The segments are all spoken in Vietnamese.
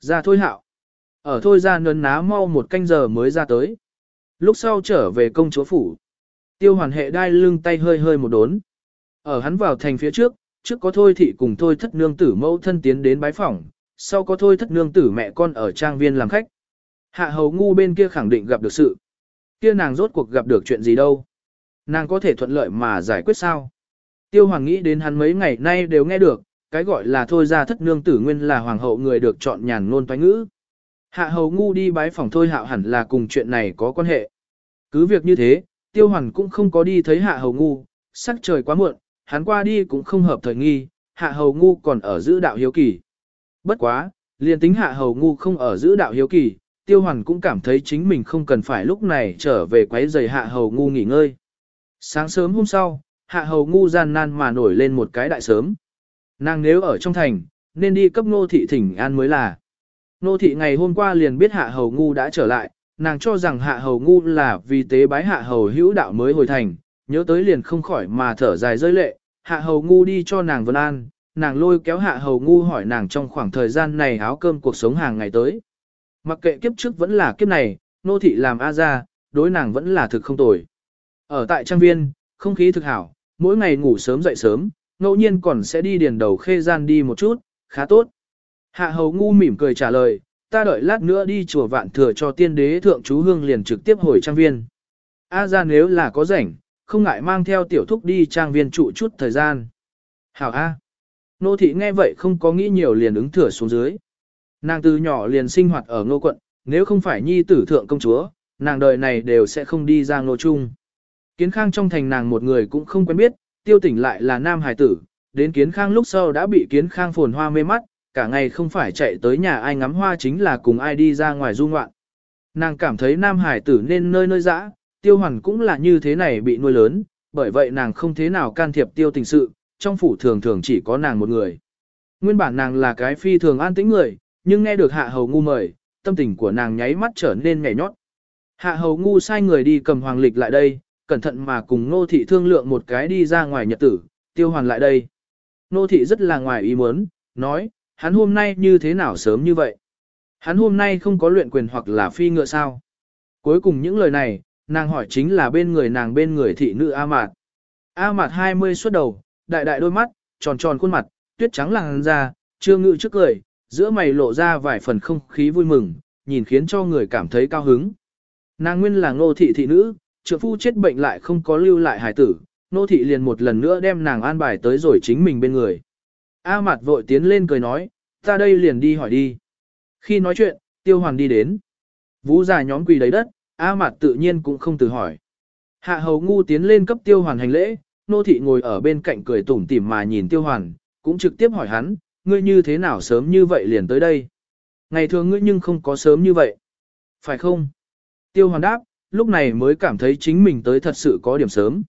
Ra thôi hạo. Ở thôi ra nấn ná mau một canh giờ mới ra tới. Lúc sau trở về công chúa phủ. Tiêu hoàn hệ đai lưng tay hơi hơi một đốn. Ở hắn vào thành phía trước, trước có thôi thị cùng thôi thất nương tử mẫu thân tiến đến bái phỏng, sau có thôi thất nương tử mẹ con ở trang viên làm khách. Hạ hầu ngu bên kia khẳng định gặp được sự. Kia nàng rốt cuộc gặp được chuyện gì đâu. Nàng có thể thuận lợi mà giải quyết sao. Tiêu hoàng nghĩ đến hắn mấy ngày nay đều nghe được, cái gọi là thôi ra thất nương tử nguyên là hoàng hậu người được chọn nhàn ngôn toái ngữ. Hạ hầu ngu đi bái phòng thôi hạo hẳn là cùng chuyện này có quan hệ. Cứ việc như thế, tiêu hoàn cũng không có đi thấy hạ hầu ngu, sắc trời quá muộn, hắn qua đi cũng không hợp thời nghi, hạ hầu ngu còn ở giữ đạo hiếu kỳ. Bất quá, liền tính hạ hầu ngu không ở giữ đạo hiếu kỳ, tiêu hoàn cũng cảm thấy chính mình không cần phải lúc này trở về quấy giày hạ hầu ngu nghỉ ngơi. Sáng sớm hôm sau, hạ hầu ngu gian nan mà nổi lên một cái đại sớm. Nàng nếu ở trong thành, nên đi cấp nô thị thỉnh an mới là. Nô thị ngày hôm qua liền biết hạ hầu ngu đã trở lại, nàng cho rằng hạ hầu ngu là vì tế bái hạ hầu hữu đạo mới hồi thành, nhớ tới liền không khỏi mà thở dài rơi lệ, hạ hầu ngu đi cho nàng vân an, nàng lôi kéo hạ hầu ngu hỏi nàng trong khoảng thời gian này áo cơm cuộc sống hàng ngày tới. Mặc kệ kiếp trước vẫn là kiếp này, nô thị làm A ra, đối nàng vẫn là thực không tồi. Ở tại trang viên, không khí thực hảo, mỗi ngày ngủ sớm dậy sớm, ngẫu nhiên còn sẽ đi điền đầu khê gian đi một chút, khá tốt. Hạ hầu ngu mỉm cười trả lời, ta đợi lát nữa đi chùa vạn thừa cho tiên đế thượng chú hương liền trực tiếp hồi trang viên. A ra nếu là có rảnh, không ngại mang theo tiểu thúc đi trang viên trụ chút thời gian. Hảo A. Nô thị nghe vậy không có nghĩ nhiều liền ứng thừa xuống dưới. Nàng từ nhỏ liền sinh hoạt ở ngô quận, nếu không phải nhi tử thượng công chúa, nàng đời này đều sẽ không đi ra ngô trung. Kiến khang trong thành nàng một người cũng không quen biết, tiêu tỉnh lại là nam hải tử, đến kiến khang lúc sau đã bị kiến khang phồn hoa mê mắt, cả ngày không phải chạy tới nhà ai ngắm hoa chính là cùng ai đi ra ngoài du ngoạn. Nàng cảm thấy nam hải tử nên nơi nơi dã, tiêu hoàn cũng là như thế này bị nuôi lớn, bởi vậy nàng không thế nào can thiệp tiêu tình sự, trong phủ thường thường chỉ có nàng một người. Nguyên bản nàng là cái phi thường an tĩnh người, nhưng nghe được hạ hầu ngu mời, tâm tình của nàng nháy mắt trở nên nhảy nhót. Hạ hầu ngu sai người đi cầm hoàng lịch lại đây, cẩn thận mà cùng nô thị thương lượng một cái đi ra ngoài nhật tử, tiêu hoàn lại đây. Nô thị rất là ngoài ý muốn, nói, hắn hôm nay như thế nào sớm như vậy? Hắn hôm nay không có luyện quyền hoặc là phi ngựa sao? Cuối cùng những lời này, nàng hỏi chính là bên người nàng bên người thị nữ A Mạt. A Mạt 20 xuất đầu, đại đại đôi mắt, tròn tròn khuôn mặt, tuyết trắng làng da, chưa ngự trước cười, giữa mày lộ ra vài phần không khí vui mừng, nhìn khiến cho người cảm thấy cao hứng. Nàng nguyên là ngô thị thị nữ, trượng phu chết bệnh lại không có lưu lại hài tử, nô thị liền một lần nữa đem nàng an bài tới rồi chính mình bên người. A mặt vội tiến lên cười nói, ta đây liền đi hỏi đi. Khi nói chuyện, tiêu hoàn đi đến. Vũ già nhóm quỳ đấy đất, A mặt tự nhiên cũng không từ hỏi. Hạ hầu ngu tiến lên cấp tiêu hoàn hành lễ, nô thị ngồi ở bên cạnh cười tủm tỉm mà nhìn tiêu hoàn, cũng trực tiếp hỏi hắn, ngươi như thế nào sớm như vậy liền tới đây. Ngày thường ngươi nhưng không có sớm như vậy. Phải không? Tiêu hoàn đáp, lúc này mới cảm thấy chính mình tới thật sự có điểm sớm.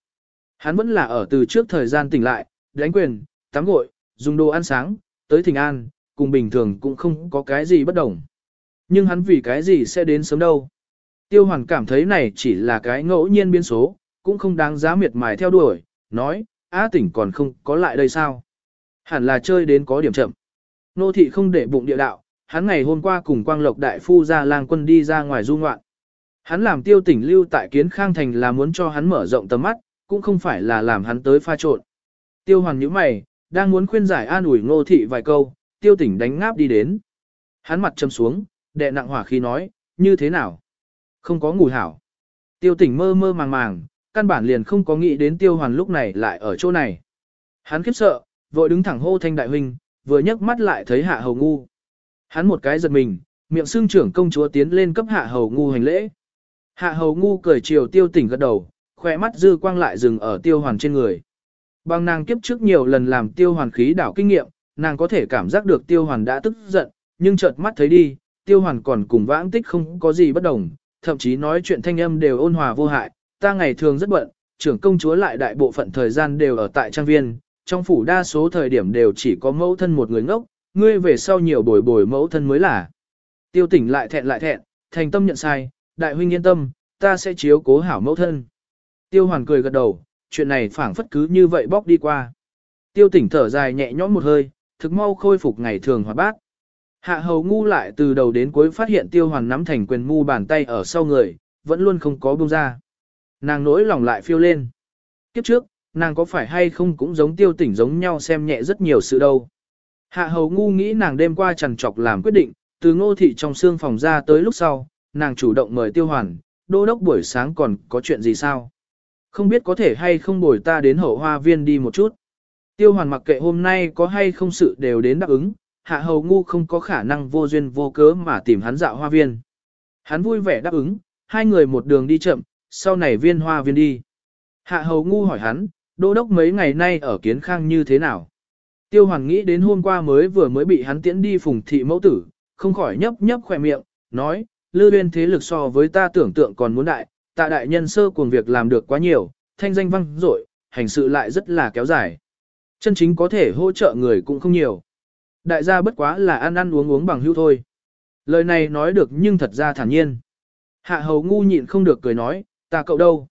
Hắn vẫn là ở từ trước thời gian tỉnh lại, đánh quyền, tắm gội, dùng đồ ăn sáng, tới thỉnh an, cùng bình thường cũng không có cái gì bất đồng. Nhưng hắn vì cái gì sẽ đến sớm đâu. Tiêu hoàn cảm thấy này chỉ là cái ngẫu nhiên biến số, cũng không đáng giá miệt mài theo đuổi, nói, á tỉnh còn không có lại đây sao. Hẳn là chơi đến có điểm chậm. Nô thị không để bụng địa đạo, hắn ngày hôm qua cùng quang lộc đại phu ra lang quân đi ra ngoài du ngoạn. Hắn làm tiêu tỉnh lưu tại kiến khang thành là muốn cho hắn mở rộng tầm mắt, cũng không phải là làm hắn tới pha trộn. Tiêu hoàn nhíu mày, đang muốn khuyên giải an ủi ngô thị vài câu, tiêu tỉnh đánh ngáp đi đến. Hắn mặt châm xuống, đệ nặng hỏa khí nói, như thế nào? Không có ngủ hảo. Tiêu tỉnh mơ mơ màng màng, căn bản liền không có nghĩ đến tiêu hoàn lúc này lại ở chỗ này. Hắn khiếp sợ, vội đứng thẳng hô thanh đại huynh, vừa nhấc mắt lại thấy hạ hầu ngu. Hắn một cái giật mình, miệng xương trưởng công chúa tiến lên cấp hạ hầu ngu hành lễ. Hạ hầu ngu cười chiều tiêu tỉnh gật đầu, khỏe mắt dư quang lại dừng ở tiêu hoàn trên người. Bằng nàng kiếp trước nhiều lần làm tiêu hoàn khí đảo kinh nghiệm, nàng có thể cảm giác được tiêu hoàn đã tức giận, nhưng chợt mắt thấy đi, tiêu hoàn còn cùng vãng tích không có gì bất đồng, thậm chí nói chuyện thanh âm đều ôn hòa vô hại, ta ngày thường rất bận, trưởng công chúa lại đại bộ phận thời gian đều ở tại trang viên, trong phủ đa số thời điểm đều chỉ có mẫu thân một người ngốc, ngươi về sau nhiều bồi bồi mẫu thân mới là. Tiêu tỉnh lại thẹn lại thẹn, thành tâm nhận sai, đại huynh yên tâm, ta sẽ chiếu cố hảo mẫu thân. Tiêu hoàn cười gật đầu, chuyện này phảng phất cứ như vậy bóc đi qua. Tiêu tỉnh thở dài nhẹ nhõm một hơi, thực mau khôi phục ngày thường hoạt bát. Hạ hầu ngu lại từ đầu đến cuối phát hiện tiêu hoàn nắm thành quyền mu bàn tay ở sau người, vẫn luôn không có buông ra. Nàng nỗi lòng lại phiêu lên. Kiếp trước, nàng có phải hay không cũng giống tiêu tỉnh giống nhau xem nhẹ rất nhiều sự đâu. Hạ hầu ngu nghĩ nàng đêm qua chẳng chọc làm quyết định, từ ngô thị trong xương phòng ra tới lúc sau, nàng chủ động mời tiêu hoàn, đô đốc buổi sáng còn có chuyện gì sao? Không biết có thể hay không bồi ta đến hậu hoa viên đi một chút. Tiêu hoàn mặc kệ hôm nay có hay không sự đều đến đáp ứng, hạ hầu ngu không có khả năng vô duyên vô cớ mà tìm hắn dạo hoa viên. Hắn vui vẻ đáp ứng, hai người một đường đi chậm, sau này viên hoa viên đi. Hạ hầu ngu hỏi hắn, đô đốc mấy ngày nay ở kiến khang như thế nào? Tiêu hoàn nghĩ đến hôm qua mới vừa mới bị hắn tiễn đi phùng thị mẫu tử, không khỏi nhấp nhấp khỏe miệng, nói, lư bên thế lực so với ta tưởng tượng còn muốn đại, tạ đại nhân sơ cuồng việc làm được quá nhiều, thanh danh văng dội hành sự lại rất là kéo dài. Chân chính có thể hỗ trợ người cũng không nhiều. Đại gia bất quá là ăn ăn uống uống bằng hữu thôi. Lời này nói được nhưng thật ra thản nhiên. Hạ hầu ngu nhịn không được cười nói, ta cậu đâu?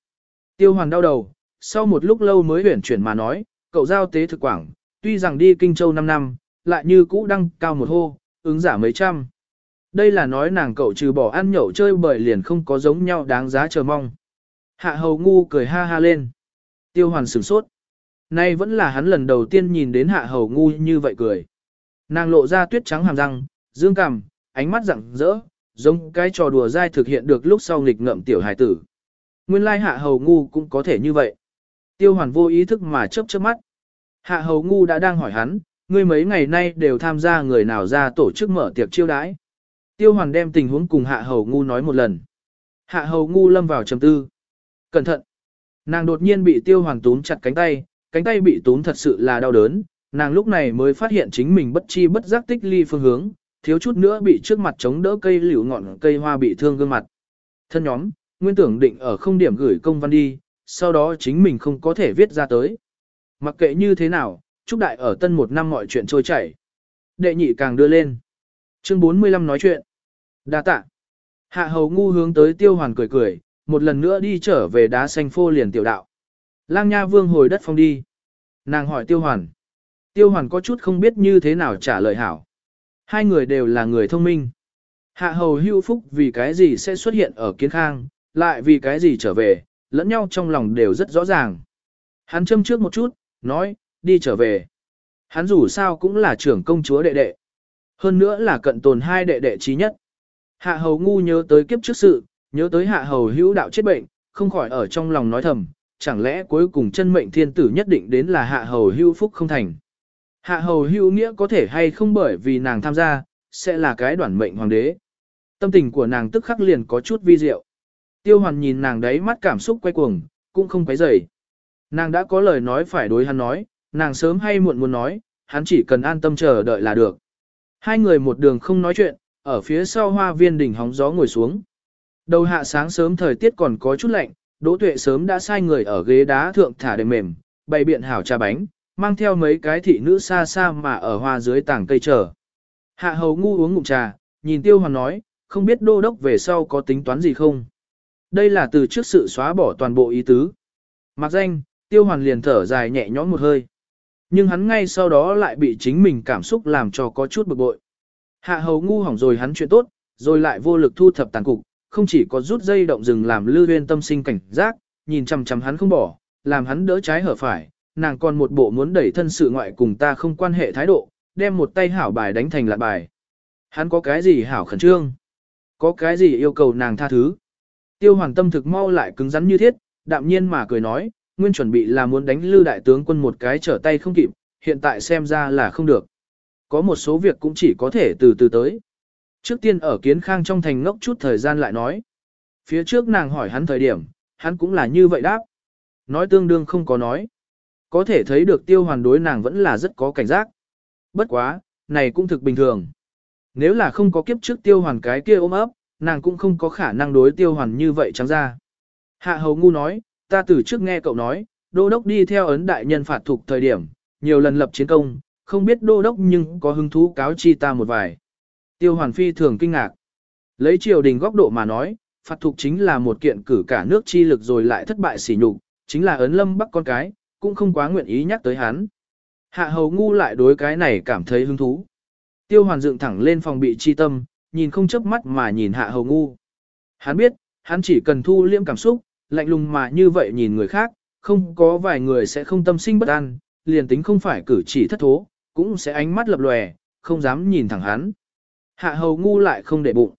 Tiêu hoàn đau đầu, sau một lúc lâu mới huyển chuyển mà nói, cậu giao tế thực quảng, tuy rằng đi Kinh Châu 5 năm, lại như cũ đăng cao một hô, ứng giả mấy trăm. Đây là nói nàng cậu trừ bỏ ăn nhậu chơi bởi liền không có giống nhau đáng giá chờ mong. Hạ hầu ngu cười ha ha lên. Tiêu hoàn sửng sốt. Nay vẫn là hắn lần đầu tiên nhìn đến hạ hầu ngu như vậy cười. Nàng lộ ra tuyết trắng hàm răng, dương cằm, ánh mắt rạng rỡ, giống cái trò đùa dai thực hiện được lúc sau nghịch ngợm tiểu hài tử. Nguyên lai hạ hầu ngu cũng có thể như vậy. Tiêu hoàn vô ý thức mà chớp chớp mắt. Hạ hầu ngu đã đang hỏi hắn, ngươi mấy ngày nay đều tham gia người nào ra tổ chức mở tiệc chiêu đãi. Tiêu hoàn đem tình huống cùng hạ hầu ngu nói một lần. Hạ hầu ngu lâm vào trầm tư. Cẩn thận. Nàng đột nhiên bị tiêu hoàn túm chặt cánh tay, cánh tay bị túm thật sự là đau đớn. Nàng lúc này mới phát hiện chính mình bất chi bất giác tích ly phương hướng, thiếu chút nữa bị trước mặt chống đỡ cây liễu ngọn cây hoa bị thương gương mặt. Thân nhóm, nguyên tưởng định ở không điểm gửi công văn đi, sau đó chính mình không có thể viết ra tới. Mặc kệ như thế nào, chúc đại ở tân một năm mọi chuyện trôi chảy. Đệ nhị càng đưa lên. Chương 45 nói chuyện. Đa tạ. Hạ hầu ngu hướng tới tiêu hoàn cười cười, một lần nữa đi trở về đá xanh phô liền tiểu đạo. Lang nha vương hồi đất phong đi. Nàng hỏi tiêu hoàn. Tiêu hoàn có chút không biết như thế nào trả lời hảo. Hai người đều là người thông minh. Hạ hầu hưu phúc vì cái gì sẽ xuất hiện ở kiến khang, lại vì cái gì trở về, lẫn nhau trong lòng đều rất rõ ràng. Hắn châm trước một chút, nói, đi trở về. Hắn dù sao cũng là trưởng công chúa đệ đệ. Hơn nữa là cận tồn hai đệ đệ trí nhất. Hạ hầu ngu nhớ tới kiếp trước sự, nhớ tới hạ hầu hữu đạo chết bệnh, không khỏi ở trong lòng nói thầm, chẳng lẽ cuối cùng chân mệnh thiên tử nhất định đến là hạ hầu hữu phúc không thành. Hạ hầu hữu nghĩa có thể hay không bởi vì nàng tham gia, sẽ là cái đoản mệnh hoàng đế. Tâm tình của nàng tức khắc liền có chút vi diệu. Tiêu hoàn nhìn nàng đấy mắt cảm xúc quay cuồng, cũng không quấy rầy. Nàng đã có lời nói phải đối hắn nói, nàng sớm hay muộn muốn nói, hắn chỉ cần an tâm chờ đợi là được. Hai người một đường không nói chuyện, ở phía sau hoa viên đỉnh hóng gió ngồi xuống. Đầu hạ sáng sớm thời tiết còn có chút lạnh, Đỗ Tuệ sớm đã sai người ở ghế đá thượng thả đệm mềm, bày biện hảo trà bánh, mang theo mấy cái thị nữ xa xa mà ở hoa dưới tảng cây chờ. Hạ hầu ngu uống ngụm trà, nhìn tiêu hoàn nói, không biết đô đốc về sau có tính toán gì không. Đây là từ trước sự xóa bỏ toàn bộ ý tứ. Mặc danh, tiêu hoàn liền thở dài nhẹ nhõm một hơi. Nhưng hắn ngay sau đó lại bị chính mình cảm xúc làm cho có chút bực bội. Hạ hầu ngu hỏng rồi hắn chuyện tốt, rồi lại vô lực thu thập tàn cục, không chỉ có rút dây động rừng làm lư huyên tâm sinh cảnh giác, nhìn chằm chằm hắn không bỏ, làm hắn đỡ trái hở phải, nàng còn một bộ muốn đẩy thân sự ngoại cùng ta không quan hệ thái độ, đem một tay hảo bài đánh thành lạt bài. Hắn có cái gì hảo khẩn trương? Có cái gì yêu cầu nàng tha thứ? Tiêu hoàn tâm thực mau lại cứng rắn như thiết, đạm nhiên mà cười nói, nguyên chuẩn bị là muốn đánh lư đại tướng quân một cái trở tay không kịp, hiện tại xem ra là không được. Có một số việc cũng chỉ có thể từ từ tới. Trước tiên ở kiến khang trong thành ngốc chút thời gian lại nói. Phía trước nàng hỏi hắn thời điểm, hắn cũng là như vậy đáp. Nói tương đương không có nói. Có thể thấy được tiêu hoàn đối nàng vẫn là rất có cảnh giác. Bất quá, này cũng thực bình thường. Nếu là không có kiếp trước tiêu hoàn cái kia ôm ấp, nàng cũng không có khả năng đối tiêu hoàn như vậy trắng ra. Hạ hầu ngu nói, ta từ trước nghe cậu nói, đô đốc đi theo ấn đại nhân phạt thuộc thời điểm, nhiều lần lập chiến công, không biết đô đốc nhưng có hứng thú cáo chi ta một vài. Tiêu hoàn phi thường kinh ngạc. Lấy triều đình góc độ mà nói, phạt thục chính là một kiện cử cả nước chi lực rồi lại thất bại sỉ nhục, chính là ấn lâm bắc con cái, cũng không quá nguyện ý nhắc tới hắn. Hạ hầu ngu lại đối cái này cảm thấy hứng thú. Tiêu hoàn dựng thẳng lên phòng bị chi tâm, nhìn không chớp mắt mà nhìn hạ hầu ngu. Hắn biết, hắn chỉ cần thu liêm cảm xúc, lạnh lùng mà như vậy nhìn người khác, không có vài người sẽ không tâm sinh bất an, liền tính không phải cử chỉ thất thố, cũng sẽ ánh mắt lập lòe, không dám nhìn thẳng hắn. Hạ hầu ngu lại không để bụng.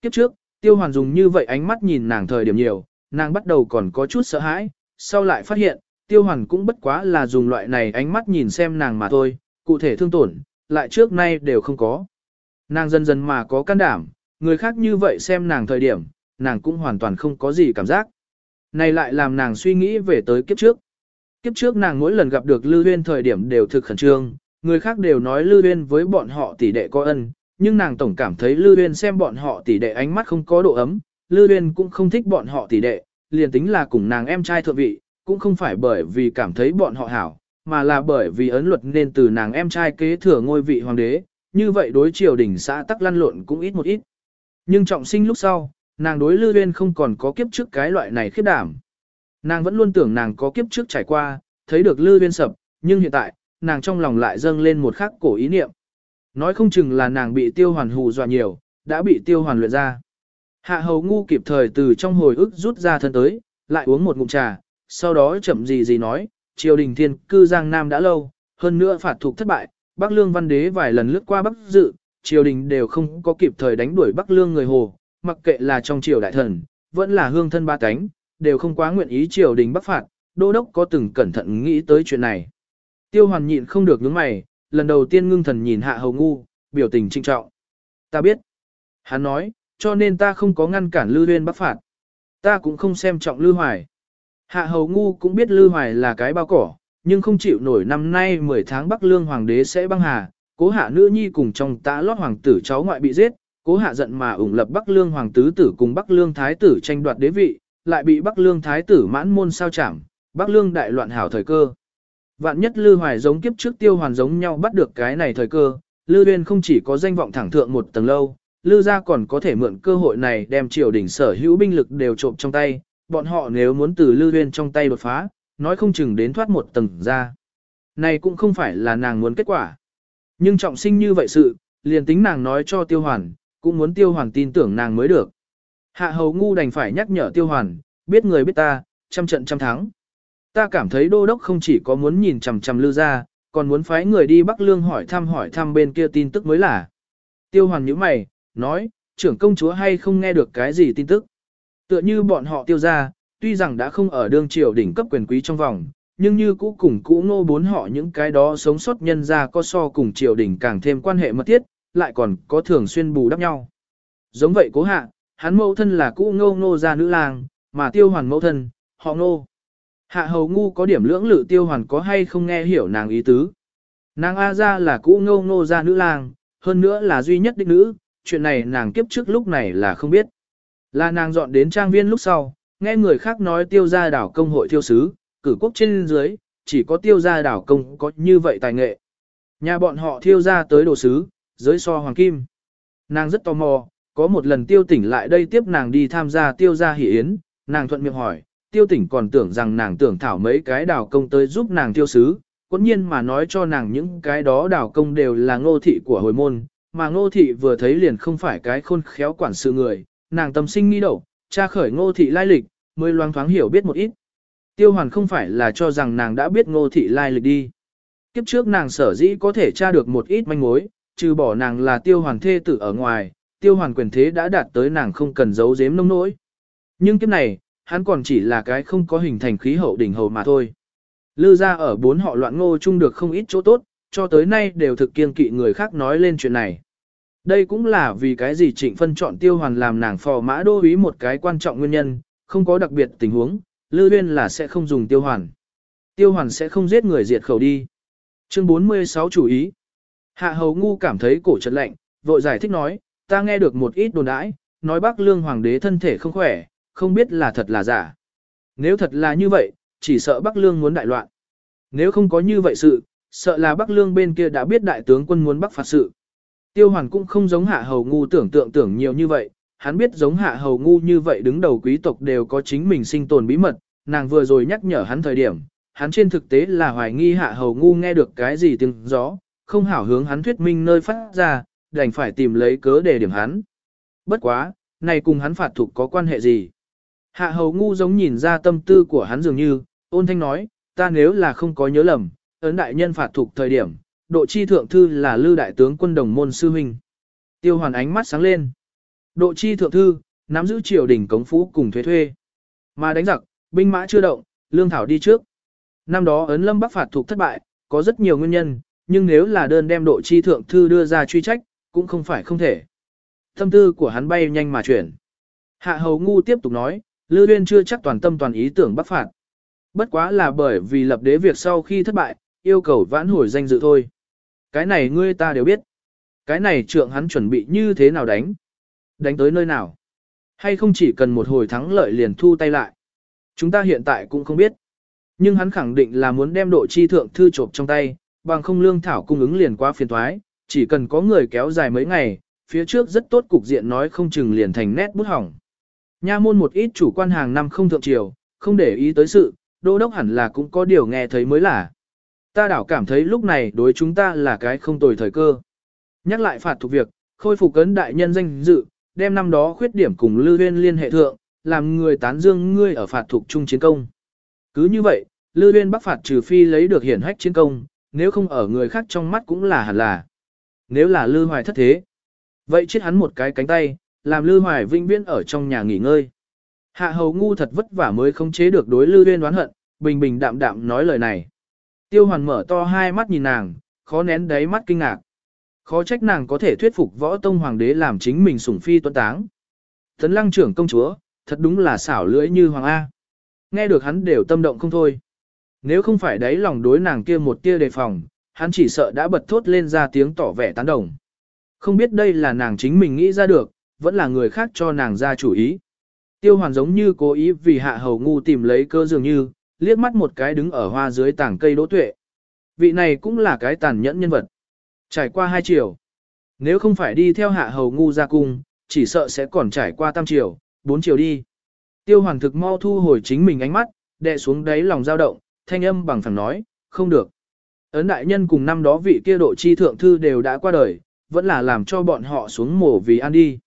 Kiếp trước, tiêu hoàn dùng như vậy ánh mắt nhìn nàng thời điểm nhiều, nàng bắt đầu còn có chút sợ hãi, sau lại phát hiện, tiêu hoàn cũng bất quá là dùng loại này ánh mắt nhìn xem nàng mà thôi, cụ thể thương tổn, lại trước nay đều không có. Nàng dần dần mà có can đảm, người khác như vậy xem nàng thời điểm, nàng cũng hoàn toàn không có gì cảm giác. Này lại làm nàng suy nghĩ về tới kiếp trước. Kiếp trước nàng mỗi lần gặp được Lưu Huyên thời điểm đều thực khẩn trương, người khác đều nói Lư Uyên với bọn họ tỷ đệ có ân, nhưng nàng tổng cảm thấy Lư Uyên xem bọn họ tỷ đệ ánh mắt không có độ ấm, Lư Uyên cũng không thích bọn họ tỷ đệ, liền tính là cùng nàng em trai thượng vị, cũng không phải bởi vì cảm thấy bọn họ hảo, mà là bởi vì ấn luật nên từ nàng em trai kế thừa ngôi vị hoàng đế, như vậy đối triều đình xã tắc lăn lộn cũng ít một ít. Nhưng trọng sinh lúc sau, nàng đối Lư Uyên không còn có kiếp trước cái loại này khiếp đảm. Nàng vẫn luôn tưởng nàng có kiếp trước trải qua, thấy được Lư Uyên sập, nhưng hiện tại, nàng trong lòng lại dâng lên một khắc cổ ý niệm. Nói không chừng là nàng bị tiêu hoàn hù dọa nhiều, đã bị tiêu hoàn luyện ra. Hạ hầu ngu kịp thời từ trong hồi ức rút ra thân tới, lại uống một ngụm trà, sau đó chậm gì gì nói, triều đình thiên cư Giang Nam đã lâu, hơn nữa phạt thuộc thất bại, Bắc Lương văn đế vài lần lướt qua Bắc dự, triều đình đều không có kịp thời đánh đuổi Bắc Lương người hồ, mặc kệ là trong triều đại thần, vẫn là hương thân ba cánh, đều không quá nguyện ý triều đình bắc phạt, đô đốc có từng cẩn thận nghĩ tới chuyện này. Tiêu hoàn nhịn không được nhướng mày, lần đầu tiên ngưng thần nhìn hạ hầu ngu, biểu tình trinh trọng. Ta biết. Hắn nói, cho nên ta không có ngăn cản Lư Huyên bắc phạt. Ta cũng không xem trọng Lư Hoài. Hạ hầu ngu cũng biết Lư Hoài là cái bao cỏ, nhưng không chịu nổi năm nay 10 tháng Bắc Lương Hoàng đế sẽ băng hà, cố hạ nữ nhi cùng trong tã lót hoàng tử cháu ngoại bị giết, cố hạ giận mà ủng lập Bắc Lương Hoàng tứ tử cùng Bắc Lương Thái tử tranh đoạt đế vị, lại bị Bắc Lương Thái tử mãn môn sao chảm, Bắc Lương đại loạn hảo thời cơ. Vạn nhất Lư Hoài giống kiếp trước tiêu hoàn giống nhau bắt được cái này thời cơ, Lư Uyên không chỉ có danh vọng thẳng thượng một tầng lâu, Lư gia còn có thể mượn cơ hội này đem triều đình sở hữu binh lực đều trộm trong tay, bọn họ nếu muốn từ Lư Uyên trong tay đột phá, nói không chừng đến thoát một tầng ra. Này cũng không phải là nàng muốn kết quả. Nhưng trọng sinh như vậy sự, liền tính nàng nói cho tiêu hoàn, cũng muốn tiêu hoàn tin tưởng nàng mới được. Hạ hầu ngu đành phải nhắc nhở tiêu hoàn, biết người biết ta, trăm trận trăm thắng. Ta cảm thấy đô đốc không chỉ có muốn nhìn chằm chằm lư ra, còn muốn phái người đi Bắc Lương hỏi thăm hỏi thăm bên kia tin tức mới là. Tiêu hoàn nhíu mày, nói, trưởng công chúa hay không nghe được cái gì tin tức. Tựa như bọn họ tiêu ra, tuy rằng đã không ở đương triều đỉnh cấp quyền quý trong vòng, nhưng như cũ cùng cũ ngô bốn họ những cái đó sống sót nhân ra có so cùng triều đình càng thêm quan hệ mật thiết, lại còn có thường xuyên bù đắp nhau. Giống vậy cố hạ, hắn mẫu thân là cũ ngô ngô gia nữ lang, mà tiêu hoàn mẫu thân, họ ngô. Hạ hầu ngu có điểm lưỡng lự tiêu hoàn có hay không nghe hiểu nàng ý tứ. Nàng A gia là cũ ngô ngô gia nữ lang, hơn nữa là duy nhất đích nữ, chuyện này nàng kiếp trước lúc này là không biết. Là nàng dọn đến trang viên lúc sau, nghe người khác nói tiêu gia đảo công hội thiêu sứ, cử quốc trên dưới, chỉ có tiêu gia đảo công có như vậy tài nghệ. Nhà bọn họ thiêu ra tới đồ sứ, giới so hoàng kim. Nàng rất tò mò, có một lần tiêu tỉnh lại đây tiếp nàng đi tham gia tiêu gia hỷ yến, nàng thuận miệng hỏi, tiêu tỉnh còn tưởng rằng nàng tưởng thảo mấy cái đào công tới giúp nàng tiêu sứ, quẫn nhiên mà nói cho nàng những cái đó đào công đều là ngô thị của hồi môn, mà ngô thị vừa thấy liền không phải cái khôn khéo quản sự người, nàng tâm sinh nghi đậu, tra khởi ngô thị lai lịch, mới loáng thoáng hiểu biết một ít. Tiêu hoàn không phải là cho rằng nàng đã biết ngô thị lai lịch đi. Kiếp trước nàng sở dĩ có thể tra được một ít manh mối, trừ bỏ nàng là tiêu hoàn thê tử ở ngoài, tiêu hoàn quyền thế đã đạt tới nàng không cần giấu giếm nông nỗi. Nhưng kiếp này, hắn còn chỉ là cái không có hình thành khí hậu đỉnh hầu mà thôi. Lư ra ở bốn họ loạn ngô chung được không ít chỗ tốt, cho tới nay đều thực kiên kỵ người khác nói lên chuyện này. Đây cũng là vì cái gì trịnh phân chọn tiêu hoàn làm nàng phò mã đô ý một cái quan trọng nguyên nhân, không có đặc biệt tình huống, Lư Huyên là sẽ không dùng tiêu hoàn. Tiêu hoàn sẽ không giết người diệt khẩu đi. Chương 46 chủ ý. Hạ hầu ngu cảm thấy cổ chật lạnh, vội giải thích nói, ta nghe được một ít đồn đãi, nói bác lương hoàng đế thân thể không khỏe, không biết là thật là giả. Nếu thật là như vậy, chỉ sợ Bắc Lương muốn đại loạn. Nếu không có như vậy sự, sợ là Bắc Lương bên kia đã biết đại tướng quân muốn Bắc phạt sự. Tiêu Hoàn cũng không giống hạ hầu ngu tưởng tượng tưởng nhiều như vậy, hắn biết giống hạ hầu ngu như vậy đứng đầu quý tộc đều có chính mình sinh tồn bí mật, nàng vừa rồi nhắc nhở hắn thời điểm, hắn trên thực tế là hoài nghi hạ hầu ngu nghe được cái gì tiếng gió, không hảo hướng hắn thuyết minh nơi phát ra, đành phải tìm lấy cớ để điểm hắn. Bất quá, này cùng hắn phạt thuộc có quan hệ gì? Hạ hầu ngu giống nhìn ra tâm tư của hắn dường như, ôn thanh nói, ta nếu là không có nhớ lầm, ấn đại nhân phạt thuộc thời điểm, độ chi thượng thư là lưu đại tướng quân đồng môn sư huynh. Tiêu hoàn ánh mắt sáng lên. Độ chi thượng thư, nắm giữ triều đình cống phú cùng thuế thuê. Mà đánh giặc, binh mã chưa động, lương thảo đi trước. Năm đó ấn lâm bắc phạt thuộc thất bại, có rất nhiều nguyên nhân, nhưng nếu là đơn đem độ chi thượng thư đưa ra truy trách, cũng không phải không thể. Tâm tư của hắn bay nhanh mà chuyển. Hạ hầu ngu tiếp tục nói, Lư Uyên chưa chắc toàn tâm toàn ý tưởng bắc phạt. Bất quá là bởi vì lập đế việc sau khi thất bại, yêu cầu vãn hồi danh dự thôi. Cái này ngươi ta đều biết. Cái này trượng hắn chuẩn bị như thế nào đánh? Đánh tới nơi nào? Hay không chỉ cần một hồi thắng lợi liền thu tay lại? Chúng ta hiện tại cũng không biết. Nhưng hắn khẳng định là muốn đem độ chi thượng thư trộm trong tay, bằng không lương thảo cung ứng liền quá phiền thoái, chỉ cần có người kéo dài mấy ngày, phía trước rất tốt cục diện nói không chừng liền thành nét bút hỏng. Nha môn một ít chủ quan hàng năm không thượng triều, không để ý tới sự, đô đốc hẳn là cũng có điều nghe thấy mới là. Ta đảo cảm thấy lúc này đối chúng ta là cái không tồi thời cơ. Nhắc lại phạt thuộc việc, khôi phục cấn đại nhân danh dự, đem năm đó khuyết điểm cùng Lư Huyên liên hệ thượng, làm người tán dương ngươi ở phạt thuộc trung chiến công. Cứ như vậy, Lư Huyên bắc phạt trừ phi lấy được hiển hách chiến công, nếu không ở người khác trong mắt cũng là hẳn là. Nếu là Lư Hoài thất thế, vậy chết hắn một cái cánh tay, làm Lư Hoài vinh viễn ở trong nhà nghỉ ngơi. Hạ hầu ngu thật vất vả mới không chế được đối Lư Uyên đoán hận, bình bình đạm đạm nói lời này. Tiêu hoàn mở to hai mắt nhìn nàng, khó nén đáy mắt kinh ngạc. Khó trách nàng có thể thuyết phục võ tông hoàng đế làm chính mình sủng phi tuấn táng. Tấn lăng trưởng công chúa, thật đúng là xảo lưỡi như hoàng A. Nghe được hắn đều tâm động không thôi. Nếu không phải đấy lòng đối nàng kia một tia đề phòng, hắn chỉ sợ đã bật thốt lên ra tiếng tỏ vẻ tán đồng. Không biết đây là nàng chính mình nghĩ ra được, vẫn là người khác cho nàng ra chủ ý. Tiêu hoàn giống như cố ý vì hạ hầu ngu tìm lấy cơ dường như, liếc mắt một cái đứng ở hoa dưới tảng cây đỗ tuệ. Vị này cũng là cái tàn nhẫn nhân vật. Trải qua hai chiều. Nếu không phải đi theo hạ hầu ngu ra cung, chỉ sợ sẽ còn trải qua tam chiều, bốn chiều đi. Tiêu hoàn thực mau thu hồi chính mình ánh mắt, đè xuống đáy lòng dao động, thanh âm bằng phẳng nói, không được. Ấn đại nhân cùng năm đó vị kia độ chi thượng thư đều đã qua đời, vẫn là làm cho bọn họ xuống mổ vì ăn đi.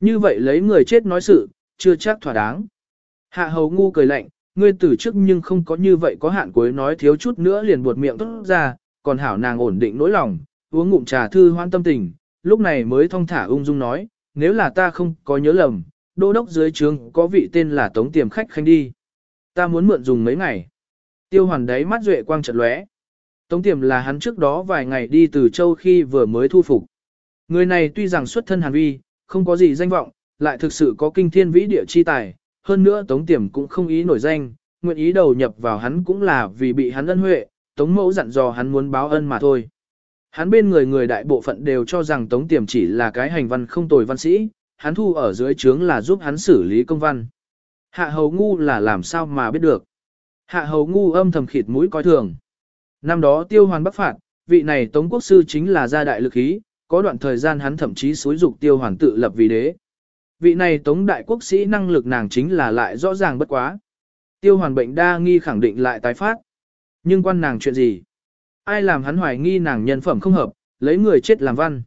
Như vậy lấy người chết nói sự, chưa chắc thỏa đáng. Hạ hầu ngu cười lạnh, ngươi tử trước nhưng không có như vậy có hạn cuối nói thiếu chút nữa liền buột miệng tốt ra, còn hảo nàng ổn định nỗi lòng, uống ngụm trà thư hoan tâm tình, lúc này mới thong thả ung dung nói, nếu là ta không có nhớ lầm, đô đốc dưới trướng có vị tên là Tống Tiềm khách khanh đi. Ta muốn mượn dùng mấy ngày. Tiêu hoàn đấy mắt duệ quang trận lóe. Tống Tiềm là hắn trước đó vài ngày đi từ châu khi vừa mới thu phục. Người này tuy rằng xuất thân hàn vi, không có gì danh vọng, lại thực sự có kinh thiên vĩ địa chi tài, hơn nữa Tống Tiềm cũng không ý nổi danh, nguyện ý đầu nhập vào hắn cũng là vì bị hắn ân huệ, Tống Mẫu dặn dò hắn muốn báo ân mà thôi. Hắn bên người người đại bộ phận đều cho rằng Tống Tiềm chỉ là cái hành văn không tồi văn sĩ, hắn thu ở dưới trướng là giúp hắn xử lý công văn. Hạ hầu ngu là làm sao mà biết được. Hạ hầu ngu âm thầm khịt mũi coi thường. Năm đó tiêu hoàn bắc phạt, vị này Tống Quốc Sư chính là gia đại lực ý, có đoạn thời gian hắn thậm chí xúi dục tiêu hoàn tự lập vì đế. Vị này Tống Đại Quốc sĩ năng lực nàng chính là lại rõ ràng bất quá. Tiêu hoàn bệnh đa nghi khẳng định lại tái phát. Nhưng quan nàng chuyện gì? Ai làm hắn hoài nghi nàng nhân phẩm không hợp, lấy người chết làm văn.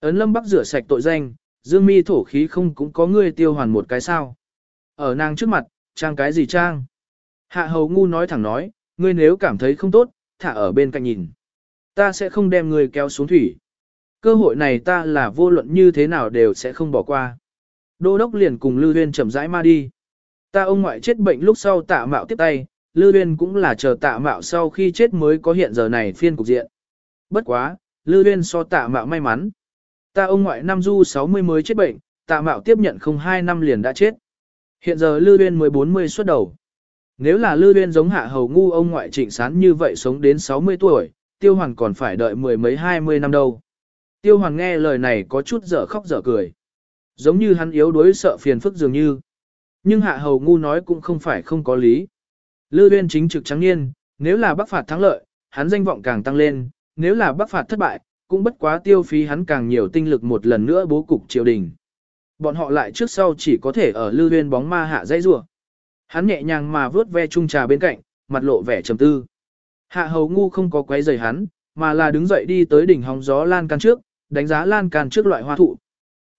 Ấn lâm bắc rửa sạch tội danh, dương mi thổ khí không cũng có người tiêu hoàn một cái sao. Ở nàng trước mặt, trang cái gì trang? Hạ hầu ngu nói thẳng nói, ngươi nếu cảm thấy không tốt, thả ở bên cạnh nhìn. Ta sẽ không đem ngươi kéo xuống thủy. Cơ hội này ta là vô luận như thế nào đều sẽ không bỏ qua. Đô đốc liền cùng Lư Huyên chậm rãi ma đi. Ta ông ngoại chết bệnh lúc sau tạ mạo tiếp tay, Lư Huyên cũng là chờ tạ mạo sau khi chết mới có hiện giờ này phiên cục diện. Bất quá, Lư Huyên so tạ mạo may mắn. Ta ông ngoại năm du 60 mới chết bệnh, tạ mạo tiếp nhận không hai năm liền đã chết. Hiện giờ Lư Huyên mới 40 xuất đầu. Nếu là Lư Huyên giống hạ hầu ngu ông ngoại trịnh sán như vậy sống đến 60 tuổi, tiêu hoàng còn phải đợi mười mấy hai mươi năm đâu. Tiêu Hoàn nghe lời này có chút dở khóc dở cười. Giống như hắn yếu đuối sợ phiền phức dường như. Nhưng hạ hầu ngu nói cũng không phải không có lý. Lư Uyên chính trực trắng niên, nếu là bắc phạt thắng lợi, hắn danh vọng càng tăng lên, nếu là bắc phạt thất bại, cũng bất quá tiêu phí hắn càng nhiều tinh lực một lần nữa bố cục triều đình. Bọn họ lại trước sau chỉ có thể ở Lư Uyên bóng ma hạ dãy rủa. Hắn nhẹ nhàng mà vớt ve chung trà bên cạnh, mặt lộ vẻ trầm tư. Hạ hầu ngu không có quấy rầy hắn, mà là đứng dậy đi tới đỉnh hóng gió lan can trước, đánh giá lan can trước loại hoa thụ.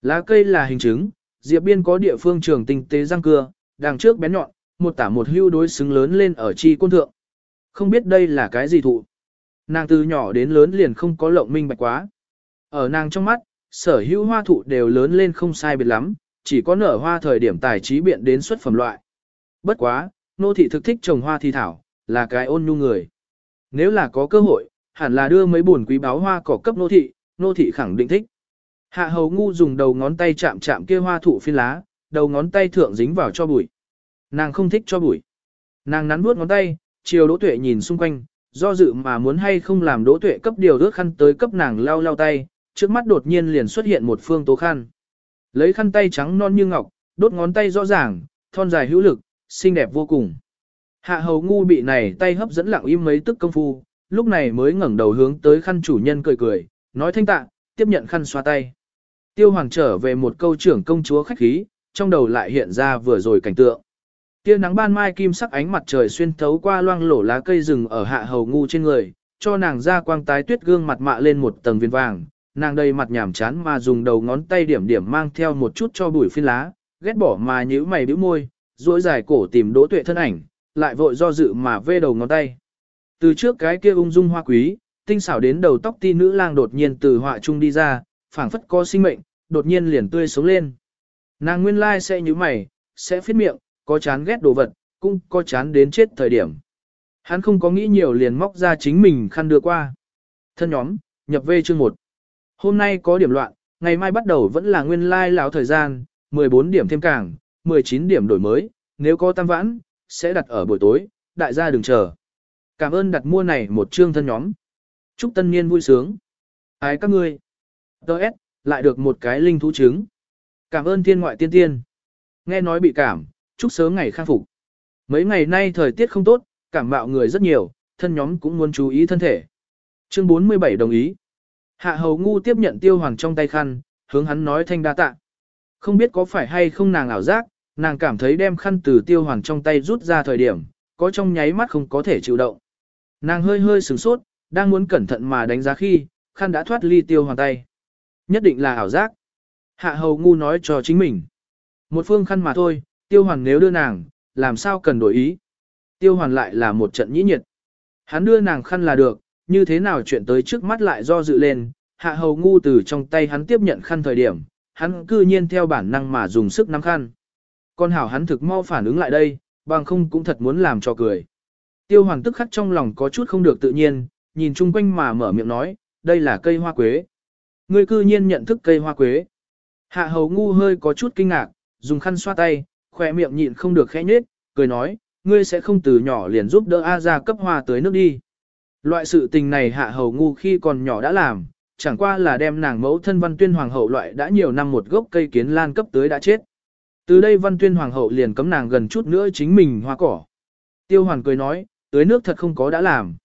Lá cây là hình chứng, diệp biên có địa phương trường tinh tế răng cưa, đằng trước bén nhọn, một tả một hưu đối xứng lớn lên ở chi côn thượng. Không biết đây là cái gì thụ. Nàng từ nhỏ đến lớn liền không có lộng minh bạch quá. Ở nàng trong mắt, sở hữu hoa thụ đều lớn lên không sai biệt lắm, chỉ có nở hoa thời điểm tài trí biện đến xuất phẩm loại. Bất quá, nô thị thực thích trồng hoa thi thảo, là cái ôn nhu người. Nếu là có cơ hội, hẳn là đưa mấy buồn quý báo hoa cỏ cấp nô thị, nô thị khẳng định thích. Hạ hầu ngu dùng đầu ngón tay chạm chạm kia hoa thụ phiên lá, đầu ngón tay thượng dính vào cho bụi. Nàng không thích cho bụi. Nàng nắn bước ngón tay, chiều đỗ tuệ nhìn xung quanh, do dự mà muốn hay không làm đỗ tuệ cấp điều ước khăn tới cấp nàng lau lau tay, trước mắt đột nhiên liền xuất hiện một phương tố khăn. Lấy khăn tay trắng non như ngọc, đốt ngón tay rõ ràng, thon dài hữu lực, xinh đẹp vô cùng. Hạ hầu ngu bị này tay hấp dẫn lặng im mấy tức công phu, lúc này mới ngẩng đầu hướng tới khăn chủ nhân cười cười, nói thanh tạ, tiếp nhận khăn xoa tay. Tiêu hoàng trở về một câu trưởng công chúa khách khí, trong đầu lại hiện ra vừa rồi cảnh tượng. Tia nắng ban mai kim sắc ánh mặt trời xuyên thấu qua loang lổ lá cây rừng ở hạ hầu ngu trên người, cho nàng ra quang tái tuyết gương mặt mạ lên một tầng viên vàng, nàng đầy mặt nhảm chán mà dùng đầu ngón tay điểm điểm mang theo một chút cho bụi phiến lá, ghét bỏ mà nhíu mày bĩu môi, duỗi dài cổ tìm đỗ tuệ thân ảnh, lại vội do dự mà vê đầu ngón tay. Từ trước cái kia ung dung hoa quý, tinh xảo đến đầu tóc ti nữ lang đột nhiên từ họa trung đi ra, phảng phất có sinh mệnh, đột nhiên liền tươi sống lên. Nàng nguyên lai sẽ như mày, sẽ phiết miệng, có chán ghét đồ vật, cũng có chán đến chết thời điểm. Hắn không có nghĩ nhiều liền móc ra chính mình khăn đưa qua. Thân nhóm, nhập về chương 1. Hôm nay có điểm loạn, ngày mai bắt đầu vẫn là nguyên lai lão thời gian, 14 điểm thêm cảng, 19 điểm đổi mới, nếu có tam vãn, sẽ đặt ở buổi tối, đại gia đừng chờ. Cảm ơn đặt mua này một chương thân nhóm. Chúc tân niên vui sướng. Ái các ngươi. Đợt, lại được một cái linh thú trứng. Cảm ơn thiên ngoại tiên tiên. Nghe nói bị cảm, chúc sớm ngày khang phục. Mấy ngày nay thời tiết không tốt, cảm mạo người rất nhiều, thân nhóm cũng muốn chú ý thân thể. Chương 47 đồng ý. Hạ hầu ngu tiếp nhận tiêu hoàng trong tay khăn, hướng hắn nói thanh đa tạ. Không biết có phải hay không nàng ảo giác, nàng cảm thấy đem khăn từ tiêu hoàng trong tay rút ra thời điểm, có trong nháy mắt không có thể chịu động. Nàng hơi hơi sửng sốt, đang muốn cẩn thận mà đánh giá khi, khăn đã thoát ly tiêu hoàng tay. Nhất định là ảo giác. Hạ hầu ngu nói cho chính mình. Một phương khăn mà thôi, tiêu hoàn nếu đưa nàng, làm sao cần đổi ý. Tiêu hoàn lại là một trận nhĩ nhiệt. Hắn đưa nàng khăn là được, như thế nào chuyện tới trước mắt lại do dự lên, hạ hầu ngu từ trong tay hắn tiếp nhận khăn thời điểm, hắn cư nhiên theo bản năng mà dùng sức nắm khăn. Con hảo hắn thực mau phản ứng lại đây, bằng không cũng thật muốn làm cho cười. Tiêu hoàn tức khắc trong lòng có chút không được tự nhiên, nhìn chung quanh mà mở miệng nói, đây là cây hoa quế. Ngươi cư nhiên nhận thức cây hoa quế. Hạ hầu ngu hơi có chút kinh ngạc, dùng khăn xoa tay, khỏe miệng nhịn không được khẽ nhết, cười nói, ngươi sẽ không từ nhỏ liền giúp đỡ A ra cấp hoa tới nước đi. Loại sự tình này hạ hầu ngu khi còn nhỏ đã làm, chẳng qua là đem nàng mẫu thân văn tuyên hoàng hậu loại đã nhiều năm một gốc cây kiến lan cấp tới đã chết. Từ đây văn tuyên hoàng hậu liền cấm nàng gần chút nữa chính mình hoa cỏ. Tiêu hoàn cười nói, tới nước thật không có đã làm.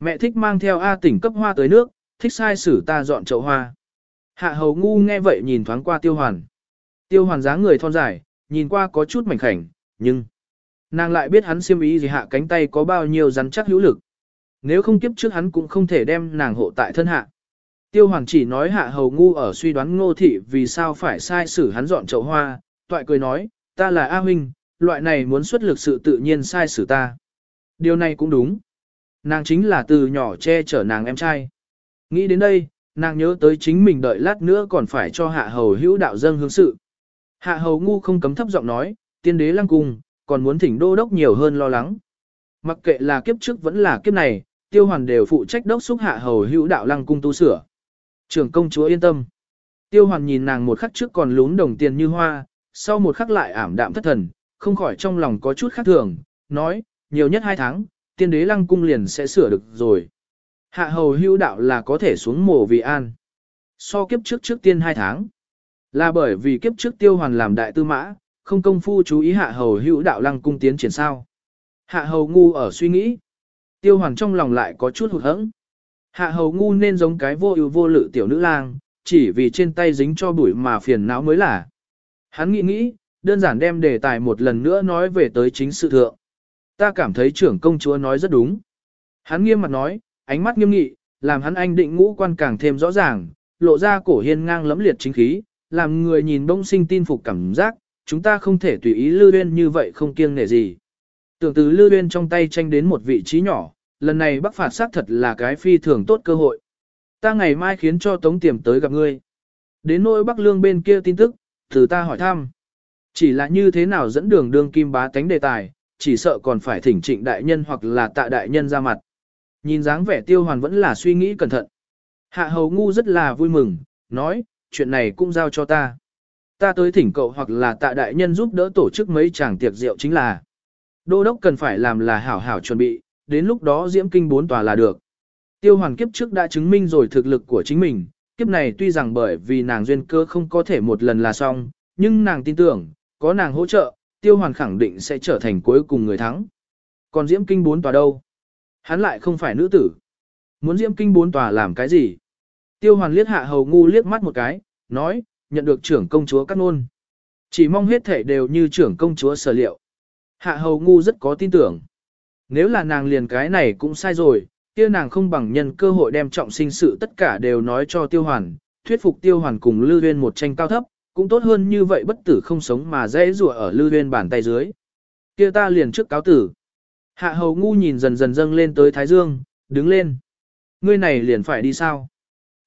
Mẹ thích mang theo A tỉnh cấp hoa tới nước, thích sai xử ta dọn chậu hoa. Hạ hầu ngu nghe vậy nhìn thoáng qua tiêu hoàn. Tiêu hoàn dáng người thon dài, nhìn qua có chút mảnh khảnh, nhưng nàng lại biết hắn siêm ý gì hạ cánh tay có bao nhiêu rắn chắc hữu lực. Nếu không kiếp trước hắn cũng không thể đem nàng hộ tại thân hạ. Tiêu hoàn chỉ nói hạ hầu ngu ở suy đoán ngô thị vì sao phải sai xử hắn dọn chậu hoa, toại cười nói, ta là A huynh, loại này muốn xuất lực sự tự nhiên sai xử ta. Điều này cũng đúng. Nàng chính là từ nhỏ che chở nàng em trai. Nghĩ đến đây, nàng nhớ tới chính mình đợi lát nữa còn phải cho hạ hầu hữu đạo dân hướng sự. Hạ hầu ngu không cấm thấp giọng nói, tiên đế lăng cung, còn muốn thỉnh đô đốc nhiều hơn lo lắng. Mặc kệ là kiếp trước vẫn là kiếp này, tiêu hoàn đều phụ trách đốc xúc hạ hầu hữu đạo lăng cung tu sửa. Trưởng công chúa yên tâm. Tiêu hoàn nhìn nàng một khắc trước còn lún đồng tiền như hoa, sau một khắc lại ảm đạm thất thần, không khỏi trong lòng có chút khác thường, nói, nhiều nhất hai tháng, tiên đế lăng cung liền sẽ sửa được rồi. Hạ hầu hưu đạo là có thể xuống mồ vì an. So kiếp trước trước tiên hai tháng. Là bởi vì kiếp trước tiêu hoàn làm đại tư mã, không công phu chú ý hạ hầu hữu đạo lăng cung tiến triển sao. Hạ hầu ngu ở suy nghĩ. Tiêu hoàn trong lòng lại có chút hụt hẫng. Hạ hầu ngu nên giống cái vô ưu vô lự tiểu nữ lang, chỉ vì trên tay dính cho bụi mà phiền não mới là. Hắn nghĩ nghĩ, đơn giản đem đề tài một lần nữa nói về tới chính sự thượng. Ta cảm thấy trưởng công chúa nói rất đúng. Hắn nghiêm mặt nói, ánh mắt nghiêm nghị, làm hắn anh định ngũ quan càng thêm rõ ràng, lộ ra cổ hiên ngang lẫm liệt chính khí, làm người nhìn bông sinh tin phục cảm giác, chúng ta không thể tùy ý lưu Uyên như vậy không kiêng nể gì. Tưởng từ lưu Uyên trong tay tranh đến một vị trí nhỏ, lần này bắc phạt xác thật là cái phi thường tốt cơ hội. Ta ngày mai khiến cho Tống Tiềm tới gặp ngươi. Đến nỗi Bắc Lương bên kia tin tức, từ ta hỏi thăm. Chỉ là như thế nào dẫn đường đương kim bá tánh đề tài, chỉ sợ còn phải thỉnh trịnh đại nhân hoặc là tạ đại nhân ra mặt. Nhìn dáng vẻ tiêu hoàn vẫn là suy nghĩ cẩn thận. Hạ hầu ngu rất là vui mừng, nói, chuyện này cũng giao cho ta. Ta tới thỉnh cậu hoặc là tạ đại nhân giúp đỡ tổ chức mấy chàng tiệc rượu chính là. Đô đốc cần phải làm là hảo hảo chuẩn bị, đến lúc đó diễm kinh bốn tòa là được. Tiêu hoàn kiếp trước đã chứng minh rồi thực lực của chính mình, kiếp này tuy rằng bởi vì nàng duyên cơ không có thể một lần là xong, nhưng nàng tin tưởng, có nàng hỗ trợ, tiêu hoàn khẳng định sẽ trở thành cuối cùng người thắng. Còn diễm kinh bốn tòa đâu? Hắn lại không phải nữ tử. Muốn diễm kinh bốn tòa làm cái gì? Tiêu hoàn liếc hạ hầu ngu liếc mắt một cái, nói, nhận được trưởng công chúa cắt nôn. Chỉ mong hết thể đều như trưởng công chúa sở liệu. Hạ hầu ngu rất có tin tưởng. Nếu là nàng liền cái này cũng sai rồi, kia nàng không bằng nhân cơ hội đem trọng sinh sự tất cả đều nói cho tiêu hoàn, thuyết phục tiêu hoàn cùng Lưu Viên một tranh cao thấp, cũng tốt hơn như vậy bất tử không sống mà dễ rùa ở Lư viên bàn tay dưới. Kia ta liền trước cáo tử. Hạ hầu ngu nhìn dần dần dâng lên tới Thái Dương, đứng lên. Ngươi này liền phải đi sao?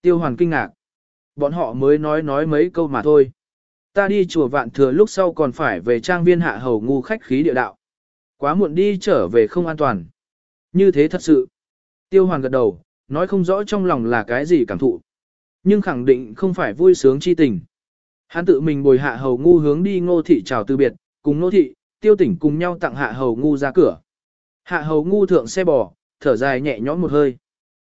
Tiêu hoàn kinh ngạc. Bọn họ mới nói nói mấy câu mà thôi. Ta đi chùa vạn thừa lúc sau còn phải về trang viên hạ hầu ngu khách khí địa đạo. Quá muộn đi trở về không an toàn. Như thế thật sự. Tiêu hoàn gật đầu, nói không rõ trong lòng là cái gì cảm thụ. Nhưng khẳng định không phải vui sướng chi tình. Hắn tự mình bồi hạ hầu ngu hướng đi ngô thị chào từ biệt, cùng ngô thị, tiêu tỉnh cùng nhau tặng hạ hầu ngu ra cửa. Hạ hầu ngu thượng xe bò, thở dài nhẹ nhõm một hơi.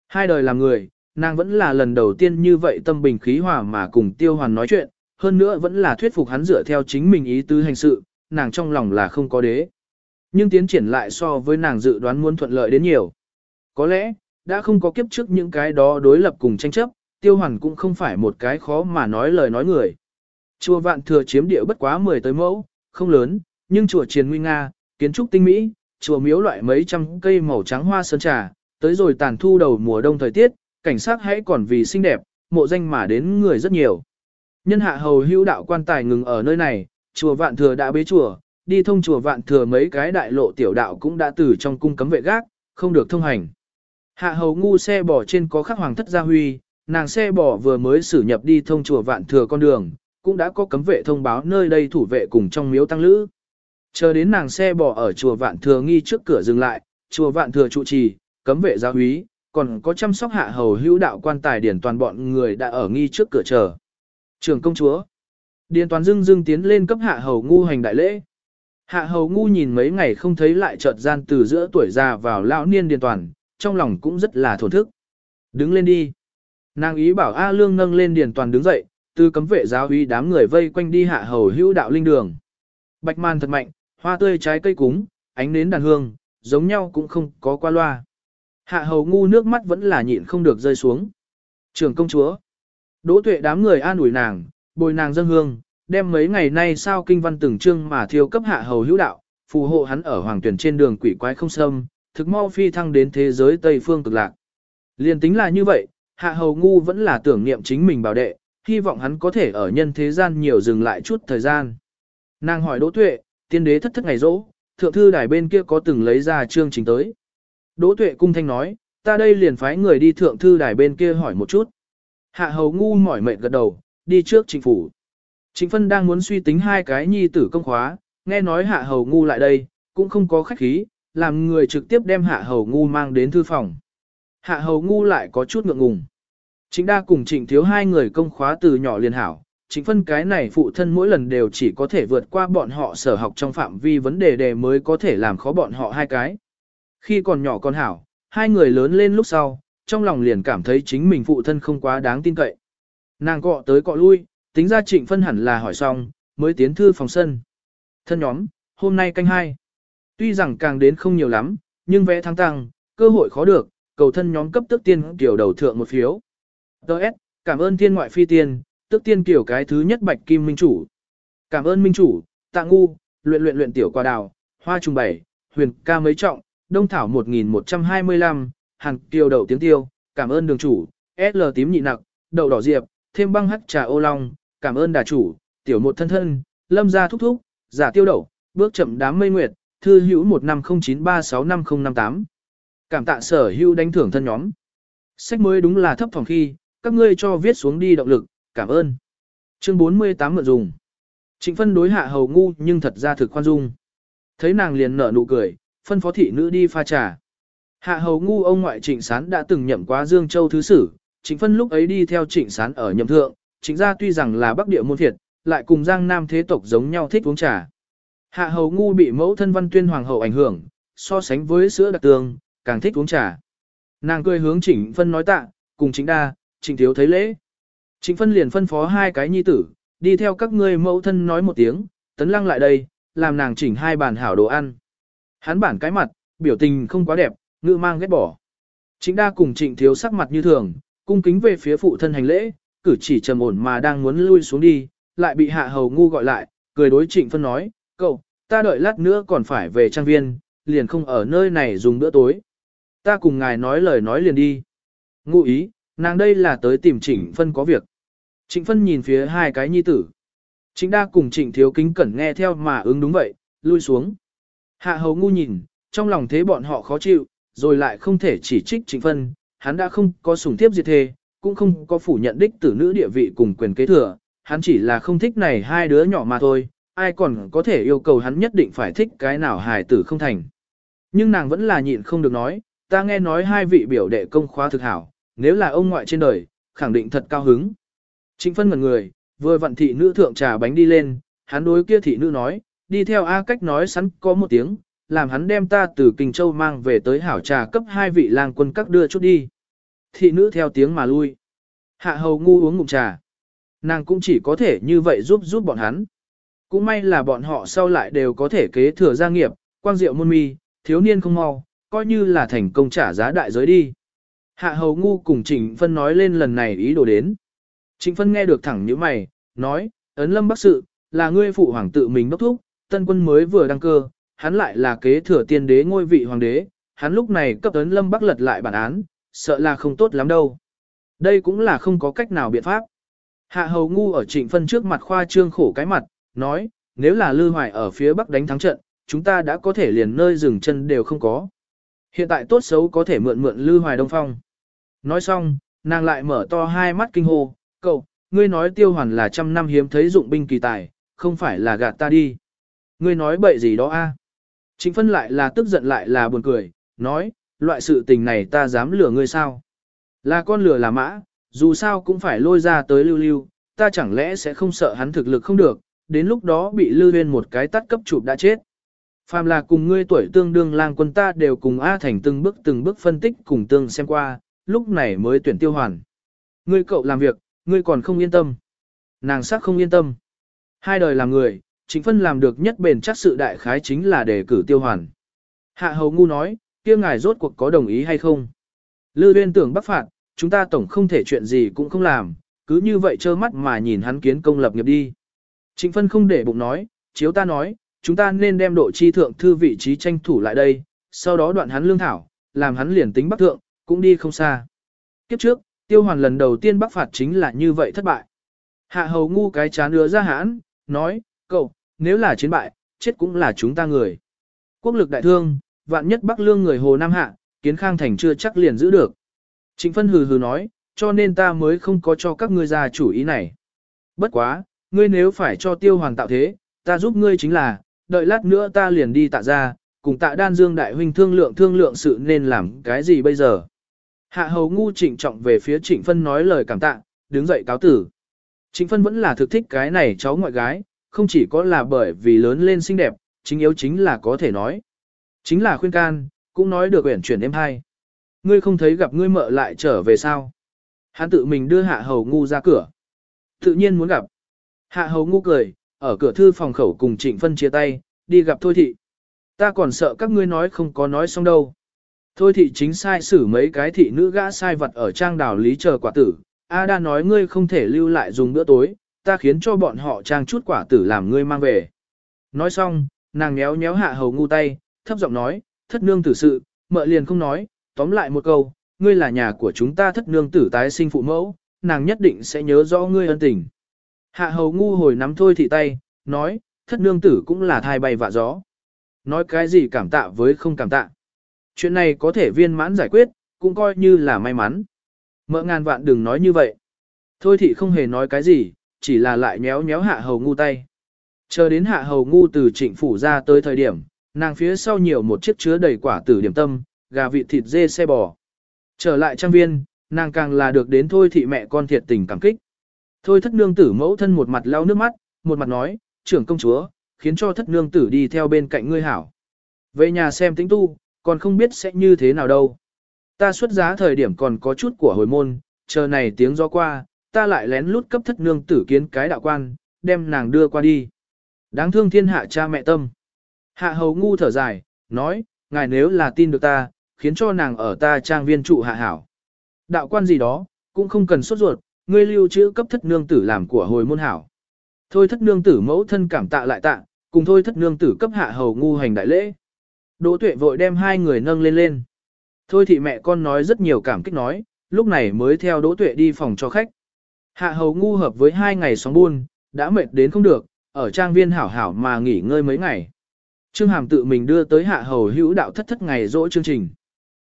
Hai đời làm người, nàng vẫn là lần đầu tiên như vậy tâm bình khí hòa mà cùng tiêu hoàn nói chuyện, hơn nữa vẫn là thuyết phục hắn dựa theo chính mình ý tứ hành sự, nàng trong lòng là không có đế. Nhưng tiến triển lại so với nàng dự đoán muốn thuận lợi đến nhiều. Có lẽ, đã không có kiếp trước những cái đó đối lập cùng tranh chấp, tiêu hoàn cũng không phải một cái khó mà nói lời nói người. Chùa vạn thừa chiếm địa bất quá 10 tới mẫu, không lớn, nhưng chùa triền nguy nga, kiến trúc tinh mỹ, chùa miếu loại mấy trăm cây màu trắng hoa sơn trà, tới rồi tàn thu đầu mùa đông thời tiết, cảnh sát hãy còn vì xinh đẹp, mộ danh mà đến người rất nhiều. Nhân hạ hầu hữu đạo quan tài ngừng ở nơi này, chùa vạn thừa đã bế chùa, đi thông chùa vạn thừa mấy cái đại lộ tiểu đạo cũng đã từ trong cung cấm vệ gác, không được thông hành. Hạ hầu ngu xe bò trên có khắc hoàng thất gia huy, nàng xe bò vừa mới xử nhập đi thông chùa vạn thừa con đường, cũng đã có cấm vệ thông báo nơi đây thủ vệ cùng trong miếu tăng lữ. Chờ đến nàng xe bò ở chùa vạn thừa nghi trước cửa dừng lại, chùa vạn thừa trụ trì, cấm vệ gia úy, còn có chăm sóc hạ hầu hữu đạo quan tài điển toàn bọn người đã ở nghi trước cửa chờ. Trường công chúa. Điền toàn dưng dưng tiến lên cấp hạ hầu ngu hành đại lễ. Hạ hầu ngu nhìn mấy ngày không thấy lại chợt gian từ giữa tuổi già vào lão niên điền toàn, trong lòng cũng rất là thổn thức. Đứng lên đi. Nàng ý bảo A Lương nâng lên điền toàn đứng dậy, từ cấm vệ giáo uy đám người vây quanh đi hạ hầu hữu đạo linh đường. Bạch man thật mạnh, hoa tươi trái cây cúng, ánh nến đàn hương, giống nhau cũng không có qua loa. Hạ hầu ngu nước mắt vẫn là nhịn không được rơi xuống. Trường công chúa. Đỗ tuệ đám người an ủi nàng, bồi nàng dân hương, đem mấy ngày nay sao kinh văn từng chương mà thiêu cấp hạ hầu hữu đạo, phù hộ hắn ở hoàng tuyển trên đường quỷ quái không xâm, thực mau phi thăng đến thế giới Tây phương cực lạc. Liên tính là như vậy, hạ hầu ngu vẫn là tưởng niệm chính mình bảo đệ, hy vọng hắn có thể ở nhân thế gian nhiều dừng lại chút thời gian. Nàng hỏi Đỗ Tuệ, tiên đế thất thất ngày rỗ, thượng thư đài bên kia có từng lấy ra chương trình tới. Đỗ Tuệ cung thanh nói, ta đây liền phái người đi thượng thư đài bên kia hỏi một chút. Hạ hầu ngu mỏi mệt gật đầu, đi trước chính phủ. Trịnh Phân đang muốn suy tính hai cái nhi tử công khóa, nghe nói hạ hầu ngu lại đây, cũng không có khách khí, làm người trực tiếp đem hạ hầu ngu mang đến thư phòng. Hạ hầu ngu lại có chút ngượng ngùng. Trịnh đa cùng trịnh thiếu hai người công khóa từ nhỏ liền hảo, chính phân cái này phụ thân mỗi lần đều chỉ có thể vượt qua bọn họ sở học trong phạm vi vấn đề đề mới có thể làm khó bọn họ hai cái. Khi còn nhỏ con hảo, hai người lớn lên lúc sau, trong lòng liền cảm thấy chính mình phụ thân không quá đáng tin cậy. Nàng cọ tới cọ lui, tính ra trịnh phân hẳn là hỏi xong, mới tiến thư phòng sân. Thân nhóm, hôm nay canh hai. Tuy rằng càng đến không nhiều lắm, nhưng vẽ thắng tăng, cơ hội khó được, cầu thân nhóm cấp tức tiên kiểu đầu thượng một phiếu. Đợt, cảm ơn thiên ngoại phi tiên, tức tiên kiểu cái thứ nhất bạch kim minh chủ. Cảm ơn minh chủ, tạ ngu, luyện luyện luyện tiểu quả đào, hoa trùng bảy, huyền ca mấy trọng, đông thảo 1125, hàng tiêu đậu tiếng tiêu, cảm ơn đường chủ, SL tím nhị nặc, đậu đỏ diệp, thêm băng hắc trà ô long, cảm ơn đà chủ, tiểu một thân thân, lâm gia thúc thúc, giả tiêu đậu, bước chậm đám mây nguyệt, thư hữu 1509365058. Cảm tạ sở hữu đánh thưởng thân nhóm. Sách mới đúng là thấp phòng khi, các ngươi cho viết xuống đi động lực, cảm ơn. Chương 48 mượn dùng. Trịnh phân đối hạ hầu ngu nhưng thật ra thực khoan dung. Thấy nàng liền nở nụ cười, phân phó thị nữ đi pha trà. Hạ hầu ngu ông ngoại trịnh sán đã từng nhậm quá Dương Châu Thứ Sử, trịnh phân lúc ấy đi theo trịnh sán ở nhậm thượng, trịnh gia tuy rằng là bắc địa môn thiệt, lại cùng giang nam thế tộc giống nhau thích uống trà. Hạ hầu ngu bị mẫu thân văn tuyên hoàng hậu ảnh hưởng, so sánh với sữa đặc tường, càng thích uống trà. Nàng cười hướng trịnh phân nói tạ, cùng trịnh đa, trịnh thiếu thấy lễ. Trịnh phân liền phân phó hai cái nhi tử, đi theo các ngươi mẫu thân nói một tiếng, tấn lăng lại đây, làm nàng chỉnh hai bàn hảo đồ ăn. Hắn bản cái mặt, biểu tình không quá đẹp, ngự mang ghét bỏ. Trịnh đa cùng trịnh thiếu sắc mặt như thường, cung kính về phía phụ thân hành lễ, cử chỉ trầm ổn mà đang muốn lui xuống đi, lại bị hạ hầu ngu gọi lại, cười đối trịnh phân nói, cậu, ta đợi lát nữa còn phải về trang viên, liền không ở nơi này dùng bữa tối. Ta cùng ngài nói lời nói liền đi. Ngụ ý, nàng đây là tới tìm trịnh phân có việc. Trịnh phân nhìn phía hai cái nhi tử. Trịnh đa cùng trịnh thiếu kính cẩn nghe theo mà ứng đúng vậy, lui xuống. Hạ hầu ngu nhìn, trong lòng thế bọn họ khó chịu, rồi lại không thể chỉ trích trịnh phân, hắn đã không có sủng thiếp diệt thề, cũng không có phủ nhận đích tử nữ địa vị cùng quyền kế thừa, hắn chỉ là không thích này hai đứa nhỏ mà thôi, ai còn có thể yêu cầu hắn nhất định phải thích cái nào hài tử không thành. Nhưng nàng vẫn là nhịn không được nói, ta nghe nói hai vị biểu đệ công khóa thực hảo, nếu là ông ngoại trên đời, khẳng định thật cao hứng. Trịnh phân ngần người, vừa vặn thị nữ thượng trà bánh đi lên, hắn đối kia thị nữ nói, đi theo A cách nói sẵn có một tiếng, làm hắn đem ta từ Kinh Châu mang về tới hảo trà cấp hai vị lang quân các đưa chút đi. Thị nữ theo tiếng mà lui. Hạ hầu ngu uống ngụm trà. Nàng cũng chỉ có thể như vậy giúp giúp bọn hắn. Cũng may là bọn họ sau lại đều có thể kế thừa gia nghiệp, quang diệu môn mi, thiếu niên không mau, coi như là thành công trả giá đại giới đi. Hạ hầu ngu cùng Trịnh Phân nói lên lần này ý đồ đến. Trịnh Phân nghe được thẳng như mày, nói, ấn lâm bắc sự, là ngươi phụ hoàng tự mình đốc thúc, tân quân mới vừa đăng cơ, hắn lại là kế thừa tiên đế ngôi vị hoàng đế, hắn lúc này cấp ấn lâm bắc lật lại bản án, sợ là không tốt lắm đâu. Đây cũng là không có cách nào biện pháp. Hạ hầu ngu ở trịnh phân trước mặt khoa trương khổ cái mặt, nói, nếu là lư hoài ở phía bắc đánh thắng trận, chúng ta đã có thể liền nơi dừng chân đều không có. Hiện tại tốt xấu có thể mượn mượn lư hoài đông phong. Nói xong, nàng lại mở to hai mắt kinh hô, cậu, ngươi nói tiêu hoàn là trăm năm hiếm thấy dụng binh kỳ tài, không phải là gạt ta đi. Ngươi nói bậy gì đó a? À? Chính phân lại là tức giận lại là buồn cười, nói, loại sự tình này ta dám lừa ngươi sao? Là con lừa là mã, dù sao cũng phải lôi ra tới lưu lưu, ta chẳng lẽ sẽ không sợ hắn thực lực không được, đến lúc đó bị lưu huyên một cái tắt cấp chụp đã chết. Phàm là cùng ngươi tuổi tương đương lang quân ta đều cùng A Thành từng bước từng bước phân tích cùng tương xem qua, lúc này mới tuyển tiêu hoàn. Ngươi cậu làm việc, ngươi còn không yên tâm. Nàng sắc không yên tâm. Hai đời làm người, chính phân làm được nhất bền chắc sự đại khái chính là đề cử tiêu hoàn. Hạ hầu ngu nói, kia ngài rốt cuộc có đồng ý hay không? Lư Uyên tưởng bắc phạt, chúng ta tổng không thể chuyện gì cũng không làm, cứ như vậy trơ mắt mà nhìn hắn kiến công lập nghiệp đi. Trịnh phân không để bụng nói, chiếu ta nói, chúng ta nên đem độ chi thượng thư vị trí tranh thủ lại đây, sau đó đoạn hắn lương thảo, làm hắn liền tính bắc thượng, cũng đi không xa. Kiếp trước, tiêu hoàn lần đầu tiên bắc phạt chính là như vậy thất bại. Hạ hầu ngu cái chán đưa ra hãn, nói, cậu, nếu là chiến bại, chết cũng là chúng ta người. Quốc lực đại thương, vạn nhất bắc lương người Hồ Nam Hạ, kiến khang thành chưa chắc liền giữ được. Trịnh phân hừ hừ nói, cho nên ta mới không có cho các ngươi ra chủ ý này. Bất quá, ngươi nếu phải cho tiêu hoàng tạo thế, ta giúp ngươi chính là, đợi lát nữa ta liền đi tạ ra, cùng tạ đan dương đại huynh thương lượng thương lượng sự nên làm cái gì bây giờ. Hạ hầu ngu trịnh trọng về phía trịnh phân nói lời cảm tạ, đứng dậy cáo tử. Trịnh phân vẫn là thực thích cái này cháu ngoại gái, không chỉ có là bởi vì lớn lên xinh đẹp, chính yếu chính là có thể nói. Chính là khuyên can, cũng nói được uyển chuyển em hai. Ngươi không thấy gặp ngươi mợ lại trở về sao? Hắn tự mình đưa hạ hầu ngu ra cửa. Tự nhiên muốn gặp. Hạ hầu ngu cười, ở cửa thư phòng khẩu cùng trịnh phân chia tay, đi gặp thôi thị. Ta còn sợ các ngươi nói không có nói xong đâu. Thôi thị chính sai xử mấy cái thị nữ gã sai vật ở trang đảo lý chờ quả tử. A đa nói ngươi không thể lưu lại dùng bữa tối, ta khiến cho bọn họ trang chút quả tử làm ngươi mang về. Nói xong, nàng nhéo nhéo hạ hầu ngu tay, thấp giọng nói, thất nương tử sự, mợ liền không nói, tóm lại một câu, ngươi là nhà của chúng ta thất nương tử tái sinh phụ mẫu, nàng nhất định sẽ nhớ rõ ngươi ân tình. Hạ hầu ngu hồi nắm thôi thị tay, nói, thất nương tử cũng là thai bay vạ gió. Nói cái gì cảm tạ với không cảm tạ. Chuyện này có thể viên mãn giải quyết, cũng coi như là may mắn. Mỡ ngàn vạn đừng nói như vậy. Thôi thị không hề nói cái gì, chỉ là lại nhéo nhéo hạ hầu ngu tay. Chờ đến hạ hầu ngu từ trịnh phủ ra tới thời điểm, nàng phía sau nhiều một chiếc chứa đầy quả tử điểm tâm, gà vịt thịt dê xe bò. Trở lại trang viên, nàng càng là được đến thôi thị mẹ con thiệt tình cảm kích. Thôi thất nương tử mẫu thân một mặt lau nước mắt, một mặt nói, trưởng công chúa, khiến cho thất nương tử đi theo bên cạnh ngươi hảo. Về nhà xem tính tu, còn không biết sẽ như thế nào đâu. Ta xuất giá thời điểm còn có chút của hồi môn, chờ này tiếng gió qua, ta lại lén lút cấp thất nương tử kiến cái đạo quan, đem nàng đưa qua đi. Đáng thương thiên hạ cha mẹ tâm. Hạ hầu ngu thở dài, nói, ngài nếu là tin được ta, khiến cho nàng ở ta trang viên trụ hạ hảo. Đạo quan gì đó, cũng không cần sốt ruột, ngươi lưu trữ cấp thất nương tử làm của hồi môn hảo. Thôi thất nương tử mẫu thân cảm tạ lại tạ, cùng thôi thất nương tử cấp hạ hầu ngu hành đại lễ. Đỗ tuệ vội đem hai người nâng lên lên. Thôi thị mẹ con nói rất nhiều cảm kích nói, lúc này mới theo đỗ tuệ đi phòng cho khách. Hạ hầu ngu hợp với hai ngày sóng buôn, đã mệt đến không được, ở trang viên hảo hảo mà nghỉ ngơi mấy ngày. Trương Hàm tự mình đưa tới hạ hầu hữu đạo thất thất ngày dỗ chương trình.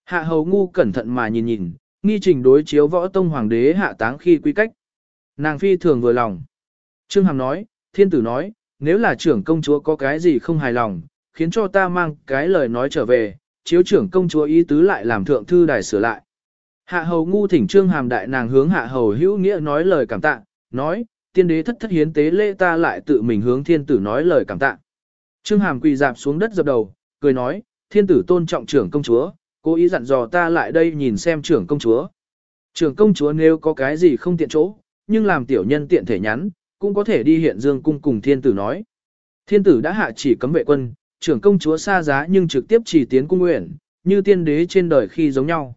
Hạ hầu ngu cẩn thận mà nhìn nhìn, nghi trình đối chiếu võ tông hoàng đế hạ táng khi quy cách. Nàng phi thường vừa lòng. Trương Hàm nói, thiên tử nói, nếu là trưởng công chúa có cái gì không hài lòng, khiến cho ta mang cái lời nói trở về, chiếu trưởng công chúa ý tứ lại làm thượng thư đài sửa lại. Hạ hầu ngu thỉnh Trương Hàm đại nàng hướng hạ hầu hữu nghĩa nói lời cảm tạ, nói, tiên đế thất thất hiến tế lễ ta lại tự mình hướng thiên tử nói lời cảm tạ. Trương Hàm quỳ dạp xuống đất dập đầu, cười nói, thiên tử tôn trọng trưởng công chúa, cố ý dặn dò ta lại đây nhìn xem trưởng công chúa. Trưởng công chúa nếu có cái gì không tiện chỗ, nhưng làm tiểu nhân tiện thể nhắn, cũng có thể đi hiện dương cung cùng thiên tử nói. Thiên tử đã hạ chỉ cấm vệ quân, trưởng công chúa xa giá nhưng trực tiếp chỉ tiến cung nguyện, như tiên đế trên đời khi giống nhau.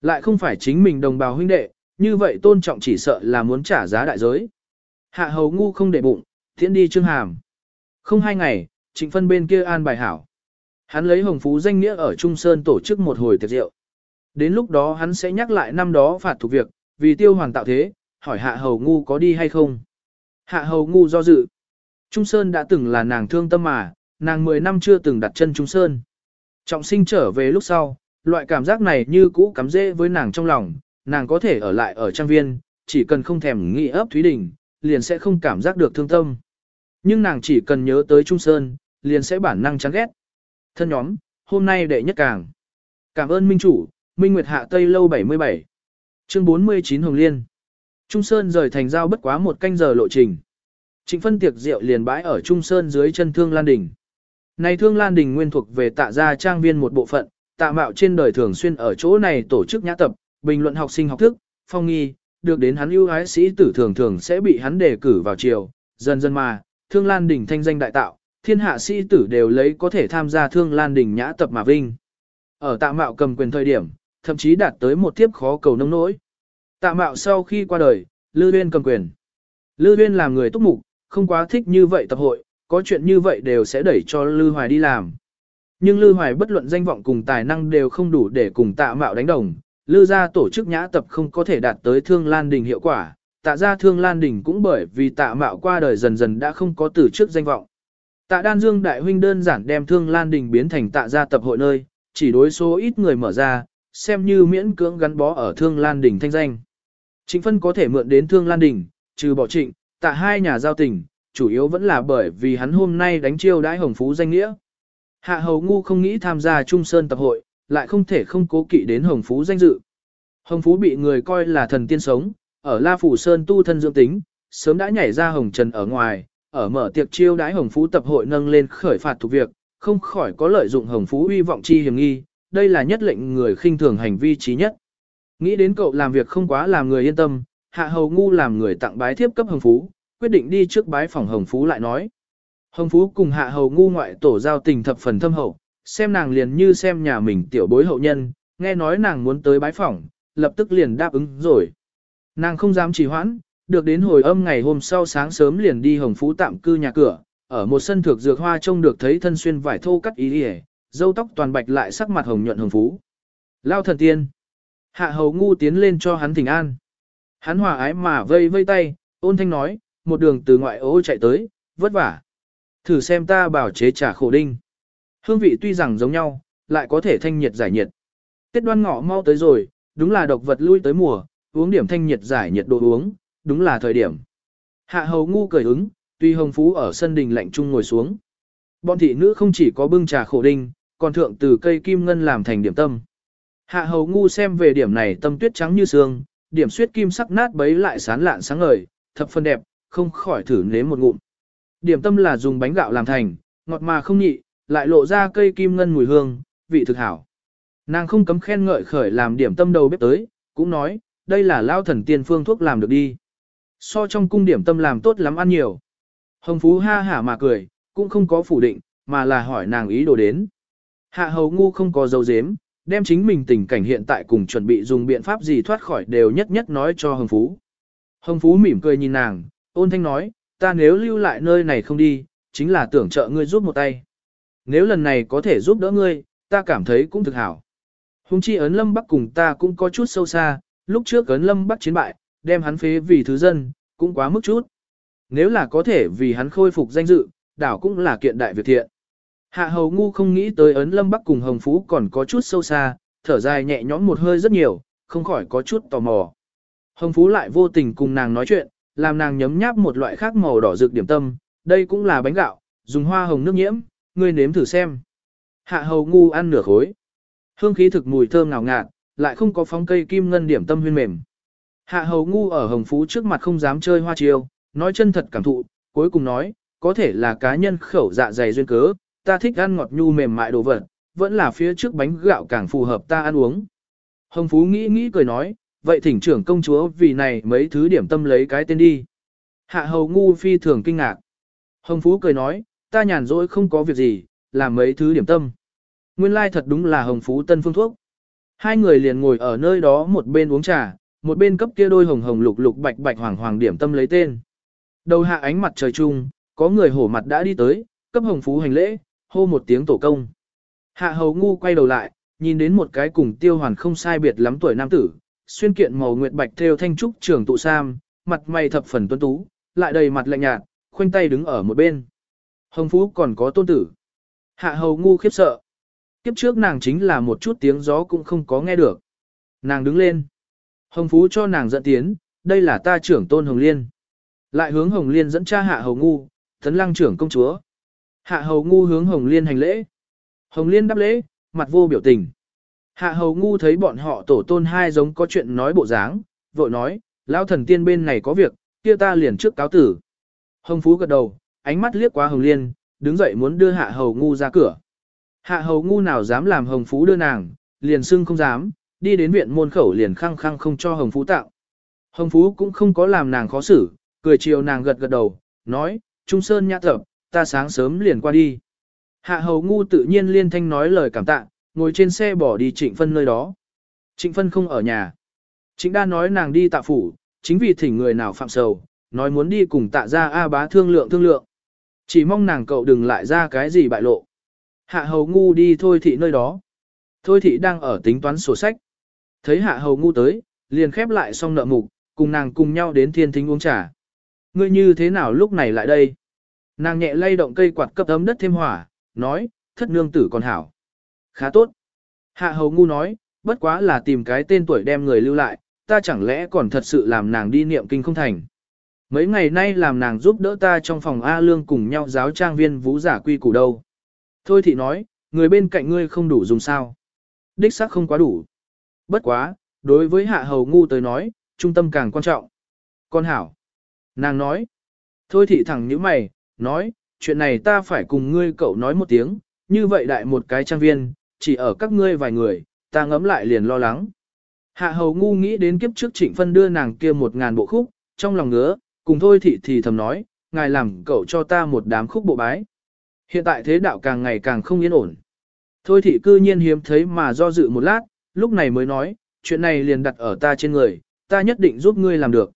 Lại không phải chính mình đồng bào huynh đệ, như vậy tôn trọng chỉ sợ là muốn trả giá đại giới. Hạ hầu ngu không để bụng, thiện đi trương hàm. Không hai ngày, trịnh phân bên kia an bài hảo. Hắn lấy hồng phú danh nghĩa ở Trung Sơn tổ chức một hồi tiệc rượu. Đến lúc đó hắn sẽ nhắc lại năm đó phạt thuộc việc, vì tiêu hoàng tạo thế, hỏi hạ hầu ngu có đi hay không. Hạ hầu ngu do dự. Trung Sơn đã từng là nàng thương tâm mà, nàng 10 năm chưa từng đặt chân Trung Sơn. Trọng sinh trở về lúc sau, loại cảm giác này như cũ cắm dễ với nàng trong lòng, nàng có thể ở lại ở trang viên, chỉ cần không thèm nghĩ ấp Thúy Đình, liền sẽ không cảm giác được thương tâm. Nhưng nàng chỉ cần nhớ tới Trung Sơn, liền sẽ bản năng chán ghét. Thân nhóm, hôm nay đệ nhất càng. Cảm ơn Minh Chủ, Minh Nguyệt Hạ Tây Lâu 77. Chương 49 Hồng Liên. Trung Sơn rời thành giao bất quá một canh giờ lộ trình. Trịnh phân tiệc rượu liền bãi ở Trung Sơn dưới chân Thương Lan Đình. Này Thương Lan Đình nguyên thuộc về tạ gia trang viên một bộ phận, tạ mạo trên đời thường xuyên ở chỗ này tổ chức nhã tập, bình luận học sinh học thức, phong nghi, được đến hắn ưu ái sĩ tử thường thường sẽ bị hắn đề cử vào triều, dần dần mà, Thương Lan Đình thanh danh đại tạo, thiên hạ sĩ tử đều lấy có thể tham gia Thương Lan Đình nhã tập mà vinh. Ở tạ mạo cầm quyền thời điểm, thậm chí đạt tới một tiếp khó cầu nông nỗi. Tạ mạo sau khi qua đời, Lư Uyên cầm quyền. Lư Uyên làm người túc mục, không quá thích như vậy tập hội, có chuyện như vậy đều sẽ đẩy cho Lư Hoài đi làm. Nhưng Lư Hoài bất luận danh vọng cùng tài năng đều không đủ để cùng tạ mạo đánh đồng. Lư gia tổ chức nhã tập không có thể đạt tới Thương Lan Đình hiệu quả, tạ gia Thương Lan Đình cũng bởi vì tạ mạo qua đời dần dần đã không có từ trước danh vọng. Tạ Đan Dương đại huynh đơn giản đem Thương Lan Đình biến thành tạ gia tập hội nơi, chỉ đối số ít người mở ra, xem như miễn cưỡng gắn bó ở Thương Lan Đình thanh danh. Trịnh phân có thể mượn đến Thương Lan Đình, trừ bỏ trịnh, tạ hai nhà giao tình, chủ yếu vẫn là bởi vì hắn hôm nay đánh chiêu đãi hồng phú danh nghĩa. Hạ hầu ngu không nghĩ tham gia Trung Sơn tập hội, lại không thể không cố kỵ đến hồng phú danh dự. Hồng phú bị người coi là thần tiên sống, ở La Phủ Sơn tu thân dưỡng tính, sớm đã nhảy ra hồng trần ở ngoài, ở mở tiệc chiêu đãi hồng phú tập hội nâng lên khởi phạt thuộc việc, không khỏi có lợi dụng hồng phú uy vọng chi hiểm nghi, đây là nhất lệnh người khinh thường hành vi trí nhất. Nghĩ đến cậu làm việc không quá làm người yên tâm, hạ hầu ngu làm người tặng bái thiếp cấp hồng phú, quyết định đi trước bái phòng hồng phú lại nói. Hồng phú cùng hạ hầu ngu ngoại tổ giao tình thập phần thâm hậu, xem nàng liền như xem nhà mình tiểu bối hậu nhân, nghe nói nàng muốn tới bái phỏng, lập tức liền đáp ứng rồi. Nàng không dám trì hoãn, được đến hồi âm ngày hôm sau sáng sớm liền đi hồng phú tạm cư nhà cửa, ở một sân thược dược hoa trông được thấy thân xuyên vải thô cắt ý hề, dâu tóc toàn bạch lại sắc mặt hồng nhuận hồng phú. Lao thần tiên. Hạ hầu ngu tiến lên cho hắn thỉnh an. Hắn hòa ái mà vây vây tay, ôn thanh nói, một đường từ ngoại ô chạy tới, vất vả. Thử xem ta bảo chế trà khổ đinh. Hương vị tuy rằng giống nhau, lại có thể thanh nhiệt giải nhiệt. Tết đoan ngọ mau tới rồi, đúng là độc vật lui tới mùa, uống điểm thanh nhiệt giải nhiệt đồ uống, đúng là thời điểm. Hạ hầu ngu cười ứng, tuy hồng phú ở sân đình lạnh trung ngồi xuống. Bọn thị nữ không chỉ có bưng trà khổ đinh, còn thượng từ cây kim ngân làm thành điểm tâm. Hạ hầu ngu xem về điểm này tâm tuyết trắng như sương, điểm suyết kim sắc nát bấy lại sán lạn sáng ngời, thập phân đẹp, không khỏi thử nếm một ngụm. Điểm tâm là dùng bánh gạo làm thành, ngọt mà không nhị, lại lộ ra cây kim ngân mùi hương, vị thực hảo. Nàng không cấm khen ngợi khởi làm điểm tâm đầu bếp tới, cũng nói, đây là lao thần tiên phương thuốc làm được đi. So trong cung điểm tâm làm tốt lắm ăn nhiều. Hồng Phú ha hả mà cười, cũng không có phủ định, mà là hỏi nàng ý đồ đến. Hạ hầu ngu không có dấu dếm, đem chính mình tình cảnh hiện tại cùng chuẩn bị dùng biện pháp gì thoát khỏi đều nhất nhất nói cho Hồng Phú. Hồng Phú mỉm cười nhìn nàng, ôn thanh nói, ta nếu lưu lại nơi này không đi, chính là tưởng trợ ngươi giúp một tay. Nếu lần này có thể giúp đỡ ngươi, ta cảm thấy cũng thực hảo. Hùng chi ấn lâm bắc cùng ta cũng có chút sâu xa, lúc trước ấn lâm bắc chiến bại, đem hắn phế vì thứ dân, cũng quá mức chút. Nếu là có thể vì hắn khôi phục danh dự, đảo cũng là kiện đại việc thiện. Hạ hầu ngu không nghĩ tới ấn lâm bắc cùng hồng phú còn có chút sâu xa, thở dài nhẹ nhõm một hơi rất nhiều, không khỏi có chút tò mò. Hồng phú lại vô tình cùng nàng nói chuyện, làm nàng nhấm nháp một loại khác màu đỏ rực điểm tâm, đây cũng là bánh gạo, dùng hoa hồng nước nhiễm, ngươi nếm thử xem. Hạ hầu ngu ăn nửa khối. Hương khí thực mùi thơm ngào ngạt, lại không có phóng cây kim ngân điểm tâm huyên mềm. Hạ hầu ngu ở hồng phú trước mặt không dám chơi hoa chiêu, nói chân thật cảm thụ, cuối cùng nói, có thể là cá nhân khẩu dạ dày duyên cớ, ta thích ăn ngọt nhu mềm mại đồ vật, vẫn là phía trước bánh gạo càng phù hợp ta ăn uống. Hồng Phú nghĩ nghĩ cười nói, vậy thỉnh trưởng công chúa vì này mấy thứ điểm tâm lấy cái tên đi. Hạ hầu ngu phi thường kinh ngạc. Hồng Phú cười nói, ta nhàn rỗi không có việc gì, làm mấy thứ điểm tâm. Nguyên lai thật đúng là Hồng Phú tân phương thuốc. Hai người liền ngồi ở nơi đó một bên uống trà, một bên cấp kia đôi hồng hồng lục lục bạch bạch hoàng hoàng điểm tâm lấy tên. Đầu hạ ánh mặt trời chung, có người hổ mặt đã đi tới, cấp Hồng Phú hành lễ, hô một tiếng tổ công. Hạ hầu ngu quay đầu lại, nhìn đến một cái cùng tiêu hoàn không sai biệt lắm tuổi nam tử, xuyên kiện màu nguyệt bạch theo thanh trúc trưởng tụ sam, mặt mày thập phần tuấn tú, lại đầy mặt lạnh nhạt, khoanh tay đứng ở một bên. Hồng Phú còn có tôn tử. Hạ hầu ngu khiếp sợ. Kiếp trước nàng chính là một chút tiếng gió cũng không có nghe được. Nàng đứng lên. Hồng Phú cho nàng dẫn tiến, đây là ta trưởng tôn Hồng Liên. Lại hướng Hồng Liên dẫn cha hạ hầu ngu, tấn lăng trưởng công chúa. Hạ hầu ngu hướng Hồng Liên hành lễ. Hồng Liên đáp lễ, mặt vô biểu tình. Hạ hầu ngu thấy bọn họ tổ tôn hai giống có chuyện nói bộ dáng, vội nói, lão thần tiên bên này có việc, kia ta liền trước cáo tử. Hồng Phú gật đầu, ánh mắt liếc qua Hồng Liên, đứng dậy muốn đưa hạ hầu ngu ra cửa. Hạ hầu ngu nào dám làm Hồng Phú đưa nàng, liền xưng không dám, đi đến viện môn khẩu liền khăng khăng không cho Hồng Phú tạo. Hồng Phú cũng không có làm nàng khó xử, cười chiều nàng gật gật đầu, nói, Trung Sơn nhã tập, ta sáng sớm liền qua đi. Hạ hầu ngu tự nhiên liên thanh nói lời cảm tạ, ngồi trên xe bỏ đi trịnh phân nơi đó. Trịnh phân không ở nhà. Trịnh đa nói nàng đi tạ phủ, chính vì thỉnh người nào phạm sầu, nói muốn đi cùng tạ ra A bá thương lượng thương lượng. Chỉ mong nàng cậu đừng lại ra cái gì bại lộ. Hạ hầu ngu đi thôi thị nơi đó. Thôi thị đang ở tính toán sổ sách. Thấy hạ hầu ngu tới, liền khép lại xong nợ mục, cùng nàng cùng nhau đến thiên thính uống trà. Ngươi như thế nào lúc này lại đây? Nàng nhẹ lay động cây quạt cấp ấm đất thêm hỏa, nói, thất nương tử còn hảo. Khá tốt. Hạ hầu ngu nói, bất quá là tìm cái tên tuổi đem người lưu lại, ta chẳng lẽ còn thật sự làm nàng đi niệm kinh không thành. Mấy ngày nay làm nàng giúp đỡ ta trong phòng A Lương cùng nhau giáo trang viên vũ giả quy củ đâu. Thôi thì nói, người bên cạnh ngươi không đủ dùng sao. Đích xác không quá đủ. Bất quá, đối với hạ hầu ngu tới nói, trung tâm càng quan trọng. Con hảo. Nàng nói. Thôi thị thẳng như mày, nói, chuyện này ta phải cùng ngươi cậu nói một tiếng, như vậy đại một cái trang viên, chỉ ở các ngươi vài người, ta ngấm lại liền lo lắng. Hạ hầu ngu nghĩ đến kiếp trước trịnh phân đưa nàng kia một ngàn bộ khúc, trong lòng ngứa, cùng thôi thị thì thầm nói, ngài làm cậu cho ta một đám khúc bộ bái. Hiện tại thế đạo càng ngày càng không yên ổn. Thôi thị cư nhiên hiếm thấy mà do dự một lát, lúc này mới nói, chuyện này liền đặt ở ta trên người, ta nhất định giúp ngươi làm được.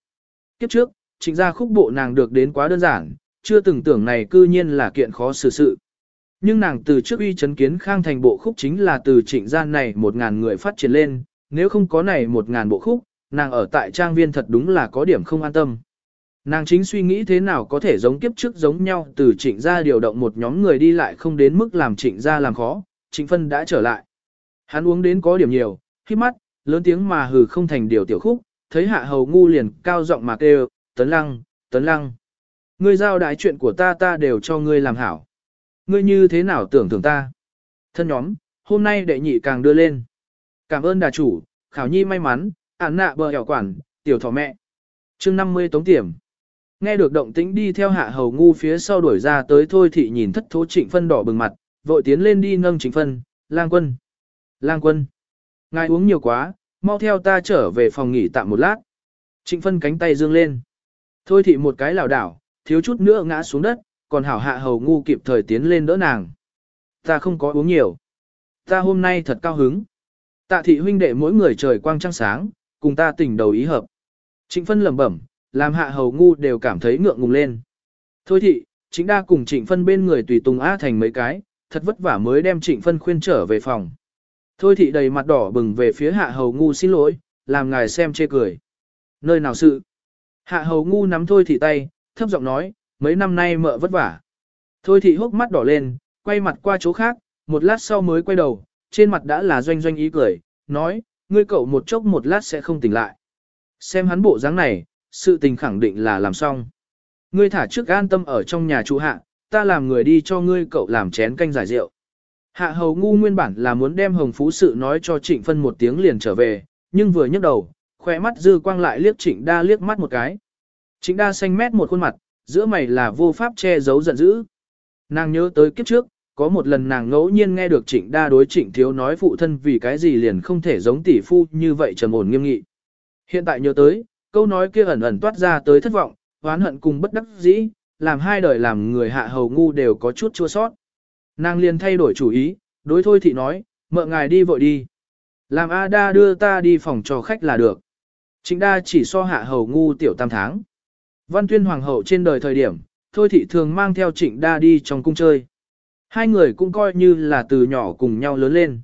Kiếp trước, trịnh ra khúc bộ nàng được đến quá đơn giản, chưa từng tưởng này cư nhiên là kiện khó xử sự. Nhưng nàng từ trước uy chấn kiến khang thành bộ khúc chính là từ trịnh gian này một ngàn người phát triển lên, nếu không có này một ngàn bộ khúc, nàng ở tại trang viên thật đúng là có điểm không an tâm. Nàng chính suy nghĩ thế nào có thể giống kiếp trước giống nhau từ trịnh gia điều động một nhóm người đi lại không đến mức làm trịnh gia làm khó, trịnh phân đã trở lại. Hắn uống đến có điểm nhiều, khi mắt, lớn tiếng mà hừ không thành điều tiểu khúc, thấy hạ hầu ngu liền cao giọng mà kêu, tấn lăng, tấn lăng. Ngươi giao đại chuyện của ta ta đều cho ngươi làm hảo. Ngươi như thế nào tưởng tưởng ta? Thân nhóm, hôm nay đệ nhị càng đưa lên. Cảm ơn đà chủ, khảo nhi may mắn, ản nạ bờ hẻo quản, tiểu thỏ mẹ. chương 50 tống tiểm. Nghe được động tĩnh đi theo hạ hầu ngu phía sau đuổi ra tới thôi thị nhìn thất thố trịnh phân đỏ bừng mặt, vội tiến lên đi nâng trịnh phân, lang quân. Lang quân. Ngài uống nhiều quá, mau theo ta trở về phòng nghỉ tạm một lát. Trịnh phân cánh tay dương lên. Thôi thị một cái lảo đảo, thiếu chút nữa ngã xuống đất, còn hảo hạ hầu ngu kịp thời tiến lên đỡ nàng. Ta không có uống nhiều. Ta hôm nay thật cao hứng. Tạ thị huynh đệ mỗi người trời quang trăng sáng, cùng ta tỉnh đầu ý hợp. Trịnh phân lẩm bẩm, làm hạ hầu ngu đều cảm thấy ngượng ngùng lên. Thôi thị, chính đa cùng trịnh phân bên người tùy tùng á thành mấy cái, thật vất vả mới đem trịnh phân khuyên trở về phòng. Thôi thị đầy mặt đỏ bừng về phía hạ hầu ngu xin lỗi, làm ngài xem chê cười. Nơi nào sự? Hạ hầu ngu nắm thôi thị tay, thấp giọng nói, mấy năm nay mợ vất vả. Thôi thị hốc mắt đỏ lên, quay mặt qua chỗ khác, một lát sau mới quay đầu, trên mặt đã là doanh doanh ý cười, nói, ngươi cậu một chốc một lát sẽ không tỉnh lại. Xem hắn bộ dáng này, sự tình khẳng định là làm xong. Ngươi thả trước an tâm ở trong nhà chủ hạ, ta làm người đi cho ngươi cậu làm chén canh giải rượu. Hạ hầu ngu nguyên bản là muốn đem hồng phú sự nói cho trịnh phân một tiếng liền trở về, nhưng vừa nhấc đầu, khỏe mắt dư quang lại liếc trịnh đa liếc mắt một cái. Trịnh đa xanh mét một khuôn mặt, giữa mày là vô pháp che giấu giận dữ. Nàng nhớ tới kiếp trước, có một lần nàng ngẫu nhiên nghe được trịnh đa đối trịnh thiếu nói phụ thân vì cái gì liền không thể giống tỷ phu như vậy trầm ổn nghiêm nghị. Hiện tại nhớ tới, câu nói kia ẩn ẩn toát ra tới thất vọng, oán hận cùng bất đắc dĩ, làm hai đời làm người hạ hầu ngu đều có chút chua sót. Nàng liền thay đổi chủ ý, đối thôi thị nói, mợ ngài đi vội đi. Làm A đa đưa ta đi phòng cho khách là được. Trịnh đa chỉ so hạ hầu ngu tiểu tam tháng. Văn tuyên hoàng hậu trên đời thời điểm, thôi thị thường mang theo trịnh đa đi trong cung chơi. Hai người cũng coi như là từ nhỏ cùng nhau lớn lên.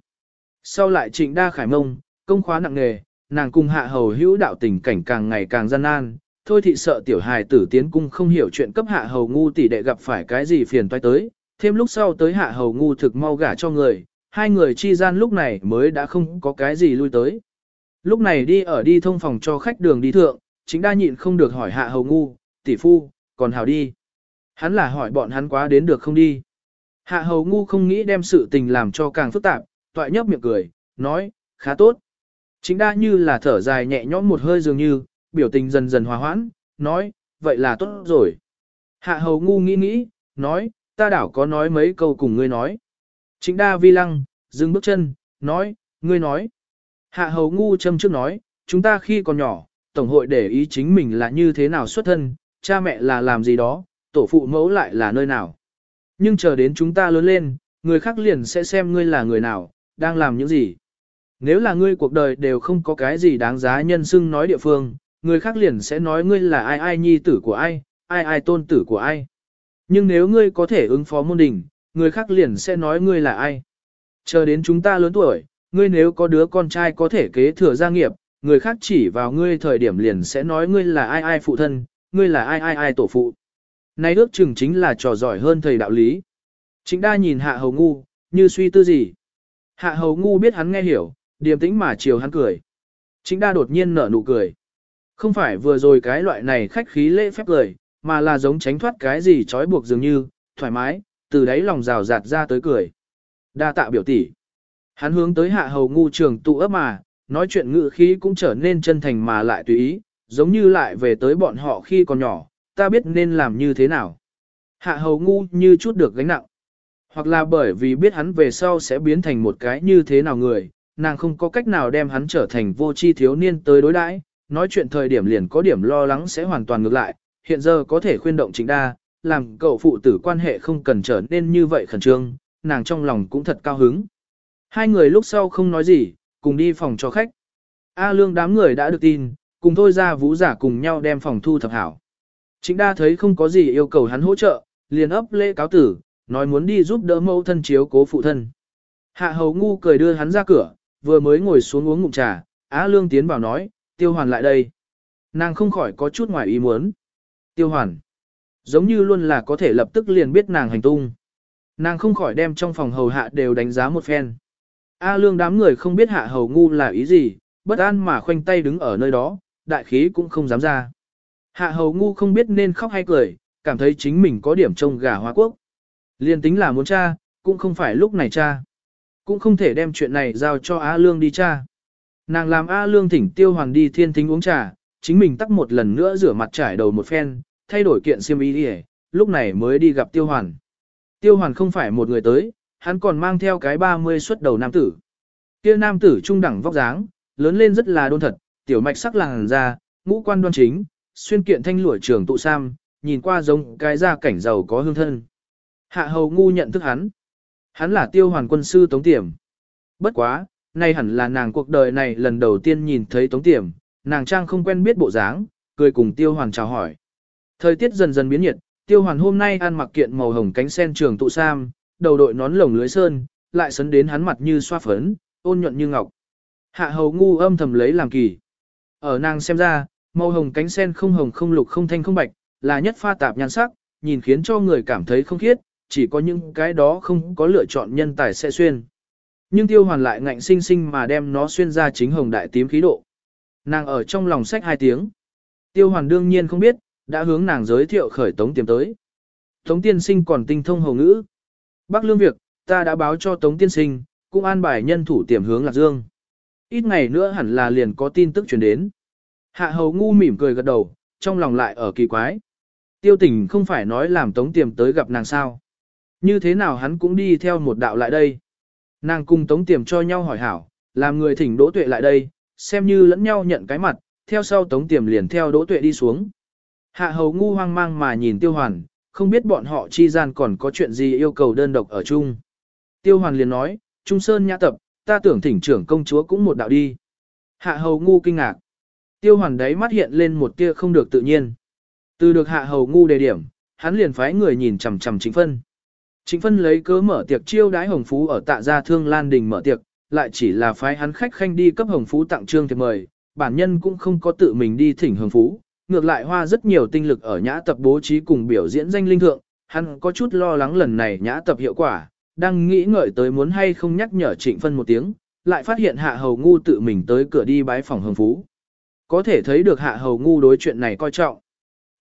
Sau lại trịnh đa khải mông, công khóa nặng nghề, nàng cùng hạ hầu hữu đạo tình cảnh càng ngày càng gian nan. Thôi thị sợ tiểu hài tử tiến cung không hiểu chuyện cấp hạ hầu ngu tỷ đệ gặp phải cái gì phiền toái tới. Thêm lúc sau tới hạ hầu ngu thực mau gả cho người, hai người chi gian lúc này mới đã không có cái gì lui tới. Lúc này đi ở đi thông phòng cho khách đường đi thượng, chính đa nhịn không được hỏi hạ hầu ngu, tỷ phu, còn hào đi. Hắn là hỏi bọn hắn quá đến được không đi. Hạ hầu ngu không nghĩ đem sự tình làm cho càng phức tạp, toại nhấp miệng cười, nói, khá tốt. Chính đa như là thở dài nhẹ nhõm một hơi dường như, biểu tình dần dần hòa hoãn, nói, vậy là tốt rồi. Hạ hầu ngu nghĩ nghĩ, nói, ta đảo có nói mấy câu cùng ngươi nói. Chính đa vi lăng, dừng bước chân, nói, ngươi nói. Hạ hầu ngu châm trước nói, chúng ta khi còn nhỏ, Tổng hội để ý chính mình là như thế nào xuất thân, cha mẹ là làm gì đó, tổ phụ mẫu lại là nơi nào. Nhưng chờ đến chúng ta lớn lên, người khác liền sẽ xem ngươi là người nào, đang làm những gì. Nếu là ngươi cuộc đời đều không có cái gì đáng giá nhân xưng nói địa phương, người khác liền sẽ nói ngươi là ai ai nhi tử của ai, ai ai tôn tử của ai. Nhưng nếu ngươi có thể ứng phó môn đình, người khác liền sẽ nói ngươi là ai. Chờ đến chúng ta lớn tuổi, ngươi nếu có đứa con trai có thể kế thừa gia nghiệp, người khác chỉ vào ngươi thời điểm liền sẽ nói ngươi là ai ai phụ thân, ngươi là ai ai ai tổ phụ. Nay ước chừng chính là trò giỏi hơn thầy đạo lý. Chính đa nhìn hạ hầu ngu, như suy tư gì. Hạ hầu ngu biết hắn nghe hiểu, điềm tĩnh mà chiều hắn cười. Chính đa đột nhiên nở nụ cười. Không phải vừa rồi cái loại này khách khí lễ phép cười, mà là giống tránh thoát cái gì trói buộc dường như, thoải mái, từ đấy lòng rào rạt ra tới cười. Đa tạ biểu tỷ. Hắn hướng tới hạ hầu ngu trường tụ ấp mà, nói chuyện ngự khí cũng trở nên chân thành mà lại tùy ý, giống như lại về tới bọn họ khi còn nhỏ, ta biết nên làm như thế nào. Hạ hầu ngu như chút được gánh nặng. Hoặc là bởi vì biết hắn về sau sẽ biến thành một cái như thế nào người, nàng không có cách nào đem hắn trở thành vô tri thiếu niên tới đối đãi, nói chuyện thời điểm liền có điểm lo lắng sẽ hoàn toàn ngược lại, hiện giờ có thể khuyên động chính đa, làm cậu phụ tử quan hệ không cần trở nên như vậy khẩn trương, nàng trong lòng cũng thật cao hứng. Hai người lúc sau không nói gì, cùng đi phòng cho khách. A lương đám người đã được tin, cùng thôi ra vũ giả cùng nhau đem phòng thu thập hảo. Chính đa thấy không có gì yêu cầu hắn hỗ trợ, liền ấp lễ cáo tử, nói muốn đi giúp đỡ mẫu thân chiếu cố phụ thân. Hạ hầu ngu cười đưa hắn ra cửa, vừa mới ngồi xuống uống ngụm trà, Á Lương tiến vào nói, tiêu hoàn lại đây. Nàng không khỏi có chút ngoài ý muốn. Tiêu hoàn. Giống như luôn là có thể lập tức liền biết nàng hành tung. Nàng không khỏi đem trong phòng hầu hạ đều đánh giá một phen. A lương đám người không biết hạ hầu ngu là ý gì, bất an mà khoanh tay đứng ở nơi đó, đại khí cũng không dám ra. Hạ hầu ngu không biết nên khóc hay cười, cảm thấy chính mình có điểm trông gà hoa quốc. Liên tính là muốn cha, cũng không phải lúc này cha. Cũng không thể đem chuyện này giao cho A lương đi cha. Nàng làm A lương thỉnh tiêu hoàng đi thiên thính uống trà, chính mình tắt một lần nữa rửa mặt trải đầu một phen, thay đổi kiện xiêm y đi lúc này mới đi gặp tiêu hoàn. Tiêu hoàn không phải một người tới, hắn còn mang theo cái 30 xuất đầu nam tử. Kia nam tử trung đẳng vóc dáng, lớn lên rất là đôn thật, tiểu mạch sắc làng ra, ngũ quan đoan chính, xuyên kiện thanh lụa trường tụ sam, nhìn qua giống cái gia cảnh giàu có hương thân. Hạ hầu ngu nhận thức hắn. Hắn là tiêu hoàn quân sư Tống Tiểm. Bất quá, nay hẳn là nàng cuộc đời này lần đầu tiên nhìn thấy Tống Tiểm, nàng trang không quen biết bộ dáng, cười cùng tiêu hoàn chào hỏi. Thời tiết dần dần biến nhiệt, tiêu hoàn hôm nay ăn mặc kiện màu hồng cánh sen trường tụ sam, đầu đội nón lồng lưới sơn, lại sấn đến hắn mặt như xoa phấn, ôn nhuận như ngọc. Hạ hầu ngu âm thầm lấy làm kỳ. Ở nàng xem ra, màu hồng cánh sen không hồng không lục không thanh không bạch, là nhất pha tạp nhan sắc, nhìn khiến cho người cảm thấy không khiết, chỉ có những cái đó không có lựa chọn nhân tài sẽ xuyên. Nhưng tiêu hoàn lại ngạnh sinh sinh mà đem nó xuyên ra chính hồng đại tím khí độ. Nàng ở trong lòng sách hai tiếng. Tiêu hoàn đương nhiên không biết, đã hướng nàng giới thiệu khởi tống tiềm tới. Tống tiên sinh còn tinh thông hầu ngữ. Bác lương việc, ta đã báo cho tống tiên sinh, cũng an bài nhân thủ tiềm hướng lạc dương. Ít ngày nữa hẳn là liền có tin tức truyền đến. Hạ hầu ngu mỉm cười gật đầu, trong lòng lại ở kỳ quái. Tiêu tình không phải nói làm tống tiềm tới gặp nàng sao. Như thế nào hắn cũng đi theo một đạo lại đây. Nàng cùng tống tiềm cho nhau hỏi hảo, làm người thỉnh đỗ tuệ lại đây, xem như lẫn nhau nhận cái mặt, theo sau tống tiềm liền theo đỗ tuệ đi xuống. Hạ hầu ngu hoang mang mà nhìn tiêu hoàn, không biết bọn họ chi gian còn có chuyện gì yêu cầu đơn độc ở chung. Tiêu hoàn liền nói, Trung Sơn nhã tập, ta tưởng thỉnh trưởng công chúa cũng một đạo đi. Hạ hầu ngu kinh ngạc. Tiêu hoàn đấy mắt hiện lên một tia không được tự nhiên. Từ được hạ hầu ngu đề điểm, hắn liền phái người nhìn chằm chằm chính phân. Chính phân lấy cớ mở tiệc chiêu đái hồng phú ở tạ gia thương lan đình mở tiệc, lại chỉ là phái hắn khách khanh đi cấp hồng phú tặng trương thiệp mời, bản nhân cũng không có tự mình đi thỉnh hồng phú, ngược lại hoa rất nhiều tinh lực ở nhã tập bố trí cùng biểu diễn danh linh thượng, hắn có chút lo lắng lần này nhã tập hiệu quả, đang nghĩ ngợi tới muốn hay không nhắc nhở trịnh phân một tiếng, lại phát hiện hạ hầu ngu tự mình tới cửa đi bái phòng hồng phú. Có thể thấy được hạ hầu ngu đối chuyện này coi trọng.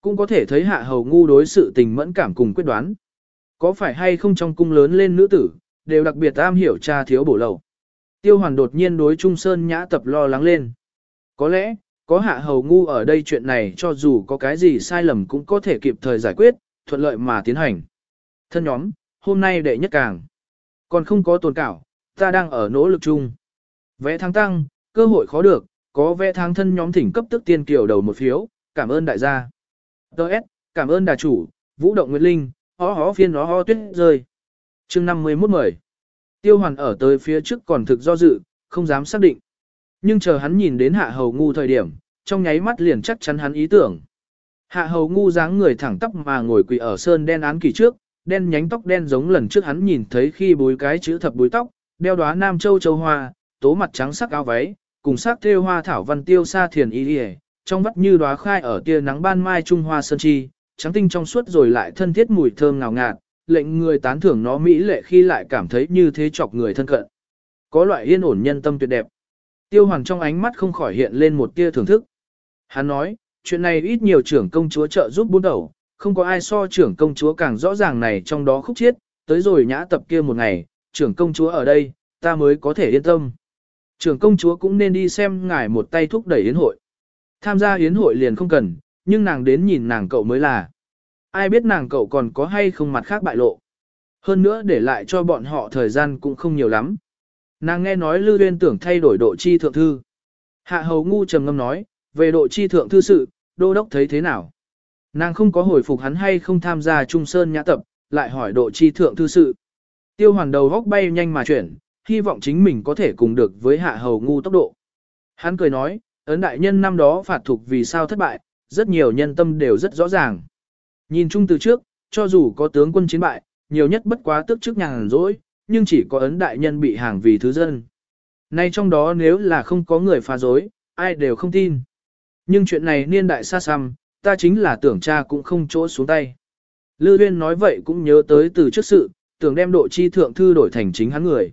Cũng có thể thấy hạ hầu ngu đối sự tình mẫn cảm cùng quyết đoán. Có phải hay không trong cung lớn lên nữ tử, đều đặc biệt am hiểu cha thiếu bổ lầu. Tiêu hoàn đột nhiên đối Trung Sơn nhã tập lo lắng lên. Có lẽ, có hạ hầu ngu ở đây chuyện này cho dù có cái gì sai lầm cũng có thể kịp thời giải quyết, thuận lợi mà tiến hành. Thân nhóm, hôm nay đệ nhất càng. Còn không có tồn cảo, ta đang ở nỗ lực chung. Vẽ thắng tăng, cơ hội khó được, có vẽ thắng thân nhóm thỉnh cấp tức tiên kiều đầu một phiếu, cảm ơn đại gia. Đợt, cảm ơn đà chủ, vũ động nguyệt linh, hó hó phiên hó ho tuyết rơi. chương 51 mời. Tiêu hoàn ở tới phía trước còn thực do dự, không dám xác định. Nhưng chờ hắn nhìn đến hạ hầu ngu thời điểm, trong nháy mắt liền chắc chắn hắn ý tưởng. Hạ hầu ngu dáng người thẳng tóc mà ngồi quỳ ở sơn đen án kỳ trước, đen nhánh tóc đen giống lần trước hắn nhìn thấy khi búi cái chữ thập búi tóc, đeo đóa nam châu châu hoa, tố mặt trắng sắc áo váy, cùng sắc thêu hoa thảo văn tiêu sa thiền y y, trong vắt như đóa khai ở tia nắng ban mai trung hoa sơn chi, trắng tinh trong suốt rồi lại thân thiết mùi thơm ngào ngạt, lệnh người tán thưởng nó mỹ lệ khi lại cảm thấy như thế chọc người thân cận. Có loại yên ổn nhân tâm tuyệt đẹp. Tiêu hoàng trong ánh mắt không khỏi hiện lên một tia thưởng thức. Hắn nói, chuyện này ít nhiều trưởng công chúa trợ giúp bốn đầu, không có ai so trưởng công chúa càng rõ ràng này trong đó khúc chiết, tới rồi nhã tập kia một ngày, trưởng công chúa ở đây, ta mới có thể yên tâm. Trưởng công chúa cũng nên đi xem ngài một tay thúc đẩy yến hội. Tham gia yến hội liền không cần, nhưng nàng đến nhìn nàng cậu mới là. Ai biết nàng cậu còn có hay không mặt khác bại lộ. Hơn nữa để lại cho bọn họ thời gian cũng không nhiều lắm. Nàng nghe nói Lưu Uyên tưởng thay đổi độ chi thượng thư. Hạ hầu ngu trầm ngâm nói, về độ chi thượng thư sự, đô đốc thấy thế nào? Nàng không có hồi phục hắn hay không tham gia Trung Sơn nhã tập, lại hỏi độ chi thượng thư sự. Tiêu hoàn đầu góc bay nhanh mà chuyển, hy vọng chính mình có thể cùng được với hạ hầu ngu tốc độ. Hắn cười nói, ấn đại nhân năm đó phạt thuộc vì sao thất bại, rất nhiều nhân tâm đều rất rõ ràng. Nhìn chung từ trước, cho dù có tướng quân chiến bại, nhiều nhất bất quá tức trước nhàng rỗi, nhưng chỉ có ấn đại nhân bị hàng vì thứ dân. Nay trong đó nếu là không có người phá dối, ai đều không tin. Nhưng chuyện này niên đại xa xăm, ta chính là tưởng cha cũng không chỗ xuống tay. Lư uyên nói vậy cũng nhớ tới từ trước sự, tưởng đem độ chi thượng thư đổi thành chính hắn người.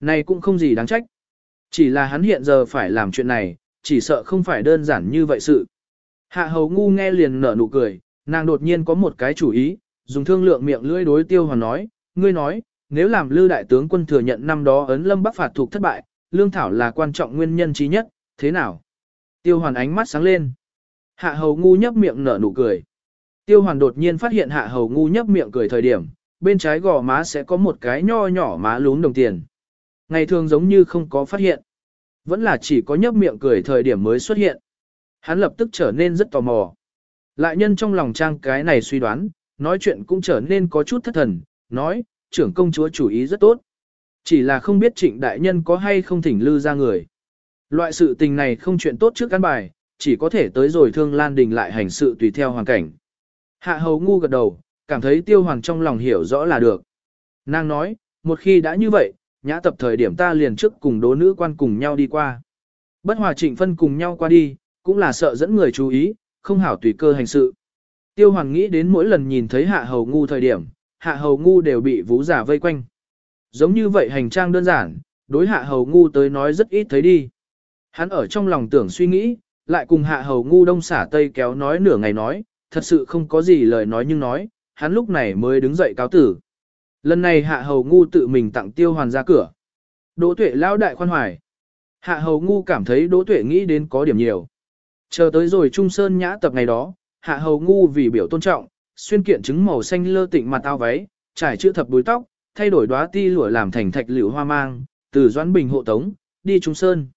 Này cũng không gì đáng trách. Chỉ là hắn hiện giờ phải làm chuyện này, chỉ sợ không phải đơn giản như vậy sự. Hạ hầu ngu nghe liền nở nụ cười, nàng đột nhiên có một cái chủ ý, dùng thương lượng miệng lưỡi đối tiêu hoàn nói, ngươi nói, nếu làm lư đại tướng quân thừa nhận năm đó ấn lâm bắc phạt thuộc thất bại, lương thảo là quan trọng nguyên nhân trí nhất, thế nào? Tiêu hoàn ánh mắt sáng lên. Hạ hầu ngu nhấp miệng nở nụ cười. Tiêu hoàn đột nhiên phát hiện hạ hầu ngu nhấp miệng cười thời điểm, bên trái gò má sẽ có một cái nho nhỏ má lún đồng tiền. Ngày thường giống như không có phát hiện. Vẫn là chỉ có nhấp miệng cười thời điểm mới xuất hiện. Hắn lập tức trở nên rất tò mò. Lại nhân trong lòng trang cái này suy đoán, nói chuyện cũng trở nên có chút thất thần, nói, trưởng công chúa chủ ý rất tốt. Chỉ là không biết trịnh đại nhân có hay không thỉnh lư ra người. Loại sự tình này không chuyện tốt trước căn bài, chỉ có thể tới rồi thương lan đình lại hành sự tùy theo hoàn cảnh. Hạ hầu ngu gật đầu, cảm thấy tiêu hoàng trong lòng hiểu rõ là được. Nàng nói, một khi đã như vậy, nhã tập thời điểm ta liền trước cùng đố nữ quan cùng nhau đi qua. Bất hòa trịnh phân cùng nhau qua đi, cũng là sợ dẫn người chú ý, không hảo tùy cơ hành sự. Tiêu hoàng nghĩ đến mỗi lần nhìn thấy hạ hầu ngu thời điểm, hạ hầu ngu đều bị vũ giả vây quanh. Giống như vậy hành trang đơn giản, đối hạ hầu ngu tới nói rất ít thấy đi. Hắn ở trong lòng tưởng suy nghĩ, lại cùng hạ hầu ngu đông xả tây kéo nói nửa ngày nói, thật sự không có gì lời nói nhưng nói, hắn lúc này mới đứng dậy cáo tử. Lần này hạ hầu ngu tự mình tặng tiêu hoàn ra cửa. Đỗ tuệ lao đại khoan hoài. Hạ hầu ngu cảm thấy đỗ tuệ nghĩ đến có điểm nhiều. Chờ tới rồi Trung Sơn nhã tập ngày đó, hạ hầu ngu vì biểu tôn trọng, xuyên kiện trứng màu xanh lơ tịnh mặt ao váy, trải chữ thập búi tóc, thay đổi đóa ti lụa làm thành thạch liễu hoa mang, từ doãn bình hộ tống, đi Trung Sơn.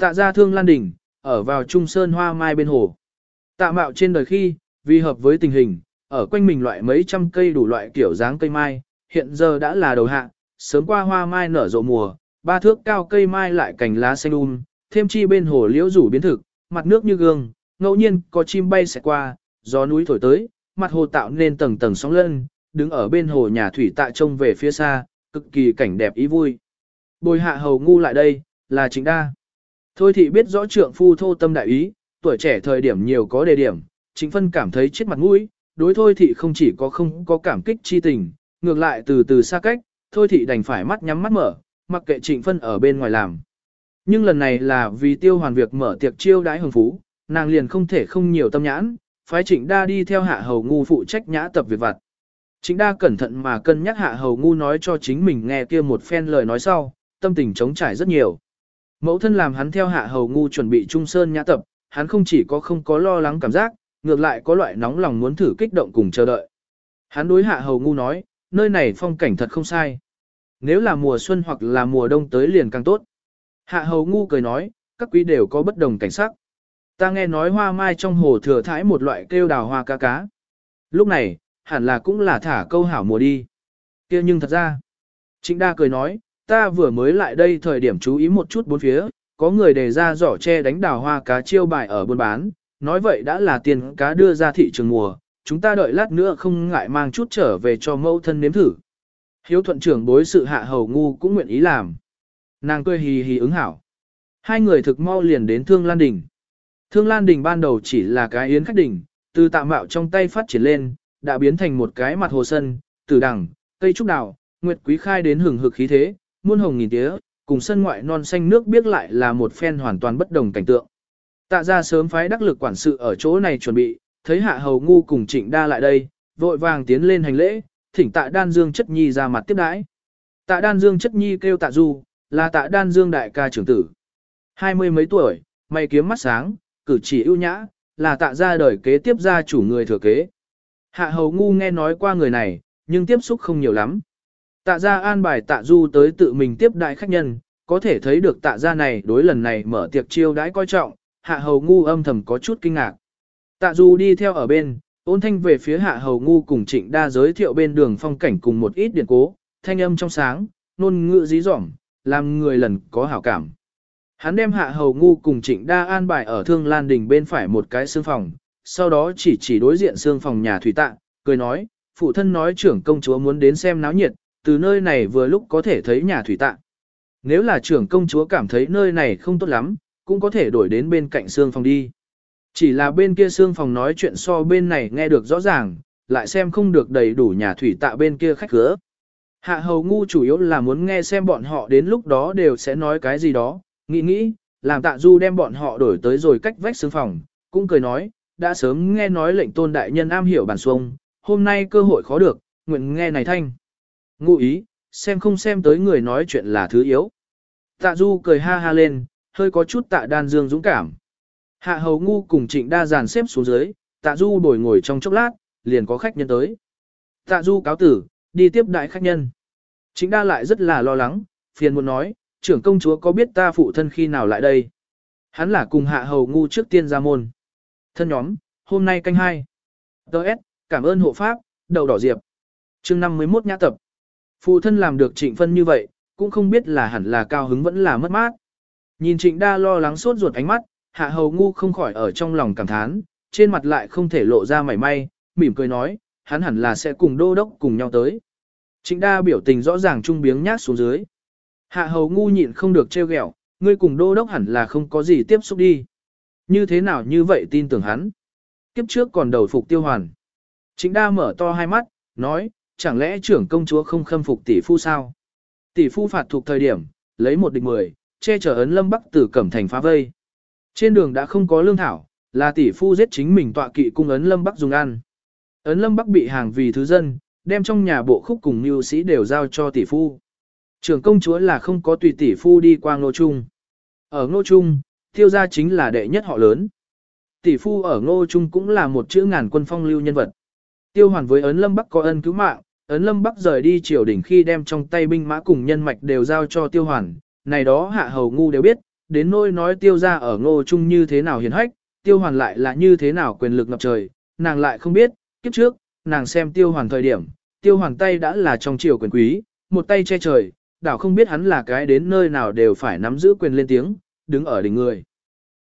Tạ gia thương lan đỉnh, ở vào Trung Sơn hoa mai bên hồ. Tạ mạo trên đời khi, vì hợp với tình hình, ở quanh mình loại mấy trăm cây đủ loại kiểu dáng cây mai, hiện giờ đã là đầu hạ, sớm qua hoa mai nở rộ mùa, ba thước cao cây mai lại cành lá xanh um, thêm chi bên hồ liễu rủ biến thực, mặt nước như gương, ngẫu nhiên có chim bay sẽ qua, gió núi thổi tới, mặt hồ tạo nên tầng tầng sóng lân, đứng ở bên hồ nhà thủy tạ trông về phía xa, cực kỳ cảnh đẹp ý vui. Bồi hạ hầu ngu lại đây, là chính đa. Thôi thì biết rõ trượng phu thô tâm đại ý, tuổi trẻ thời điểm nhiều có đề điểm, chính phân cảm thấy chết mặt mũi, đối thôi thì không chỉ có không có cảm kích chi tình, ngược lại từ từ xa cách, thôi thì đành phải mắt nhắm mắt mở, mặc kệ trịnh phân ở bên ngoài làm. Nhưng lần này là vì tiêu hoàn việc mở tiệc chiêu đãi hồng phú, nàng liền không thể không nhiều tâm nhãn, phái trịnh đa đi theo hạ hầu ngu phụ trách nhã tập việc vặt. Trịnh đa cẩn thận mà cân nhắc hạ hầu ngu nói cho chính mình nghe kia một phen lời nói sau, tâm tình chống trải rất nhiều. Mẫu thân làm hắn theo hạ hầu ngu chuẩn bị trung sơn nhã tập, hắn không chỉ có không có lo lắng cảm giác, ngược lại có loại nóng lòng muốn thử kích động cùng chờ đợi. Hắn đối hạ hầu ngu nói, nơi này phong cảnh thật không sai. Nếu là mùa xuân hoặc là mùa đông tới liền càng tốt. Hạ hầu ngu cười nói, các quý đều có bất đồng cảnh sắc. Ta nghe nói hoa mai trong hồ thừa thải một loại kêu đào hoa cá cá. Lúc này, hẳn là cũng là thả câu hảo mùa đi. kia nhưng thật ra, Trịnh đa cười nói, ta vừa mới lại đây thời điểm chú ý một chút bốn phía, có người đề ra giỏ che đánh đào hoa cá chiêu bài ở buôn bán, nói vậy đã là tiền cá đưa ra thị trường mùa, chúng ta đợi lát nữa không ngại mang chút trở về cho mẫu thân nếm thử. Hiếu thuận trưởng bối sự hạ hầu ngu cũng nguyện ý làm. Nàng cười hì hì ứng hảo. Hai người thực mau liền đến Thương Lan Đình. Thương Lan Đình ban đầu chỉ là cái yến khách đỉnh, từ tạm mạo trong tay phát triển lên, đã biến thành một cái mặt hồ sân, tử đằng, cây trúc đào, nguyệt quý khai đến hừng hực khí thế, muôn hồng nghìn tía, cùng sân ngoại non xanh nước biết lại là một phen hoàn toàn bất đồng cảnh tượng. Tạ ra sớm phái đắc lực quản sự ở chỗ này chuẩn bị, thấy hạ hầu ngu cùng trịnh đa lại đây, vội vàng tiến lên hành lễ, thỉnh tạ đan dương chất nhi ra mặt tiếp đãi. Tạ đan dương chất nhi kêu tạ du, là tạ đan dương đại ca trưởng tử. Hai mươi mấy tuổi, mày kiếm mắt sáng, cử chỉ ưu nhã, là tạ ra đời kế tiếp gia chủ người thừa kế. Hạ hầu ngu nghe nói qua người này, nhưng tiếp xúc không nhiều lắm. Tạ ra an bài tạ du tới tự mình tiếp đại khách nhân, có thể thấy được tạ ra này đối lần này mở tiệc chiêu đãi coi trọng, hạ hầu ngu âm thầm có chút kinh ngạc. Tạ du đi theo ở bên, ôn thanh về phía hạ hầu ngu cùng trịnh đa giới thiệu bên đường phong cảnh cùng một ít điện cố, thanh âm trong sáng, nôn ngữ dí dỏm, làm người lần có hảo cảm. Hắn đem hạ hầu ngu cùng trịnh đa an bài ở thương lan đình bên phải một cái xương phòng, sau đó chỉ chỉ đối diện xương phòng nhà thủy tạ, cười nói, phụ thân nói trưởng công chúa muốn đến xem náo nhiệt, từ nơi này vừa lúc có thể thấy nhà thủy tạ. Nếu là trưởng công chúa cảm thấy nơi này không tốt lắm, cũng có thể đổi đến bên cạnh xương phòng đi. Chỉ là bên kia xương phòng nói chuyện so bên này nghe được rõ ràng, lại xem không được đầy đủ nhà thủy tạ bên kia khách cửa. Hạ hầu ngu chủ yếu là muốn nghe xem bọn họ đến lúc đó đều sẽ nói cái gì đó, nghĩ nghĩ, làm tạ du đem bọn họ đổi tới rồi cách vách xương phòng, cũng cười nói, đã sớm nghe nói lệnh tôn đại nhân am hiểu bản xuông, hôm nay cơ hội khó được, nguyện nghe này thanh. Ngụ ý, xem không xem tới người nói chuyện là thứ yếu. Tạ du cười ha ha lên, hơi có chút tạ đan dương dũng cảm. Hạ hầu ngu cùng trịnh đa giàn xếp xuống dưới, tạ du đổi ngồi trong chốc lát, liền có khách nhân tới. Tạ du cáo tử, đi tiếp đại khách nhân. Trịnh đa lại rất là lo lắng, phiền muốn nói, trưởng công chúa có biết ta phụ thân khi nào lại đây. Hắn là cùng hạ hầu ngu trước tiên ra môn. Thân nhóm, hôm nay canh hai. Đợt, cảm ơn hộ pháp, đầu đỏ diệp. chương 51 nhã tập. Phụ thân làm được trịnh phân như vậy, cũng không biết là hẳn là cao hứng vẫn là mất mát. Nhìn trịnh đa lo lắng sốt ruột ánh mắt, hạ hầu ngu không khỏi ở trong lòng cảm thán, trên mặt lại không thể lộ ra mảy may, mỉm cười nói, hắn hẳn là sẽ cùng đô đốc cùng nhau tới. Trịnh đa biểu tình rõ ràng trung biếng nhát xuống dưới. Hạ hầu ngu nhịn không được trêu ghẹo, ngươi cùng đô đốc hẳn là không có gì tiếp xúc đi. Như thế nào như vậy tin tưởng hắn. Kiếp trước còn đầu phục tiêu hoàn. chính đa mở to hai mắt, nói, chẳng lẽ trưởng công chúa không khâm phục tỷ phu sao? Tỷ phu phạt thuộc thời điểm, lấy một địch mười, che chở ấn lâm bắc tử cẩm thành phá vây. Trên đường đã không có lương thảo, là tỷ phu giết chính mình tọa kỵ cung ấn lâm bắc dùng ăn. Ấn lâm bắc bị hàng vì thứ dân, đem trong nhà bộ khúc cùng mưu sĩ đều giao cho tỷ phu. Trưởng công chúa là không có tùy tỷ phu đi qua ngô trung. Ở ngô trung, tiêu gia chính là đệ nhất họ lớn. Tỷ phu ở ngô trung cũng là một chữ ngàn quân phong lưu nhân vật. Tiêu hoàn với ấn lâm bắc có ân cứu mạng, ấn lâm bắc rời đi triều đỉnh khi đem trong tay binh mã cùng nhân mạch đều giao cho tiêu hoàn. Này đó hạ hầu ngu đều biết, đến nỗi nói tiêu gia ở ngô trung như thế nào hiền hách, tiêu hoàn lại là như thế nào quyền lực ngập trời, nàng lại không biết, kiếp trước, nàng xem tiêu hoàn thời điểm, tiêu hoàn tay đã là trong triều quyền quý, một tay che trời, đảo không biết hắn là cái đến nơi nào đều phải nắm giữ quyền lên tiếng, đứng ở đỉnh người.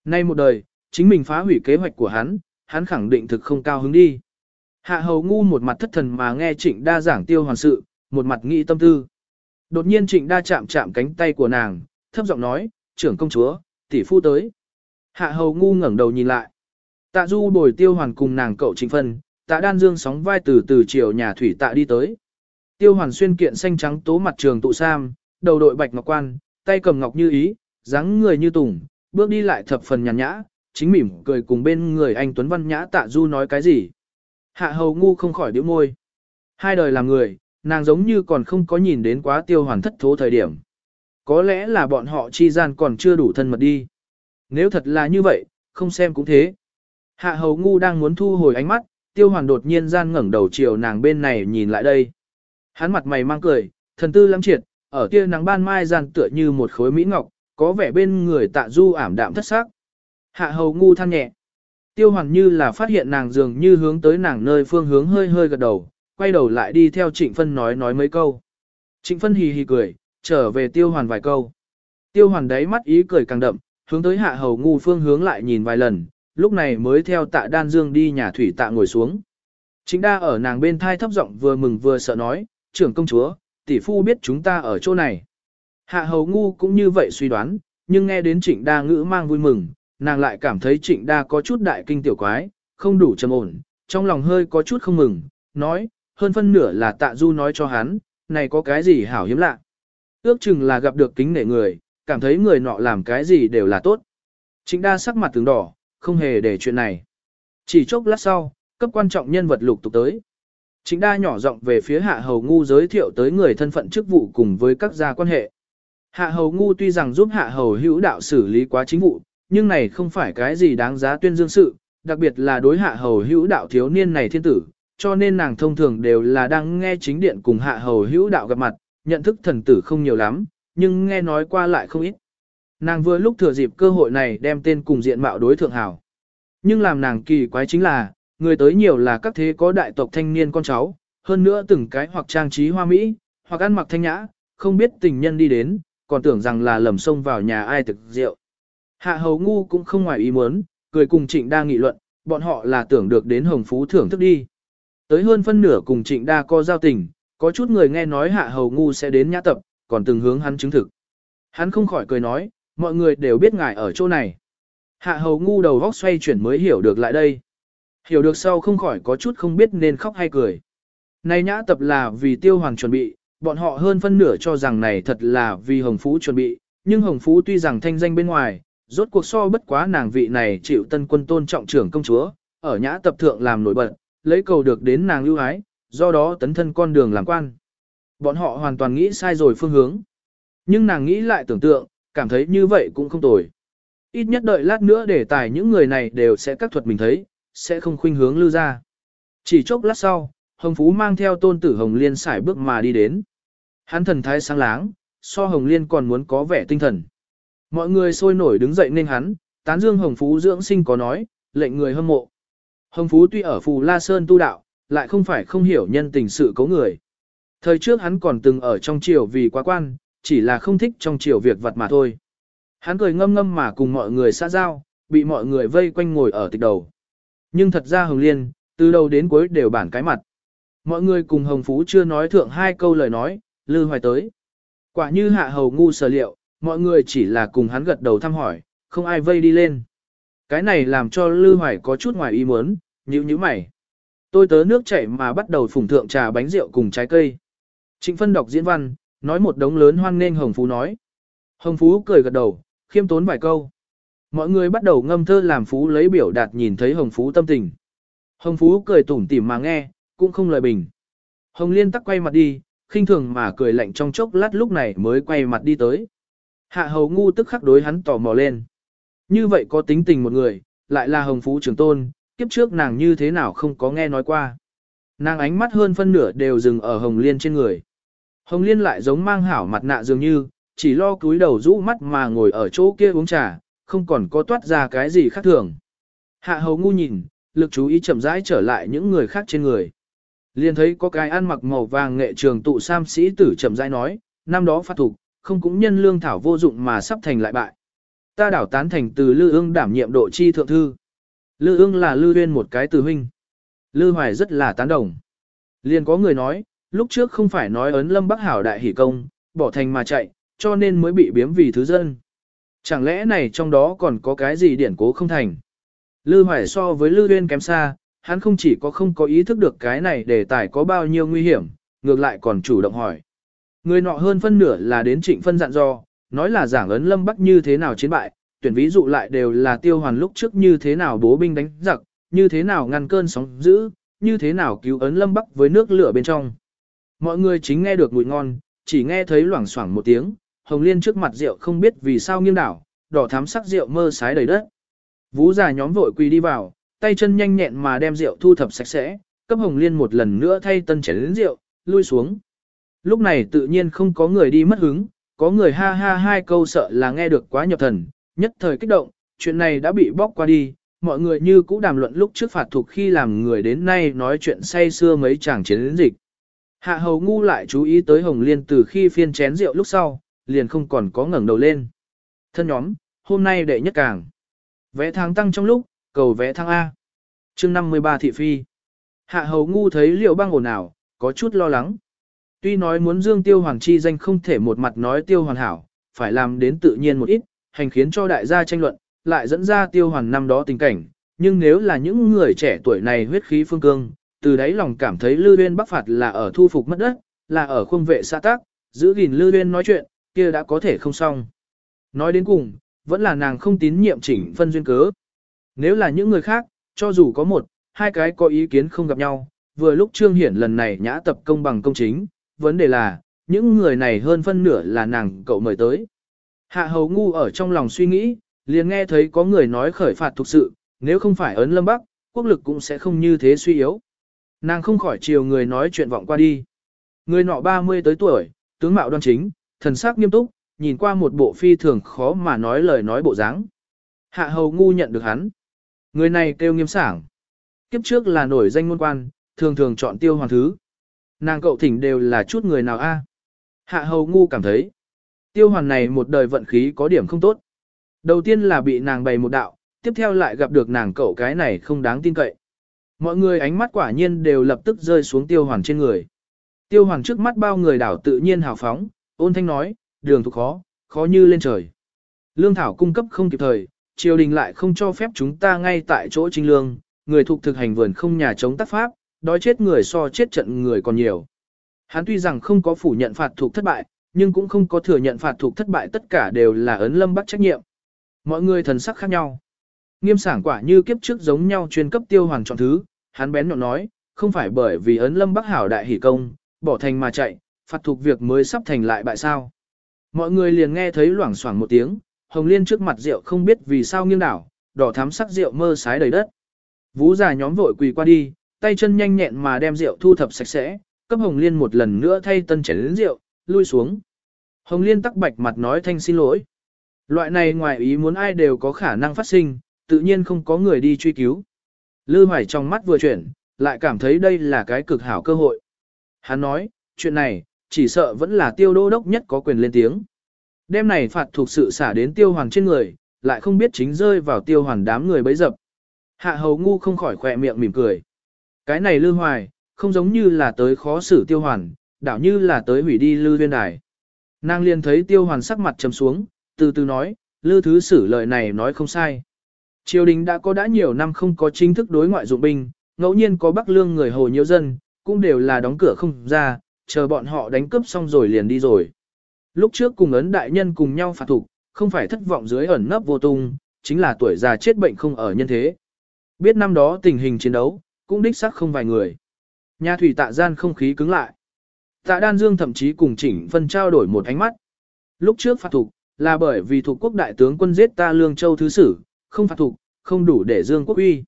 Nay một đời, chính mình phá hủy kế hoạch của hắn, hắn khẳng định thực không cao hứng đi. Hạ hầu ngu một mặt thất thần mà nghe trịnh đa giảng tiêu hoàn sự, một mặt nghĩ tâm tư. Đột nhiên trịnh đa chạm chạm cánh tay của nàng, thấp giọng nói, trưởng công chúa, tỷ phu tới. Hạ hầu ngu ngẩng đầu nhìn lại. Tạ du bồi tiêu hoàn cùng nàng cậu trịnh phân, tạ đan dương sóng vai từ từ chiều nhà thủy tạ đi tới. Tiêu hoàn xuyên kiện xanh trắng tố mặt trường tụ sam, đầu đội bạch ngọc quan, tay cầm ngọc như ý, dáng người như tùng, bước đi lại thập phần nhàn nhã, chính mỉm cười cùng bên người anh Tuấn Văn Nhã tạ du nói cái gì. Hạ hầu ngu không khỏi điếu môi. Hai đời làm người, nàng giống như còn không có nhìn đến quá tiêu hoàn thất thố thời điểm. Có lẽ là bọn họ chi gian còn chưa đủ thân mật đi. Nếu thật là như vậy, không xem cũng thế. Hạ hầu ngu đang muốn thu hồi ánh mắt, tiêu hoàn đột nhiên gian ngẩng đầu chiều nàng bên này nhìn lại đây. Hắn mặt mày mang cười, thần tư lắm triệt, ở tia nắng ban mai gian tựa như một khối mỹ ngọc, có vẻ bên người tạ du ảm đạm thất sắc. Hạ hầu ngu than nhẹ. Tiêu hoàn như là phát hiện nàng dường như hướng tới nàng nơi phương hướng hơi hơi gật đầu, quay đầu lại đi theo trịnh phân nói nói mấy câu. Trịnh phân hì hì cười, trở về tiêu hoàn vài câu. Tiêu hoàn đáy mắt ý cười càng đậm, hướng tới hạ hầu ngu phương hướng lại nhìn vài lần, lúc này mới theo tạ đan dương đi nhà thủy tạ ngồi xuống. Chính đa ở nàng bên thai thấp giọng vừa mừng vừa sợ nói, trưởng công chúa, tỷ phu biết chúng ta ở chỗ này. Hạ hầu ngu cũng như vậy suy đoán, nhưng nghe đến trịnh đa ngữ mang vui mừng, nàng lại cảm thấy trịnh đa có chút đại kinh tiểu quái, không đủ trầm ổn, trong lòng hơi có chút không mừng, nói, hơn phân nửa là tạ du nói cho hắn, này có cái gì hảo hiếm lạ. Ước chừng là gặp được kính nể người, cảm thấy người nọ làm cái gì đều là tốt. Trịnh đa sắc mặt tướng đỏ, không hề để chuyện này. Chỉ chốc lát sau, cấp quan trọng nhân vật lục tục tới. Trịnh đa nhỏ giọng về phía hạ hầu ngu giới thiệu tới người thân phận chức vụ cùng với các gia quan hệ. Hạ hầu ngu tuy rằng giúp hạ hầu hữu đạo xử lý quá chính vụ, nhưng này không phải cái gì đáng giá tuyên dương sự, đặc biệt là đối hạ hầu hữu đạo thiếu niên này thiên tử, cho nên nàng thông thường đều là đang nghe chính điện cùng hạ hầu hữu đạo gặp mặt, nhận thức thần tử không nhiều lắm, nhưng nghe nói qua lại không ít. Nàng vừa lúc thừa dịp cơ hội này đem tên cùng diện mạo đối thượng hảo. Nhưng làm nàng kỳ quái chính là, người tới nhiều là các thế có đại tộc thanh niên con cháu, hơn nữa từng cái hoặc trang trí hoa mỹ, hoặc ăn mặc thanh nhã, không biết tình nhân đi đến, còn tưởng rằng là lầm xông vào nhà ai thực rượu. Hạ hầu ngu cũng không ngoài ý muốn, cười cùng trịnh đa nghị luận, bọn họ là tưởng được đến hồng phú thưởng thức đi. Tới hơn phân nửa cùng trịnh đa có giao tình, có chút người nghe nói hạ hầu ngu sẽ đến nhã tập, còn từng hướng hắn chứng thực. Hắn không khỏi cười nói, mọi người đều biết ngài ở chỗ này. Hạ hầu ngu đầu góc xoay chuyển mới hiểu được lại đây. Hiểu được sau không khỏi có chút không biết nên khóc hay cười. Này nhã tập là vì tiêu hoàng chuẩn bị, bọn họ hơn phân nửa cho rằng này thật là vì Hồng Phú chuẩn bị, nhưng Hồng Phú tuy rằng thanh danh bên ngoài, rốt cuộc so bất quá nàng vị này chịu tân quân tôn trọng trưởng công chúa, ở nhã tập thượng làm nổi bật, lấy cầu được đến nàng lưu ái, do đó tấn thân con đường làm quan. Bọn họ hoàn toàn nghĩ sai rồi phương hướng. Nhưng nàng nghĩ lại tưởng tượng, cảm thấy như vậy cũng không tồi. Ít nhất đợi lát nữa để tài những người này đều sẽ các thuật mình thấy, sẽ không khuynh hướng lưu ra. Chỉ chốc lát sau, Hồng Phú mang theo tôn tử Hồng Liên xài bước mà đi đến. Hắn thần thái sáng láng, so Hồng Liên còn muốn có vẻ tinh thần. Mọi người sôi nổi đứng dậy nên hắn, tán dương Hồng Phú dưỡng sinh có nói, lệnh người hâm mộ. Hồng Phú tuy ở Phù La Sơn tu đạo, lại không phải không hiểu nhân tình sự cấu người. Thời trước hắn còn từng ở trong triều vì quá quan, chỉ là không thích trong triều việc vật mà thôi. Hắn cười ngâm ngâm mà cùng mọi người xã giao, bị mọi người vây quanh ngồi ở tịch đầu. Nhưng thật ra Hồng Liên, từ đầu đến cuối đều bản cái mặt. Mọi người cùng Hồng Phú chưa nói thượng hai câu lời nói, Lư Hoài tới. Quả như hạ hầu ngu sở liệu, mọi người chỉ là cùng hắn gật đầu thăm hỏi, không ai vây đi lên. Cái này làm cho Lư Hoài có chút ngoài ý muốn, nhíu nhíu mày. Tôi tớ nước chảy mà bắt đầu phủng thượng trà bánh rượu cùng trái cây. Trịnh phân đọc diễn văn, nói một đống lớn hoan nghênh Hồng Phú nói. Hồng Phú cười gật đầu, khiêm tốn vài câu. Mọi người bắt đầu ngâm thơ làm Phú lấy biểu đạt nhìn thấy Hồng Phú tâm tình. Hồng Phú cười tủm tỉm mà nghe, cũng không lời bình. Hồng Liên tắc quay mặt đi, khinh thường mà cười lạnh trong chốc lát lúc này mới quay mặt đi tới. Hạ hầu ngu tức khắc đối hắn tò mò lên. Như vậy có tính tình một người, lại là Hồng Phú trưởng tôn, kiếp trước nàng như thế nào không có nghe nói qua. Nàng ánh mắt hơn phân nửa đều dừng ở Hồng Liên trên người. Hồng Liên lại giống mang hảo mặt nạ dường như, chỉ lo cúi đầu rũ mắt mà ngồi ở chỗ kia uống trà, không còn có toát ra cái gì khác thường. Hạ hầu ngu nhìn, lực chú ý chậm rãi trở lại những người khác trên người. Liền thấy có cái ăn mặc màu vàng nghệ trường tụ sam sĩ tử chậm rãi nói, năm đó phát thục, không cũng nhân lương thảo vô dụng mà sắp thành lại bại. Ta đảo tán thành từ Lư ương đảm nhiệm độ chi thượng thư. Lư ương là Lư Uyên một cái từ huynh. Lư Hoài rất là tán đồng. Liền có người nói, lúc trước không phải nói ấn lâm bắc hảo đại hỷ công, bỏ thành mà chạy, cho nên mới bị biếm vì thứ dân. Chẳng lẽ này trong đó còn có cái gì điển cố không thành? Lư Hoài so với Lư Uyên kém xa, hắn không chỉ có không có ý thức được cái này đề tài có bao nhiêu nguy hiểm, ngược lại còn chủ động hỏi. Người nọ hơn phân nửa là đến trịnh phân dặn do, nói là giảng ấn lâm bắc như thế nào chiến bại, tuyển ví dụ lại đều là tiêu hoàn lúc trước như thế nào bố binh đánh giặc, như thế nào ngăn cơn sóng dữ, như thế nào cứu ấn lâm bắc với nước lửa bên trong. Mọi người chính nghe được mùi ngon, chỉ nghe thấy loảng xoảng một tiếng, hồng liên trước mặt rượu không biết vì sao nghiêng đảo, đỏ thắm sắc rượu mơ sái đầy đất. Vú già nhóm vội quỳ đi vào, tay chân nhanh nhẹn mà đem rượu thu thập sạch sẽ, cấp hồng liên một lần nữa thay tân chén đến rượu, lui xuống. Lúc này tự nhiên không có người đi mất hứng, có người ha ha hai câu sợ là nghe được quá nhập thần, nhất thời kích động, chuyện này đã bị bóc qua đi, mọi người như cũ đàm luận lúc trước phạt thuộc khi làm người đến nay nói chuyện say xưa mấy chàng chiến dịch. Hạ hầu ngu lại chú ý tới Hồng Liên từ khi phiên chén rượu lúc sau, liền không còn có ngẩng đầu lên. Thân nhóm, hôm nay đệ nhất càng. Vẽ tháng tăng trong lúc, cầu vẽ thăng A. chương 53 thị phi. Hạ hầu ngu thấy liệu băng ồn ào, có chút lo lắng. Tuy nói muốn dương tiêu hoàng chi danh không thể một mặt nói tiêu hoàn hảo, phải làm đến tự nhiên một ít, hành khiến cho đại gia tranh luận, lại dẫn ra tiêu hoàn năm đó tình cảnh. Nhưng nếu là những người trẻ tuổi này huyết khí phương cương, từ đấy lòng cảm thấy Lư Uyên Bắc phạt là ở thu phục mất đất, là ở khuôn vệ xã tác, giữ gìn Lư Uyên nói chuyện, kia đã có thể không xong. Nói đến cùng, vẫn là nàng không tín nhiệm chỉnh phân duyên cớ. Nếu là những người khác, cho dù có một, hai cái có ý kiến không gặp nhau, vừa lúc Trương Hiển lần này nhã tập công bằng công chính, vấn đề là, những người này hơn phân nửa là nàng cậu mời tới. Hạ hầu ngu ở trong lòng suy nghĩ, liền nghe thấy có người nói khởi phạt thực sự, nếu không phải ấn lâm bắc, quốc lực cũng sẽ không như thế suy yếu. Nàng không khỏi chiều người nói chuyện vọng qua đi. Người nọ 30 tới tuổi, tướng mạo đoan chính, thần sắc nghiêm túc, nhìn qua một bộ phi thường khó mà nói lời nói bộ dáng. Hạ hầu ngu nhận được hắn. Người này kêu nghiêm sảng. Kiếp trước là nổi danh môn quan, thường thường chọn tiêu hoàng thứ. Nàng cậu thỉnh đều là chút người nào a? Hạ hầu ngu cảm thấy. Tiêu hoàn này một đời vận khí có điểm không tốt. Đầu tiên là bị nàng bày một đạo, tiếp theo lại gặp được nàng cậu cái này không đáng tin cậy. Mọi người ánh mắt quả nhiên đều lập tức rơi xuống tiêu hoàn trên người. Tiêu hoàn trước mắt bao người đảo tự nhiên hào phóng, ôn thanh nói, đường thuộc khó, khó như lên trời. Lương thảo cung cấp không kịp thời, triều đình lại không cho phép chúng ta ngay tại chỗ trinh lương, người thuộc thực hành vườn không nhà chống tác pháp, đói chết người so chết trận người còn nhiều. Hắn tuy rằng không có phủ nhận phạt thuộc thất bại, nhưng cũng không có thừa nhận phạt thuộc thất bại tất cả đều là ấn lâm bắt trách nhiệm. Mọi người thần sắc khác nhau. Nghiêm sảng quả như kiếp trước giống nhau chuyên cấp tiêu hoàng chọn thứ, hắn bén nhọn nói, không phải bởi vì ấn lâm bắc hảo đại hỷ công, bỏ thành mà chạy, phạt thuộc việc mới sắp thành lại bại sao. Mọi người liền nghe thấy loảng xoảng một tiếng, hồng liên trước mặt rượu không biết vì sao nghiêng đảo, đỏ thắm sắc rượu mơ sái đầy đất. Vú già nhóm vội quỳ qua đi, tay chân nhanh nhẹn mà đem rượu thu thập sạch sẽ, cấp hồng liên một lần nữa thay tân chén đến rượu, lui xuống. Hồng liên tắc bạch mặt nói thanh xin lỗi. Loại này ngoài ý muốn ai đều có khả năng phát sinh, tự nhiên không có người đi truy cứu. Lư Hoài trong mắt vừa chuyển, lại cảm thấy đây là cái cực hảo cơ hội. Hắn nói, chuyện này, chỉ sợ vẫn là tiêu đô đốc nhất có quyền lên tiếng. Đêm này phạt thuộc sự xả đến tiêu hoàng trên người, lại không biết chính rơi vào tiêu hoàng đám người bấy dập. Hạ hầu ngu không khỏi khỏe miệng mỉm cười. Cái này lư hoài, không giống như là tới khó xử tiêu hoàn, đảo như là tới hủy đi lư viên đài. Nàng liền thấy tiêu hoàn sắc mặt trầm xuống, từ từ nói, lư thứ sử lời này nói không sai. Triều đình đã có đã nhiều năm không có chính thức đối ngoại dụng binh, ngẫu nhiên có bắc lương người hồ nhiều dân, cũng đều là đóng cửa không ra, chờ bọn họ đánh cướp xong rồi liền đi rồi. Lúc trước cùng ấn đại nhân cùng nhau phạt thục, không phải thất vọng dưới ẩn nấp vô tung, chính là tuổi già chết bệnh không ở nhân thế. Biết năm đó tình hình chiến đấu, cũng đích xác không vài người. Nhà thủy tạ gian không khí cứng lại. Tạ đan dương thậm chí cùng chỉnh phân trao đổi một ánh mắt. Lúc trước phạt thục, là bởi vì thuộc quốc đại tướng quân giết ta lương châu thứ sử, không phạt thục, không đủ để dương quốc uy.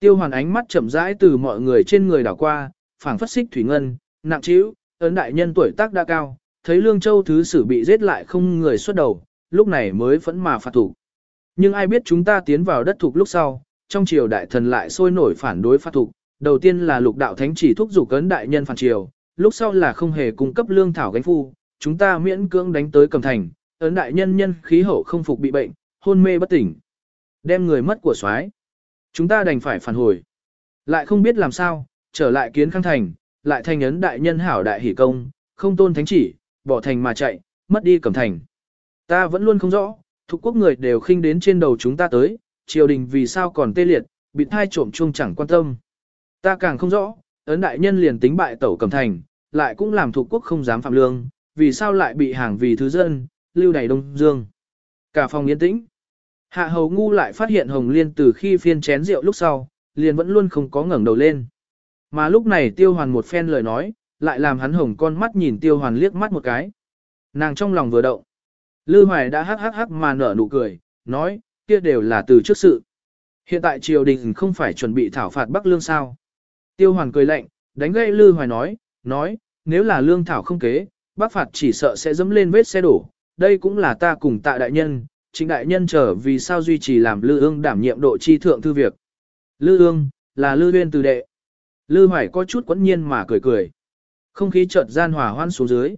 Tiêu hoàn ánh mắt chậm rãi từ mọi người trên người đảo qua, phảng phất xích thủy ngân, nặng trĩu, ấn đại nhân tuổi tác đã cao, thấy lương châu thứ sử bị giết lại không người xuất đầu, lúc này mới phẫn mà phạt thủ. Nhưng ai biết chúng ta tiến vào đất thuộc lúc sau, trong triều đại thần lại sôi nổi phản đối phạt thủ. Đầu tiên là lục đạo thánh chỉ thúc giục cấn đại nhân phản triều, lúc sau là không hề cung cấp lương thảo gánh phu, chúng ta miễn cưỡng đánh tới cầm thành, ấn đại nhân nhân khí hậu không phục bị bệnh, hôn mê bất tỉnh. Đem người mất của soái Chúng ta đành phải phản hồi. Lại không biết làm sao, trở lại kiến khang thành, lại thành ấn đại nhân hảo đại hỷ công, không tôn thánh chỉ, bỏ thành mà chạy, mất đi cẩm thành. Ta vẫn luôn không rõ, thuộc quốc người đều khinh đến trên đầu chúng ta tới, triều đình vì sao còn tê liệt, bị thai trộm chuông chẳng quan tâm. Ta càng không rõ, ấn đại nhân liền tính bại tẩu cẩm thành, lại cũng làm thuộc quốc không dám phạm lương, vì sao lại bị hàng vì thứ dân, lưu đầy đông dương. Cả phòng yên tĩnh. Hạ hầu ngu lại phát hiện Hồng Liên từ khi phiên chén rượu lúc sau, liền vẫn luôn không có ngẩng đầu lên. Mà lúc này tiêu hoàn một phen lời nói, lại làm hắn hồng con mắt nhìn tiêu hoàn liếc mắt một cái. Nàng trong lòng vừa động. Lư Hoài đã hắc hắc hắc mà nở nụ cười, nói, kia đều là từ trước sự. Hiện tại triều đình không phải chuẩn bị thảo phạt Bắc Lương sao. Tiêu hoàn cười lạnh, đánh gây Lư Hoài nói, nói, nếu là lương thảo không kế, Bắc phạt chỉ sợ sẽ dẫm lên vết xe đổ. Đây cũng là ta cùng tạ đại nhân, chính đại nhân trở vì sao duy trì làm Lư ương đảm nhiệm độ chi thượng thư việc. Lư ương, là Lư Uyên từ đệ. Lư Hoài có chút quẫn nhiên mà cười cười. Không khí chợt gian hòa hoan xuống dưới.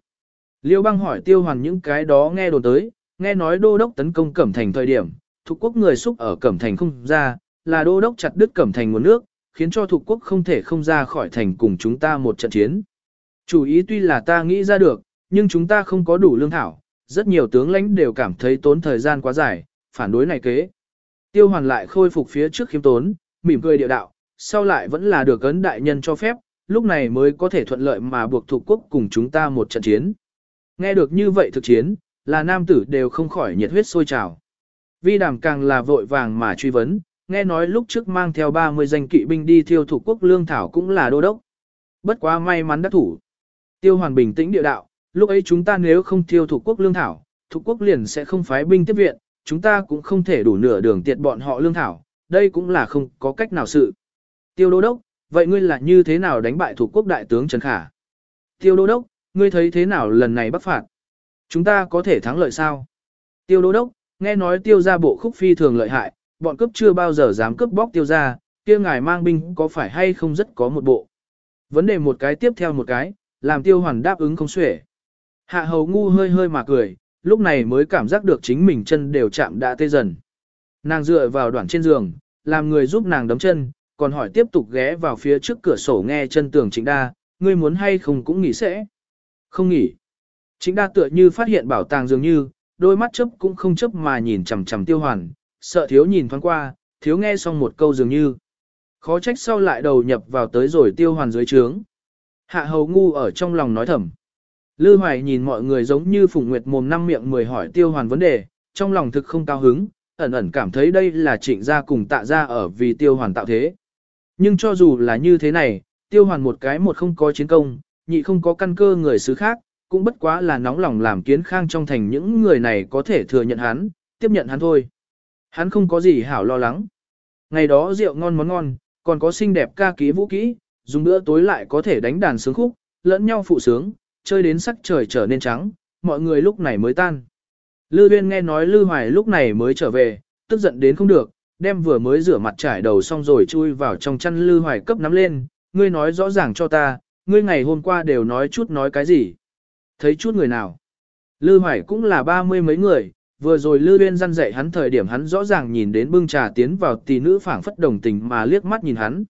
Liêu băng hỏi tiêu hoàn những cái đó nghe đồn tới, nghe nói đô đốc tấn công Cẩm Thành thời điểm, thuộc quốc người xúc ở Cẩm Thành không ra, là đô đốc chặt đứt Cẩm Thành nguồn nước, khiến cho thuộc quốc không thể không ra khỏi thành cùng chúng ta một trận chiến. Chủ ý tuy là ta nghĩ ra được, nhưng chúng ta không có đủ lương thảo, rất nhiều tướng lãnh đều cảm thấy tốn thời gian quá dài, phản đối này kế. Tiêu hoàn lại khôi phục phía trước khiêm tốn, mỉm cười địa đạo, sau lại vẫn là được ấn đại nhân cho phép, lúc này mới có thể thuận lợi mà buộc thuộc quốc cùng chúng ta một trận chiến. Nghe được như vậy thực chiến, là nam tử đều không khỏi nhiệt huyết sôi trào. Vi đàm càng là vội vàng mà truy vấn, nghe nói lúc trước mang theo 30 danh kỵ binh đi thiêu thủ quốc lương thảo cũng là đô đốc. Bất quá may mắn đắc thủ. Tiêu hoàn bình tĩnh địa đạo, lúc ấy chúng ta nếu không thiêu thủ quốc lương thảo, thủ quốc liền sẽ không phái binh tiếp viện, chúng ta cũng không thể đủ nửa đường tiệt bọn họ lương thảo, đây cũng là không có cách nào sự. Tiêu đô đốc, vậy ngươi là như thế nào đánh bại thủ quốc đại tướng Trần Khả? Tiêu đô đốc, ngươi thấy thế nào lần này bắt phạt? Chúng ta có thể thắng lợi sao? Tiêu đô đốc, nghe nói tiêu gia bộ khúc phi thường lợi hại, bọn cướp chưa bao giờ dám cướp bóc tiêu gia, kia ngài mang binh có phải hay không rất có một bộ. Vấn đề một cái tiếp theo một cái, làm tiêu hoàn đáp ứng không xuể. Hạ hầu ngu hơi hơi mà cười, lúc này mới cảm giác được chính mình chân đều chạm đã tê dần. Nàng dựa vào đoạn trên giường, làm người giúp nàng đấm chân, còn hỏi tiếp tục ghé vào phía trước cửa sổ nghe chân tường Trịnh Đa, ngươi muốn hay không cũng nghỉ sẽ. Không nghỉ. Trịnh Đa tựa như phát hiện bảo tàng dường như, đôi mắt chớp cũng không chớp mà nhìn chằm chằm tiêu hoàn, sợ thiếu nhìn thoáng qua, thiếu nghe xong một câu dường như. Khó trách sau lại đầu nhập vào tới rồi tiêu hoàn dưới trướng. Hạ hầu ngu ở trong lòng nói thầm. Lư hoài nhìn mọi người giống như phùng nguyệt mồm năm miệng mười hỏi tiêu hoàn vấn đề, trong lòng thực không cao hứng, ẩn ẩn cảm thấy đây là trịnh gia cùng tạ gia ở vì tiêu hoàn tạo thế. Nhưng cho dù là như thế này, tiêu hoàn một cái một không có chiến công, nhị không có căn cơ người xứ khác, cũng bất quá là nóng lòng làm kiến khang trong thành những người này có thể thừa nhận hắn, tiếp nhận hắn thôi. Hắn không có gì hảo lo lắng. Ngày đó rượu ngon món ngon, còn có xinh đẹp ca ký vũ kỹ, dùng bữa tối lại có thể đánh đàn sướng khúc, lẫn nhau phụ sướng, chơi đến sắc trời trở nên trắng, mọi người lúc này mới tan. Lư Uyên nghe nói Lư Hoài lúc này mới trở về, tức giận đến không được, đem vừa mới rửa mặt trải đầu xong rồi chui vào trong chăn Lư Hoài cấp nắm lên, ngươi nói rõ ràng cho ta, ngươi ngày hôm qua đều nói chút nói cái gì. Thấy chút người nào. Lư Hoài cũng là ba mươi mấy người, vừa rồi Lư Uyên răn dạy hắn thời điểm hắn rõ ràng nhìn đến bưng trà tiến vào tỷ nữ phảng phất đồng tình mà liếc mắt nhìn hắn.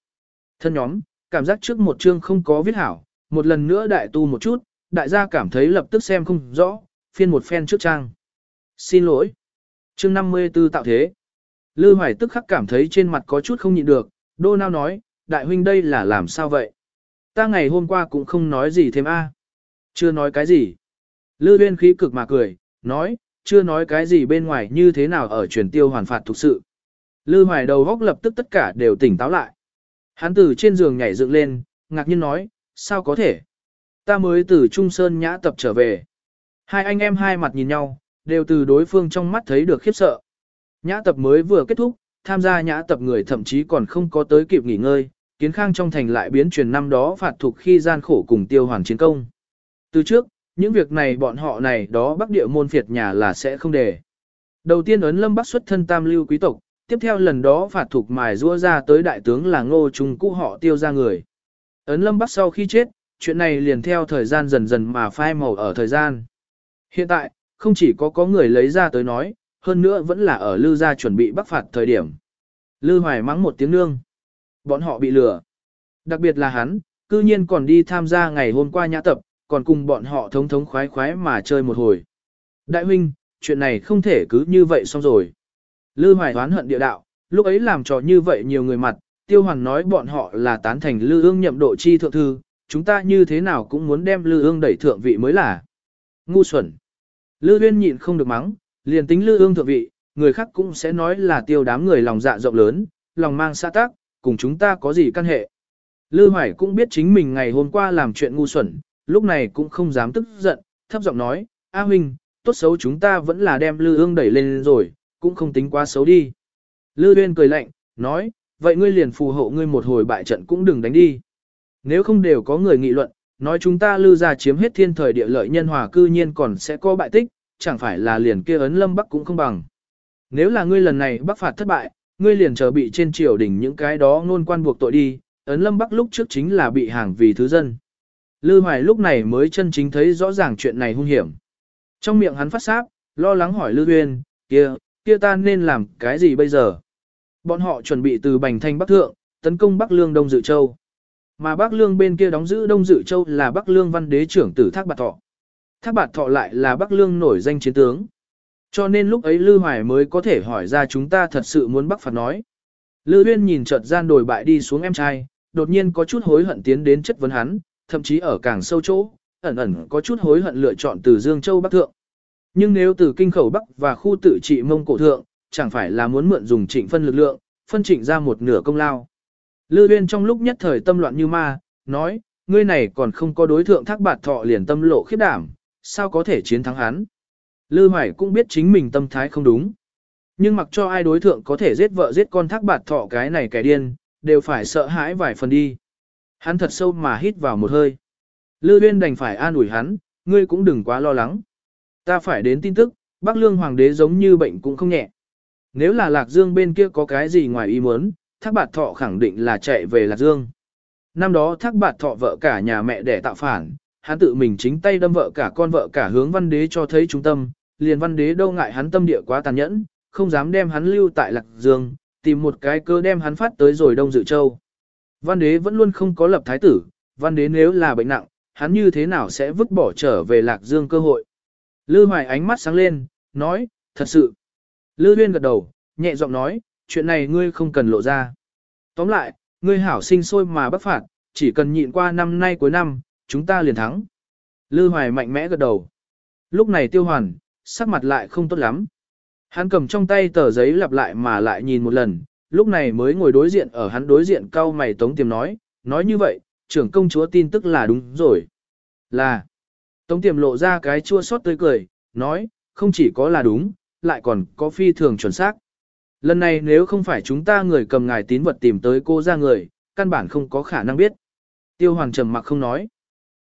Thân nhóm, cảm giác trước một chương không có viết hảo, một lần nữa đại tu một chút, đại gia cảm thấy lập tức xem không rõ, phiên một phen trước trang. Xin lỗi. Chương 54 tạo thế. Lư Hoài tức khắc cảm thấy trên mặt có chút không nhịn được, đô nao nói, đại huynh đây là làm sao vậy? Ta ngày hôm qua cũng không nói gì thêm a. Chưa nói cái gì. Lư Uyên khí cực mà cười, nói, chưa nói cái gì bên ngoài như thế nào ở truyền tiêu hoàn phạt thực sự. Lư Hoài đầu góc lập tức tất cả đều tỉnh táo lại. Hắn từ trên giường nhảy dựng lên, ngạc nhiên nói, sao có thể? Ta mới từ Trung Sơn nhã tập trở về. Hai anh em hai mặt nhìn nhau, đều từ đối phương trong mắt thấy được khiếp sợ. Nhã tập mới vừa kết thúc, tham gia nhã tập người thậm chí còn không có tới kịp nghỉ ngơi, kiến khang trong thành lại biến truyền năm đó phạt thuộc khi gian khổ cùng tiêu hoàn chiến công. Từ trước, những việc này bọn họ này đó bắc địa môn phiệt nhà là sẽ không để. Đầu tiên ấn lâm bắc xuất thân tam lưu quý tộc, tiếp theo lần đó phạt thuộc mài rua ra tới đại tướng là ngô trung cũ họ tiêu ra người. Ấn lâm bắc sau khi chết, chuyện này liền theo thời gian dần dần mà phai màu ở thời gian. Hiện tại, không chỉ có có người lấy ra tới nói, hơn nữa vẫn là ở Lư gia chuẩn bị bắc phạt thời điểm. Lư Hoài mắng một tiếng nương. Bọn họ bị lừa. Đặc biệt là hắn, cư nhiên còn đi tham gia ngày hôm qua nhã tập, còn cùng bọn họ thống thống khoái khoái mà chơi một hồi. Đại huynh, chuyện này không thể cứ như vậy xong rồi. Lư Hoài oán hận địa đạo, lúc ấy làm trò như vậy nhiều người mặt, Tiêu Hoàng nói bọn họ là tán thành Lư ương nhậm độ chi thượng thư, chúng ta như thế nào cũng muốn đem Lư ương đẩy thượng vị mới là. Ngu xuẩn. Lư Uyên nhịn không được mắng, liền tính Lư ương thượng vị, người khác cũng sẽ nói là tiêu đám người lòng dạ rộng lớn, lòng mang xa tác, cùng chúng ta có gì căn hệ. Lư Hoài cũng biết chính mình ngày hôm qua làm chuyện ngu xuẩn, lúc này cũng không dám tức giận, thấp giọng nói, A huynh, tốt xấu chúng ta vẫn là đem Lư ương đẩy lên rồi, cũng không tính quá xấu đi. Lư Uyên cười lạnh, nói, vậy ngươi liền phù hộ ngươi một hồi bại trận cũng đừng đánh đi. Nếu không đều có người nghị luận, nói chúng ta lư ra chiếm hết thiên thời địa lợi nhân hòa cư nhiên còn sẽ có bại tích, chẳng phải là liền kia ấn lâm bắc cũng không bằng. Nếu là ngươi lần này bắc phạt thất bại, ngươi liền chờ bị trên triều đình những cái đó ngôn quan buộc tội đi, ấn lâm bắc lúc trước chính là bị hàng vì thứ dân. Lư Hoài lúc này mới chân chính thấy rõ ràng chuyện này hung hiểm. Trong miệng hắn phát sáp, lo lắng hỏi Lư Uyên, kia, kia ta nên làm cái gì bây giờ? Bọn họ chuẩn bị từ Bành Thanh Bắc Thượng, tấn công Bắc Lương Đông Dự Châu. Mà Bắc Lương bên kia đóng giữ Đông Dự Châu là Bắc Lương văn đế trưởng tử Thác Bạt Thọ. Thác Bạt Thọ lại là Bắc Lương nổi danh chiến tướng. Cho nên lúc ấy Lư Hoài mới có thể hỏi ra chúng ta thật sự muốn Bắc phạt nói. Lư Uyên nhìn chợt gian đồi bại đi xuống em trai, đột nhiên có chút hối hận tiến đến chất vấn hắn, thậm chí ở càng sâu chỗ, ẩn ẩn có chút hối hận lựa chọn từ Dương Châu Bắc Thượng. Nhưng nếu từ kinh khẩu Bắc và khu tự trị Mông Cổ Thượng, chẳng phải là muốn mượn dùng trịnh phân lực lượng, phân trịnh ra một nửa công lao. Lư Uyên trong lúc nhất thời tâm loạn như ma, nói, ngươi này còn không có đối thượng thác bạt thọ liền tâm lộ khiếp đảm, sao có thể chiến thắng hắn. Lư Hoài cũng biết chính mình tâm thái không đúng. Nhưng mặc cho ai đối thượng có thể giết vợ giết con thác bạt thọ cái này kẻ điên, đều phải sợ hãi vài phần đi. Hắn thật sâu mà hít vào một hơi. Lư Uyên đành phải an ủi hắn, ngươi cũng đừng quá lo lắng. Ta phải đến tin tức, Bắc Lương Hoàng đế giống như bệnh cũng không nhẹ. Nếu là Lạc Dương bên kia có cái gì ngoài ý muốn, Thác Bạt Thọ khẳng định là chạy về Lạc Dương. Năm đó Thác Bạt Thọ vợ cả nhà mẹ để tạo phản, hắn tự mình chính tay đâm vợ cả con vợ cả hướng văn đế cho thấy trung tâm, liền văn đế đâu ngại hắn tâm địa quá tàn nhẫn, không dám đem hắn lưu tại Lạc Dương, tìm một cái cơ đem hắn phát tới rồi Đông Dự Châu. Văn đế vẫn luôn không có lập thái tử, văn đế nếu là bệnh nặng, hắn như thế nào sẽ vứt bỏ trở về Lạc Dương cơ hội. Lư Hoài ánh mắt sáng lên, nói, thật sự. Lư Huyên gật đầu, nhẹ giọng nói, chuyện này ngươi không cần lộ ra. Tóm lại, ngươi hảo sinh sôi mà bất phạt, chỉ cần nhịn qua năm nay cuối năm, chúng ta liền thắng. Lư Hoài mạnh mẽ gật đầu. Lúc này tiêu hoàn, sắc mặt lại không tốt lắm. Hắn cầm trong tay tờ giấy lặp lại mà lại nhìn một lần, lúc này mới ngồi đối diện ở hắn đối diện cao mày tống tiềm nói, nói như vậy, trưởng công chúa tin tức là đúng rồi. Là, tống tiềm lộ ra cái chua xót tươi cười, nói, không chỉ có là đúng, lại còn có phi thường chuẩn xác. Lần này nếu không phải chúng ta người cầm ngài tín vật tìm tới cô ra người, căn bản không có khả năng biết. Tiêu hoàng trầm mặc không nói.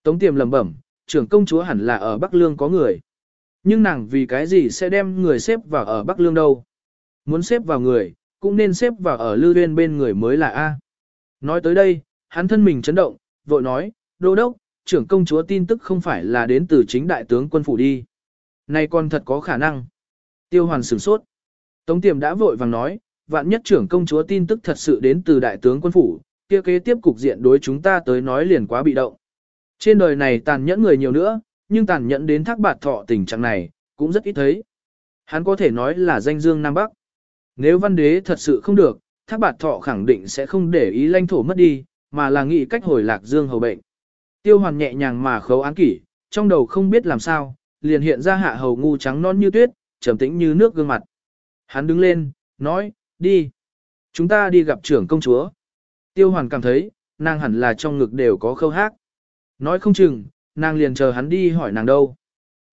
Tống tiềm lầm bẩm, trưởng công chúa hẳn là ở Bắc Lương có người. Nhưng nàng vì cái gì sẽ đem người xếp vào ở Bắc Lương đâu? Muốn xếp vào người, cũng nên xếp vào ở Lư Uyên bên người mới là A. Nói tới đây, hắn thân mình chấn động, vội nói, đô đốc, trưởng công chúa tin tức không phải là đến từ chính đại tướng quân phủ đi. Này còn thật có khả năng. Tiêu hoàn sửng sốt. Tống tiềm đã vội vàng nói, vạn nhất trưởng công chúa tin tức thật sự đến từ đại tướng quân phủ, kia kế tiếp cục diện đối chúng ta tới nói liền quá bị động. Trên đời này tàn nhẫn người nhiều nữa, nhưng tàn nhẫn đến thác bạt thọ tình trạng này, cũng rất ít thấy. Hắn có thể nói là danh dương Nam Bắc. Nếu văn đế thật sự không được, thác bạt thọ khẳng định sẽ không để ý lãnh thổ mất đi, mà là nghĩ cách hồi lạc dương hầu bệnh. Tiêu hoàn nhẹ nhàng mà khấu án kỷ, trong đầu không biết làm sao, liền hiện ra hạ hầu ngu trắng non như tuyết, trầm tĩnh như nước gương mặt. Hắn đứng lên, nói, đi. Chúng ta đi gặp trưởng công chúa. Tiêu hoàn cảm thấy, nàng hẳn là trong ngực đều có khâu hát. Nói không chừng, nàng liền chờ hắn đi hỏi nàng đâu.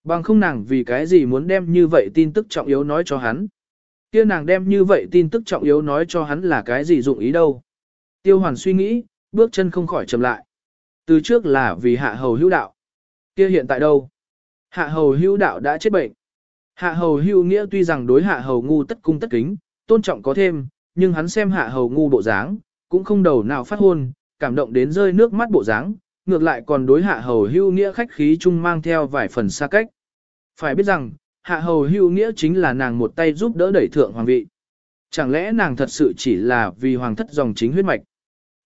Bằng không nàng vì cái gì muốn đem như vậy tin tức trọng yếu nói cho hắn. kia nàng đem như vậy tin tức trọng yếu nói cho hắn là cái gì dụng ý đâu. Tiêu hoàn suy nghĩ, bước chân không khỏi chậm lại. Từ trước là vì hạ hầu hữu đạo. kia hiện tại đâu? Hạ hầu hữu đạo đã chết bệnh. Hạ hầu hữu nghĩa tuy rằng đối hạ hầu ngu tất cung tất kính, tôn trọng có thêm, nhưng hắn xem hạ hầu ngu bộ dáng, cũng không đầu nào phát hôn, cảm động đến rơi nước mắt bộ dáng, ngược lại còn đối hạ hầu hưu nghĩa khách khí chung mang theo vài phần xa cách. Phải biết rằng, hạ hầu hưu nghĩa chính là nàng một tay giúp đỡ đẩy thượng hoàng vị. Chẳng lẽ nàng thật sự chỉ là vì hoàng thất dòng chính huyết mạch?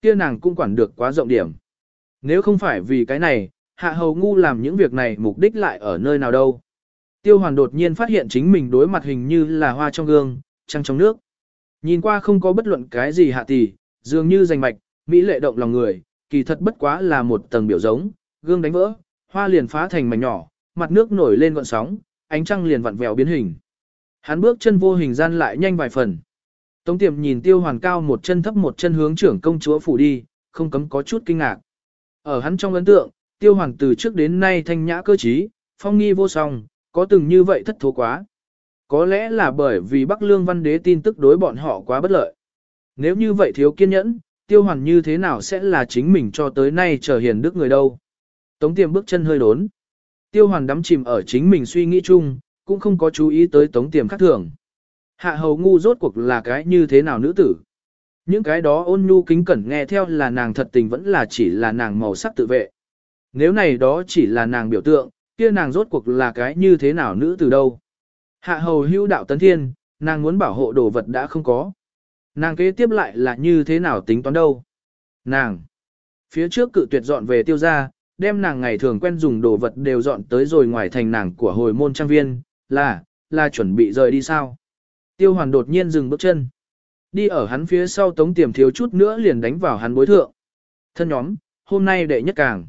kia nàng cũng quản được quá rộng điểm. Nếu không phải vì cái này, hạ hầu ngu làm những việc này mục đích lại ở nơi nào đâu. Tiêu hoàn đột nhiên phát hiện chính mình đối mặt hình như là hoa trong gương, trăng trong nước. Nhìn qua không có bất luận cái gì hạ tỷ, dường như danh mạch, mỹ lệ động lòng người, kỳ thật bất quá là một tầng biểu giống, gương đánh vỡ, hoa liền phá thành mảnh nhỏ, mặt nước nổi lên gọn sóng, ánh trăng liền vặn vẹo biến hình. Hắn bước chân vô hình gian lại nhanh vài phần. Tống tiệm nhìn tiêu hoàn cao một chân thấp một chân hướng trưởng công chúa phủ đi, không cấm có chút kinh ngạc. Ở hắn trong ấn tượng, tiêu hoàng từ trước đến nay thanh nhã cơ trí, phong nghi vô song, có từng như vậy thất thố quá. Có lẽ là bởi vì Bắc Lương Văn Đế tin tức đối bọn họ quá bất lợi. Nếu như vậy thiếu kiên nhẫn, tiêu hoàn như thế nào sẽ là chính mình cho tới nay chờ hiền đức người đâu. Tống tiềm bước chân hơi đốn. Tiêu hoàn đắm chìm ở chính mình suy nghĩ chung, cũng không có chú ý tới tống tiềm khác thường. Hạ hầu ngu rốt cuộc là cái như thế nào nữ tử. Những cái đó ôn nhu kính cẩn nghe theo là nàng thật tình vẫn là chỉ là nàng màu sắc tự vệ. Nếu này đó chỉ là nàng biểu tượng, kia nàng rốt cuộc là cái như thế nào nữ tử đâu. Hạ hầu hưu đạo tấn thiên, nàng muốn bảo hộ đồ vật đã không có. Nàng kế tiếp lại là như thế nào tính toán đâu? Nàng. Phía trước cự tuyệt dọn về tiêu gia, đem nàng ngày thường quen dùng đồ vật đều dọn tới rồi ngoài thành nàng của hồi môn trang viên, là, là chuẩn bị rời đi sao? Tiêu hoàn đột nhiên dừng bước chân. Đi ở hắn phía sau tống tiềm thiếu chút nữa liền đánh vào hắn bối thượng. Thân nhóm, hôm nay đệ nhất càng.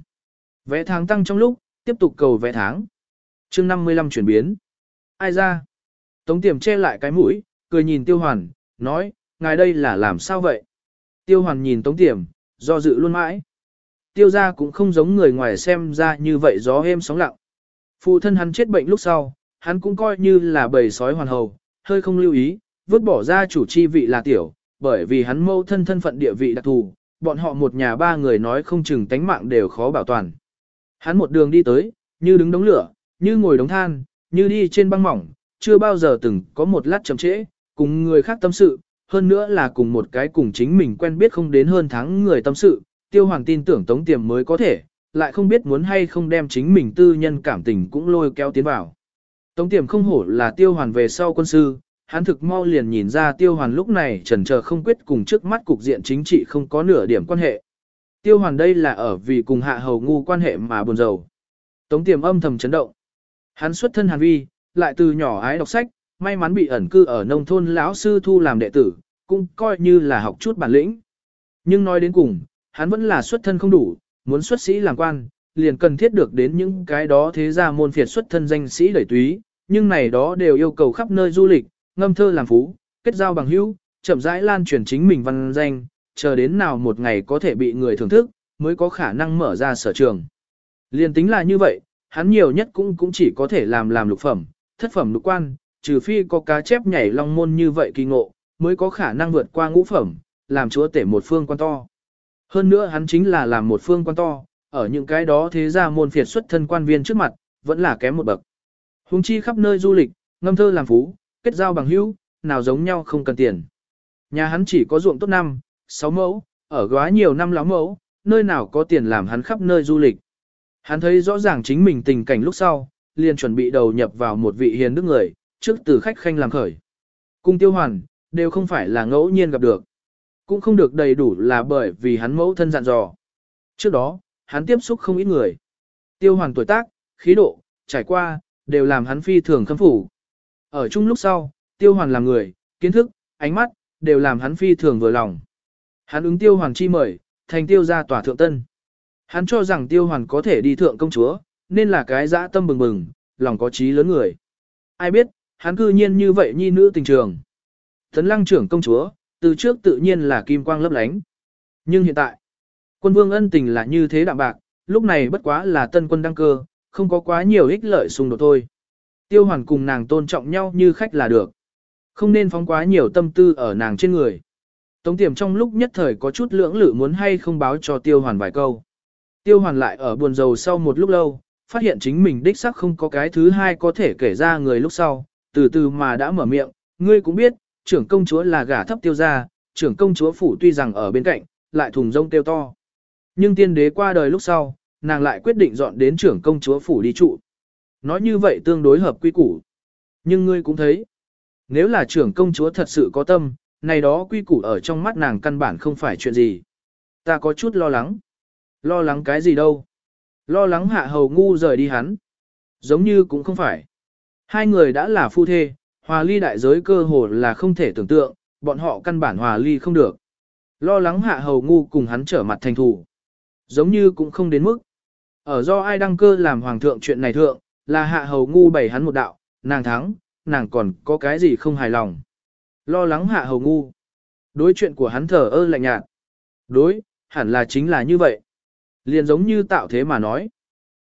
Vẽ tháng tăng trong lúc, tiếp tục cầu vẽ tháng. chương 55 chuyển biến. Ai ra? Tống tiềm che lại cái mũi, cười nhìn tiêu hoàn, nói, ngài đây là làm sao vậy? Tiêu hoàn nhìn tống tiềm, do dự luôn mãi. Tiêu ra cũng không giống người ngoài xem ra như vậy gió êm sóng lặng. Phụ thân hắn chết bệnh lúc sau, hắn cũng coi như là bầy sói hoàn hầu, hơi không lưu ý, vứt bỏ ra chủ chi vị là tiểu, bởi vì hắn mâu thân thân phận địa vị đặc thù, bọn họ một nhà ba người nói không chừng tánh mạng đều khó bảo toàn. Hắn một đường đi tới, như đứng đống lửa, như ngồi đống than, như đi trên băng mỏng, chưa bao giờ từng có một lát chậm trễ, cùng người khác tâm sự, hơn nữa là cùng một cái cùng chính mình quen biết không đến hơn tháng người tâm sự, tiêu hoàng tin tưởng tống tiềm mới có thể, lại không biết muốn hay không đem chính mình tư nhân cảm tình cũng lôi kéo tiến vào. Tống tiềm không hổ là tiêu hoàn về sau quân sư, hắn thực mau liền nhìn ra tiêu hoàn lúc này trần chờ không quyết cùng trước mắt cục diện chính trị không có nửa điểm quan hệ. Tiêu hoàn đây là ở vì cùng hạ hầu ngu quan hệ mà buồn rầu. Tống tiềm âm thầm chấn động. Hắn xuất thân hàn vi, lại từ nhỏ ái đọc sách, may mắn bị ẩn cư ở nông thôn lão sư thu làm đệ tử, cũng coi như là học chút bản lĩnh. Nhưng nói đến cùng, hắn vẫn là xuất thân không đủ, muốn xuất sĩ làm quan, liền cần thiết được đến những cái đó thế gia môn phiệt xuất thân danh sĩ đẩy túy, nhưng này đó đều yêu cầu khắp nơi du lịch, ngâm thơ làm phú, kết giao bằng hữu, chậm rãi lan truyền chính mình văn danh, chờ đến nào một ngày có thể bị người thưởng thức, mới có khả năng mở ra sở trường. Liên tính là như vậy, hắn nhiều nhất cũng cũng chỉ có thể làm làm lục phẩm, thất phẩm lục quan, trừ phi có cá chép nhảy long môn như vậy kỳ ngộ, mới có khả năng vượt qua ngũ phẩm, làm chúa tể một phương quan to. Hơn nữa hắn chính là làm một phương quan to, ở những cái đó thế ra môn phiệt xuất thân quan viên trước mặt, vẫn là kém một bậc. Hùng chi khắp nơi du lịch, ngâm thơ làm phú, kết giao bằng hữu, nào giống nhau không cần tiền. Nhà hắn chỉ có ruộng tốt năm, sáu mẫu, ở góa nhiều năm láo mẫu, nơi nào có tiền làm hắn khắp nơi du lịch. Hắn thấy rõ ràng chính mình tình cảnh lúc sau, liền chuẩn bị đầu nhập vào một vị hiền đức người, trước từ khách khanh làm khởi. Cung tiêu hoàn, đều không phải là ngẫu nhiên gặp được. Cũng không được đầy đủ là bởi vì hắn mẫu thân dặn dò. Trước đó, hắn tiếp xúc không ít người. Tiêu hoàn tuổi tác, khí độ, trải qua, đều làm hắn phi thường khâm phủ. Ở chung lúc sau, tiêu hoàn làm người, kiến thức, ánh mắt, đều làm hắn phi thường vừa lòng. Hắn ứng tiêu hoàn chi mời, thành tiêu gia tòa thượng tân. Hắn cho rằng tiêu hoàn có thể đi thượng công chúa, nên là cái dã tâm bừng bừng, lòng có trí lớn người. Ai biết, hắn cư nhiên như vậy nhi nữ tình trường. Tấn lăng trưởng công chúa, từ trước tự nhiên là kim quang lấp lánh. Nhưng hiện tại, quân vương ân tình là như thế đạm bạc, lúc này bất quá là tân quân đăng cơ, không có quá nhiều ích lợi xung đột thôi. Tiêu hoàn cùng nàng tôn trọng nhau như khách là được. Không nên phóng quá nhiều tâm tư ở nàng trên người. Tống tiềm trong lúc nhất thời có chút lưỡng lự muốn hay không báo cho tiêu hoàn vài câu. Tiêu hoàn lại ở buồn rầu sau một lúc lâu, phát hiện chính mình đích xác không có cái thứ hai có thể kể ra người lúc sau, từ từ mà đã mở miệng, ngươi cũng biết, trưởng công chúa là gả thấp tiêu gia, trưởng công chúa phủ tuy rằng ở bên cạnh, lại thùng rông tiêu to. Nhưng tiên đế qua đời lúc sau, nàng lại quyết định dọn đến trưởng công chúa phủ đi trụ. Nói như vậy tương đối hợp quy củ. Nhưng ngươi cũng thấy, nếu là trưởng công chúa thật sự có tâm, này đó quy củ ở trong mắt nàng căn bản không phải chuyện gì. Ta có chút lo lắng. Lo lắng cái gì đâu. Lo lắng hạ hầu ngu rời đi hắn. Giống như cũng không phải. Hai người đã là phu thê, hòa ly đại giới cơ hồ là không thể tưởng tượng, bọn họ căn bản hòa ly không được. Lo lắng hạ hầu ngu cùng hắn trở mặt thành thủ. Giống như cũng không đến mức. Ở do ai đăng cơ làm hoàng thượng chuyện này thượng, là hạ hầu ngu bày hắn một đạo, nàng thắng, nàng còn có cái gì không hài lòng. Lo lắng hạ hầu ngu. Đối chuyện của hắn thở ơ lạnh nhạt. Đối, hẳn là chính là như vậy. Liền giống như tạo thế mà nói.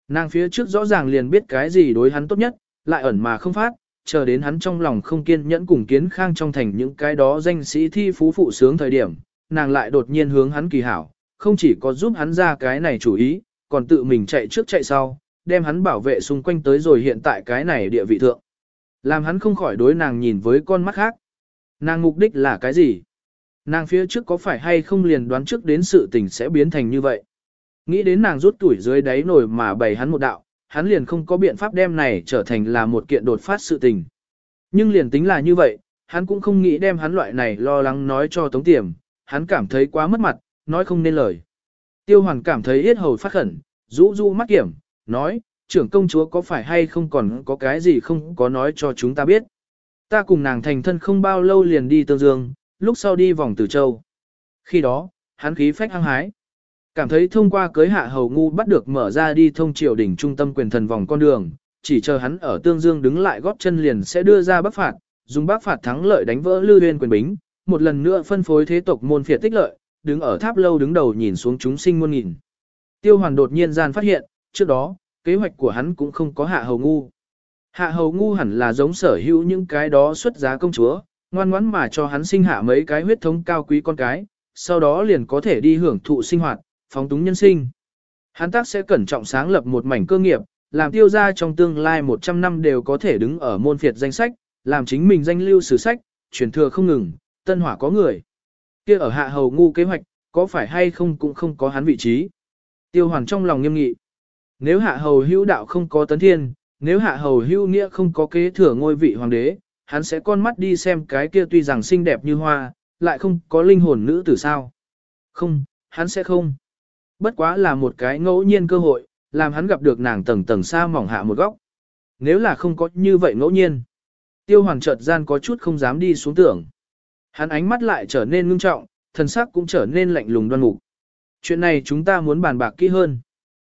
Nàng phía trước rõ ràng liền biết cái gì đối hắn tốt nhất, lại ẩn mà không phát, chờ đến hắn trong lòng không kiên nhẫn cùng kiến khang trong thành những cái đó danh sĩ thi phú phụ sướng thời điểm, nàng lại đột nhiên hướng hắn kỳ hảo, không chỉ có giúp hắn ra cái này chủ ý, còn tự mình chạy trước chạy sau, đem hắn bảo vệ xung quanh tới rồi hiện tại cái này địa vị thượng. Làm hắn không khỏi đối nàng nhìn với con mắt khác. Nàng mục đích là cái gì? Nàng phía trước có phải hay không liền đoán trước đến sự tình sẽ biến thành như vậy? Nghĩ đến nàng rút tuổi dưới đáy nổi mà bày hắn một đạo, hắn liền không có biện pháp đem này trở thành là một kiện đột phát sự tình. Nhưng liền tính là như vậy, hắn cũng không nghĩ đem hắn loại này lo lắng nói cho Tống Tiềm, hắn cảm thấy quá mất mặt, nói không nên lời. Tiêu Hoàn cảm thấy yết hầu phát khẩn, rũ rũ mắt kiểm, nói, trưởng công chúa có phải hay không còn có cái gì không có nói cho chúng ta biết. Ta cùng nàng thành thân không bao lâu liền đi Tương Dương, lúc sau đi vòng Tử Châu. Khi đó, hắn khí phách hăng hái. Cảm thấy thông qua cưới hạ hầu ngu bắt được mở ra đi thông triều đỉnh trung tâm quyền thần vòng con đường, chỉ chờ hắn ở Tương Dương đứng lại góp chân liền sẽ đưa ra bắc phạt, dùng bắc phạt thắng lợi đánh vỡ lưu Huyên quyền bính, một lần nữa phân phối thế tộc môn phiệt tích lợi, đứng ở tháp lâu đứng đầu nhìn xuống chúng sinh muôn nghìn. Tiêu Hoàn đột nhiên gian phát hiện, trước đó, kế hoạch của hắn cũng không có hạ hầu ngu. Hạ hầu ngu hẳn là giống sở hữu những cái đó xuất giá công chúa, ngoan ngoãn mà cho hắn sinh hạ mấy cái huyết thống cao quý con cái, sau đó liền có thể đi hưởng thụ sinh hoạt, phóng túng nhân sinh. Hắn tác sẽ cẩn trọng sáng lập một mảnh cơ nghiệp, làm tiêu gia trong tương lai 100 năm đều có thể đứng ở môn phiệt danh sách, làm chính mình danh lưu sử sách, truyền thừa không ngừng, tân hỏa có người. Kia ở hạ hầu ngu kế hoạch, có phải hay không cũng không có hắn vị trí. Tiêu hoàn trong lòng nghiêm nghị. Nếu hạ hầu hữu đạo không có tấn thiên, nếu hạ hầu hữu nghĩa không có kế thừa ngôi vị hoàng đế, hắn sẽ con mắt đi xem cái kia tuy rằng xinh đẹp như hoa, lại không có linh hồn nữ tử sao. Không, hắn sẽ không. Bất quá là một cái ngẫu nhiên cơ hội, làm hắn gặp được nàng tầng tầng xa mỏng hạ một góc. Nếu là không có như vậy ngẫu nhiên. Tiêu hoàng chợt gian có chút không dám đi xuống tưởng. Hắn ánh mắt lại trở nên ngưng trọng, thần sắc cũng trở nên lạnh lùng đoan mục. Chuyện này chúng ta muốn bàn bạc kỹ hơn.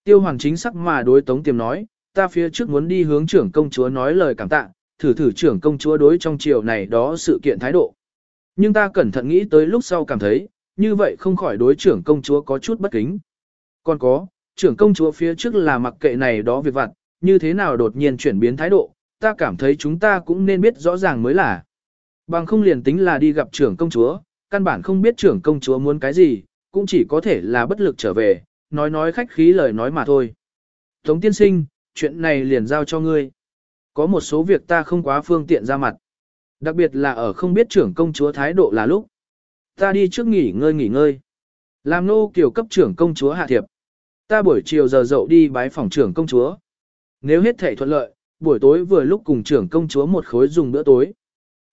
Tiêu hoàng chính sắc mà đối tống tiềm nói, ta phía trước muốn đi hướng trưởng công chúa nói lời cảm tạ, thử thử trưởng công chúa đối trong chiều này đó sự kiện thái độ. Nhưng ta cẩn thận nghĩ tới lúc sau cảm thấy, như vậy không khỏi đối trưởng công chúa có chút bất kính. Còn có, trưởng công chúa phía trước là mặc kệ này đó việc vặt, như thế nào đột nhiên chuyển biến thái độ, ta cảm thấy chúng ta cũng nên biết rõ ràng mới là. Bằng không liền tính là đi gặp trưởng công chúa, căn bản không biết trưởng công chúa muốn cái gì, cũng chỉ có thể là bất lực trở về, nói nói khách khí lời nói mà thôi. Tống tiên sinh, chuyện này liền giao cho ngươi. Có một số việc ta không quá phương tiện ra mặt. Đặc biệt là ở không biết trưởng công chúa thái độ là lúc. Ta đi trước nghỉ ngơi nghỉ ngơi. Làm nô kiểu cấp trưởng công chúa hạ thiệp. Ta buổi chiều giờ dậu đi bái phòng trưởng công chúa. Nếu hết thể thuận lợi, buổi tối vừa lúc cùng trưởng công chúa một khối dùng bữa tối.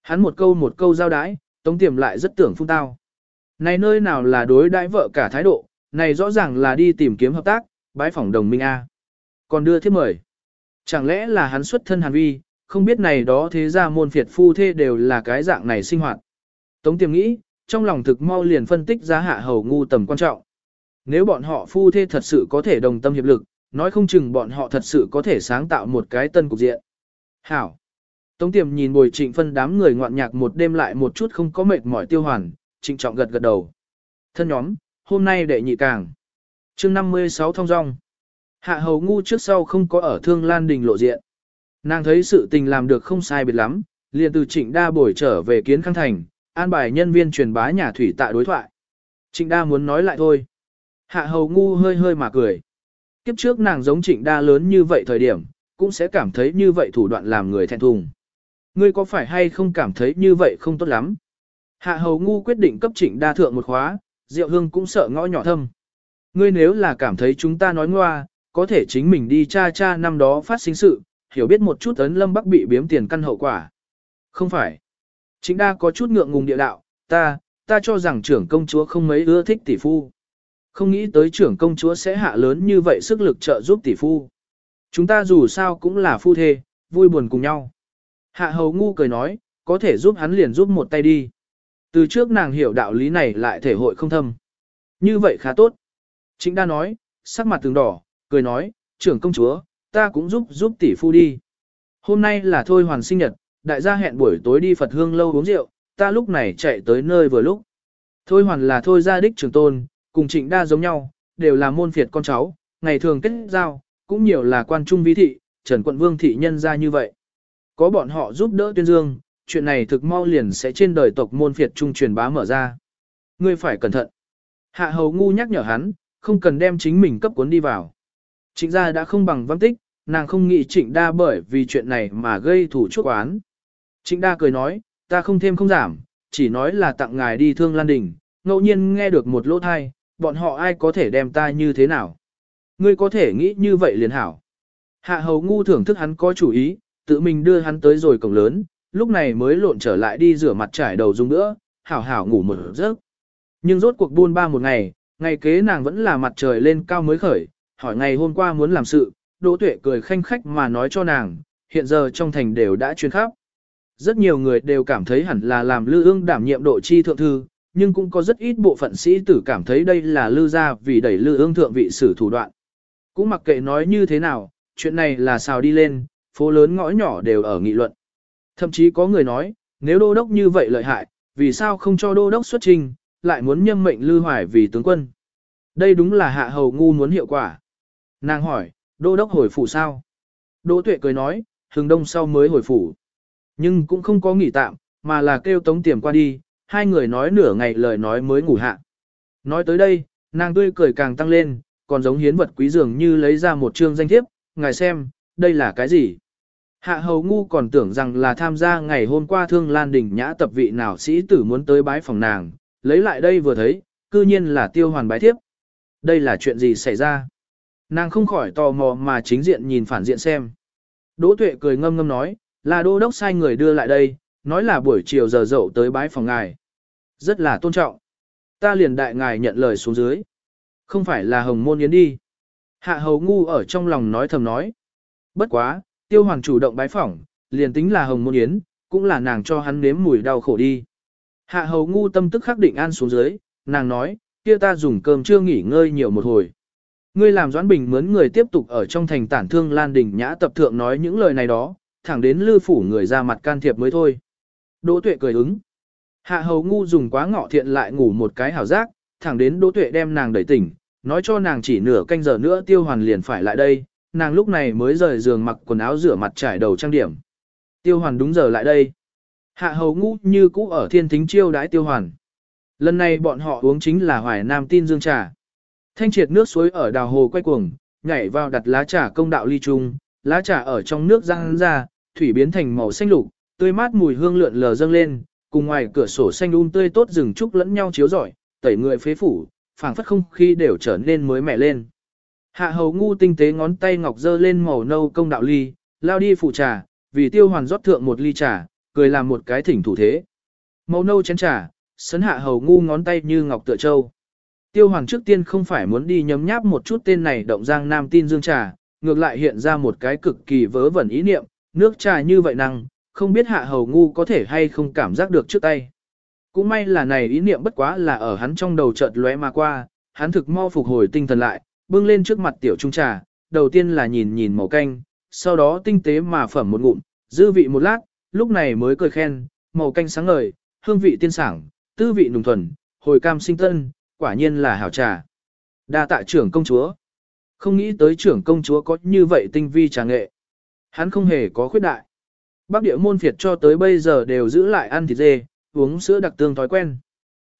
Hắn một câu một câu giao đái, tống tiềm lại rất tưởng phung tao. Này nơi nào là đối đãi vợ cả thái độ, này rõ ràng là đi tìm kiếm hợp tác, bái phỏng đồng minh A. Còn đưa thiếp mời. Chẳng lẽ là hắn xuất thân hàn vi, không biết này đó thế ra môn phiệt phu thê đều là cái dạng này sinh hoạt. Tống tiềm nghĩ, trong lòng thực mau liền phân tích giá hạ hầu ngu tầm quan trọng. Nếu bọn họ phu thê thật sự có thể đồng tâm hiệp lực, nói không chừng bọn họ thật sự có thể sáng tạo một cái tân cục diện. Hảo. Tống tiềm nhìn bồi trịnh phân đám người ngoạn nhạc một đêm lại một chút không có mệt mỏi tiêu hoàn, trịnh trọng gật gật đầu. Thân nhóm, hôm nay đệ nhị càng. chương 56 thông rong. Hạ hầu ngu trước sau không có ở thương lan đình lộ diện. Nàng thấy sự tình làm được không sai biệt lắm, liền từ trịnh đa bồi trở về kiến khang thành, an bài nhân viên truyền bá nhà thủy tạ đối thoại. Trịnh đa muốn nói lại thôi. Hạ hầu ngu hơi hơi mà cười. Kiếp trước nàng giống trịnh đa lớn như vậy thời điểm, cũng sẽ cảm thấy như vậy thủ đoạn làm người thẹn thùng. Ngươi có phải hay không cảm thấy như vậy không tốt lắm? Hạ hầu ngu quyết định cấp trịnh đa thượng một khóa, Diệu Hương cũng sợ ngõ nhỏ thâm. Ngươi nếu là cảm thấy chúng ta nói ngoa, có thể chính mình đi cha cha năm đó phát sinh sự, hiểu biết một chút ấn lâm bắc bị biếm tiền căn hậu quả. Không phải. Chính đa có chút ngượng ngùng địa đạo, ta, ta cho rằng trưởng công chúa không mấy ưa thích tỷ phu. Không nghĩ tới trưởng công chúa sẽ hạ lớn như vậy sức lực trợ giúp tỷ phu. Chúng ta dù sao cũng là phu thê, vui buồn cùng nhau. Hạ hầu ngu cười nói, có thể giúp hắn liền giúp một tay đi. Từ trước nàng hiểu đạo lý này lại thể hội không thâm. Như vậy khá tốt. Chính đa nói, sắc mặt tường đỏ, cười nói, trưởng công chúa, ta cũng giúp giúp tỷ phu đi. Hôm nay là thôi hoàn sinh nhật, đại gia hẹn buổi tối đi Phật hương lâu uống rượu, ta lúc này chạy tới nơi vừa lúc. Thôi hoàn là thôi gia đích trường tôn, cùng trịnh đa giống nhau, đều là môn phiệt con cháu, ngày thường kết giao, cũng nhiều là quan trung vi thị, trần quận vương thị nhân ra như vậy. Có bọn họ giúp đỡ tuyên dương, chuyện này thực mau liền sẽ trên đời tộc môn phiệt trung truyền bá mở ra. Ngươi phải cẩn thận. Hạ hầu ngu nhắc nhở hắn, không cần đem chính mình cấp cuốn đi vào. Trịnh gia đã không bằng văn tích, nàng không nghĩ trịnh đa bởi vì chuyện này mà gây thủ chuốc oán. Trịnh đa cười nói, ta không thêm không giảm, chỉ nói là tặng ngài đi thương lan đình, ngẫu nhiên nghe được một lỗ thai, bọn họ ai có thể đem ta như thế nào. Ngươi có thể nghĩ như vậy liền hảo. Hạ hầu ngu thưởng thức hắn có chủ ý, tự mình đưa hắn tới rồi cổng lớn, lúc này mới lộn trở lại đi rửa mặt trải đầu dùng nữa, hảo hảo ngủ một giấc. Nhưng rốt cuộc buôn ba một ngày, ngày kế nàng vẫn là mặt trời lên cao mới khởi, hỏi ngày hôm qua muốn làm sự, Đỗ Tuệ cười khanh khách mà nói cho nàng, hiện giờ trong thành đều đã chuyên khắp. Rất nhiều người đều cảm thấy hẳn là làm Lư Ương đảm nhiệm độ chi thượng thư, nhưng cũng có rất ít bộ phận sĩ tử cảm thấy đây là Lư gia vì đẩy Lư Ương thượng vị sử thủ đoạn. Cũng mặc kệ nói như thế nào, chuyện này là sao đi lên, phố lớn ngõ nhỏ đều ở nghị luận. Thậm chí có người nói, nếu đô đốc như vậy lợi hại, vì sao không cho đô đốc xuất trình, lại muốn nhâm mệnh Lư Hoài vì tướng quân. Đây đúng là hạ hầu ngu muốn hiệu quả. Nàng hỏi, đô đốc hồi phủ sao? Đỗ tuệ cười nói, hừng đông sau mới hồi phủ. Nhưng cũng không có nghỉ tạm, mà là kêu tống tiềm qua đi, hai người nói nửa ngày lời nói mới ngủ hạ. Nói tới đây, nàng tươi cười càng tăng lên, còn giống hiến vật quý dường như lấy ra một chương danh thiếp, ngài xem, đây là cái gì? Hạ hầu ngu còn tưởng rằng là tham gia ngày hôm qua thương lan đỉnh nhã tập vị nào sĩ tử muốn tới bái phòng nàng, lấy lại đây vừa thấy, cư nhiên là tiêu hoàn bái thiếp. Đây là chuyện gì xảy ra? Nàng không khỏi tò mò mà chính diện nhìn phản diện xem. Đỗ tuệ cười ngâm ngâm nói, là đô đốc sai người đưa lại đây, nói là buổi chiều giờ dậu tới bái phòng ngài. Rất là tôn trọng. Ta liền đại ngài nhận lời xuống dưới. Không phải là hồng môn yến đi. Hạ hầu ngu ở trong lòng nói thầm nói. Bất quá, Tiêu hoàng chủ động bái phỏng, liền tính là Hồng Môn Yến, cũng là nàng cho hắn nếm mùi đau khổ đi. Hạ hầu ngu tâm tức khắc định an xuống dưới, nàng nói, kia ta dùng cơm chưa nghỉ ngơi nhiều một hồi. Ngươi làm Doãn Bình mướn người tiếp tục ở trong thành tản thương Lan Đình Nhã tập thượng nói những lời này đó, thẳng đến lư phủ người ra mặt can thiệp mới thôi. Đỗ Tuệ cười ứng. Hạ hầu ngu dùng quá ngọ thiện lại ngủ một cái hảo giác, thẳng đến Đỗ Tuệ đem nàng đẩy tỉnh, nói cho nàng chỉ nửa canh giờ nữa tiêu hoàn liền phải lại đây, nàng lúc này mới rời giường mặc quần áo rửa mặt trải đầu trang điểm. Tiêu hoàn đúng giờ lại đây. Hạ hầu ngu như cũ ở thiên thính chiêu đãi tiêu hoàn. Lần này bọn họ uống chính là hoài nam tin dương trà. Thanh triệt nước suối ở đào hồ quay cuồng, nhảy vào đặt lá trà công đạo ly trung, lá trà ở trong nước răng ra, thủy biến thành màu xanh lục, tươi mát mùi hương lượn lờ dâng lên, cùng ngoài cửa sổ xanh um tươi tốt rừng trúc lẫn nhau chiếu rọi, tẩy người phế phủ, phảng phất không khí đều trở nên mới mẻ lên. Hạ hầu ngu tinh tế ngón tay ngọc dơ lên màu nâu công đạo ly, lao đi phụ trà, vì tiêu hoàn rót thượng một ly trà, cười làm một cái thỉnh thủ thế. Màu nâu chén trà, sấn hạ hầu ngu ngón tay như ngọc tựa châu. Tiêu hoàn trước tiên không phải muốn đi nhấm nháp một chút tên này động giang nam tin dương trà, ngược lại hiện ra một cái cực kỳ vớ vẩn ý niệm, nước trà như vậy năng, không biết hạ hầu ngu có thể hay không cảm giác được trước tay. Cũng may là này ý niệm bất quá là ở hắn trong đầu chợt lóe mà qua, hắn thực mau phục hồi tinh thần lại, bưng lên trước mặt tiểu trung trà, đầu tiên là nhìn nhìn màu canh, sau đó tinh tế mà phẩm một ngụm, dư vị một lát, lúc này mới cười khen, màu canh sáng ngời, hương vị tiên sảng, tư vị nùng thuần, hồi cam sinh tân, quả nhiên là hảo trà. Đa tạ trưởng công chúa. Không nghĩ tới trưởng công chúa có như vậy tinh vi trà nghệ. Hắn không hề có khuyết đại. Bắc địa môn phiệt cho tới bây giờ đều giữ lại ăn thịt dê, uống sữa đặc tương thói quen.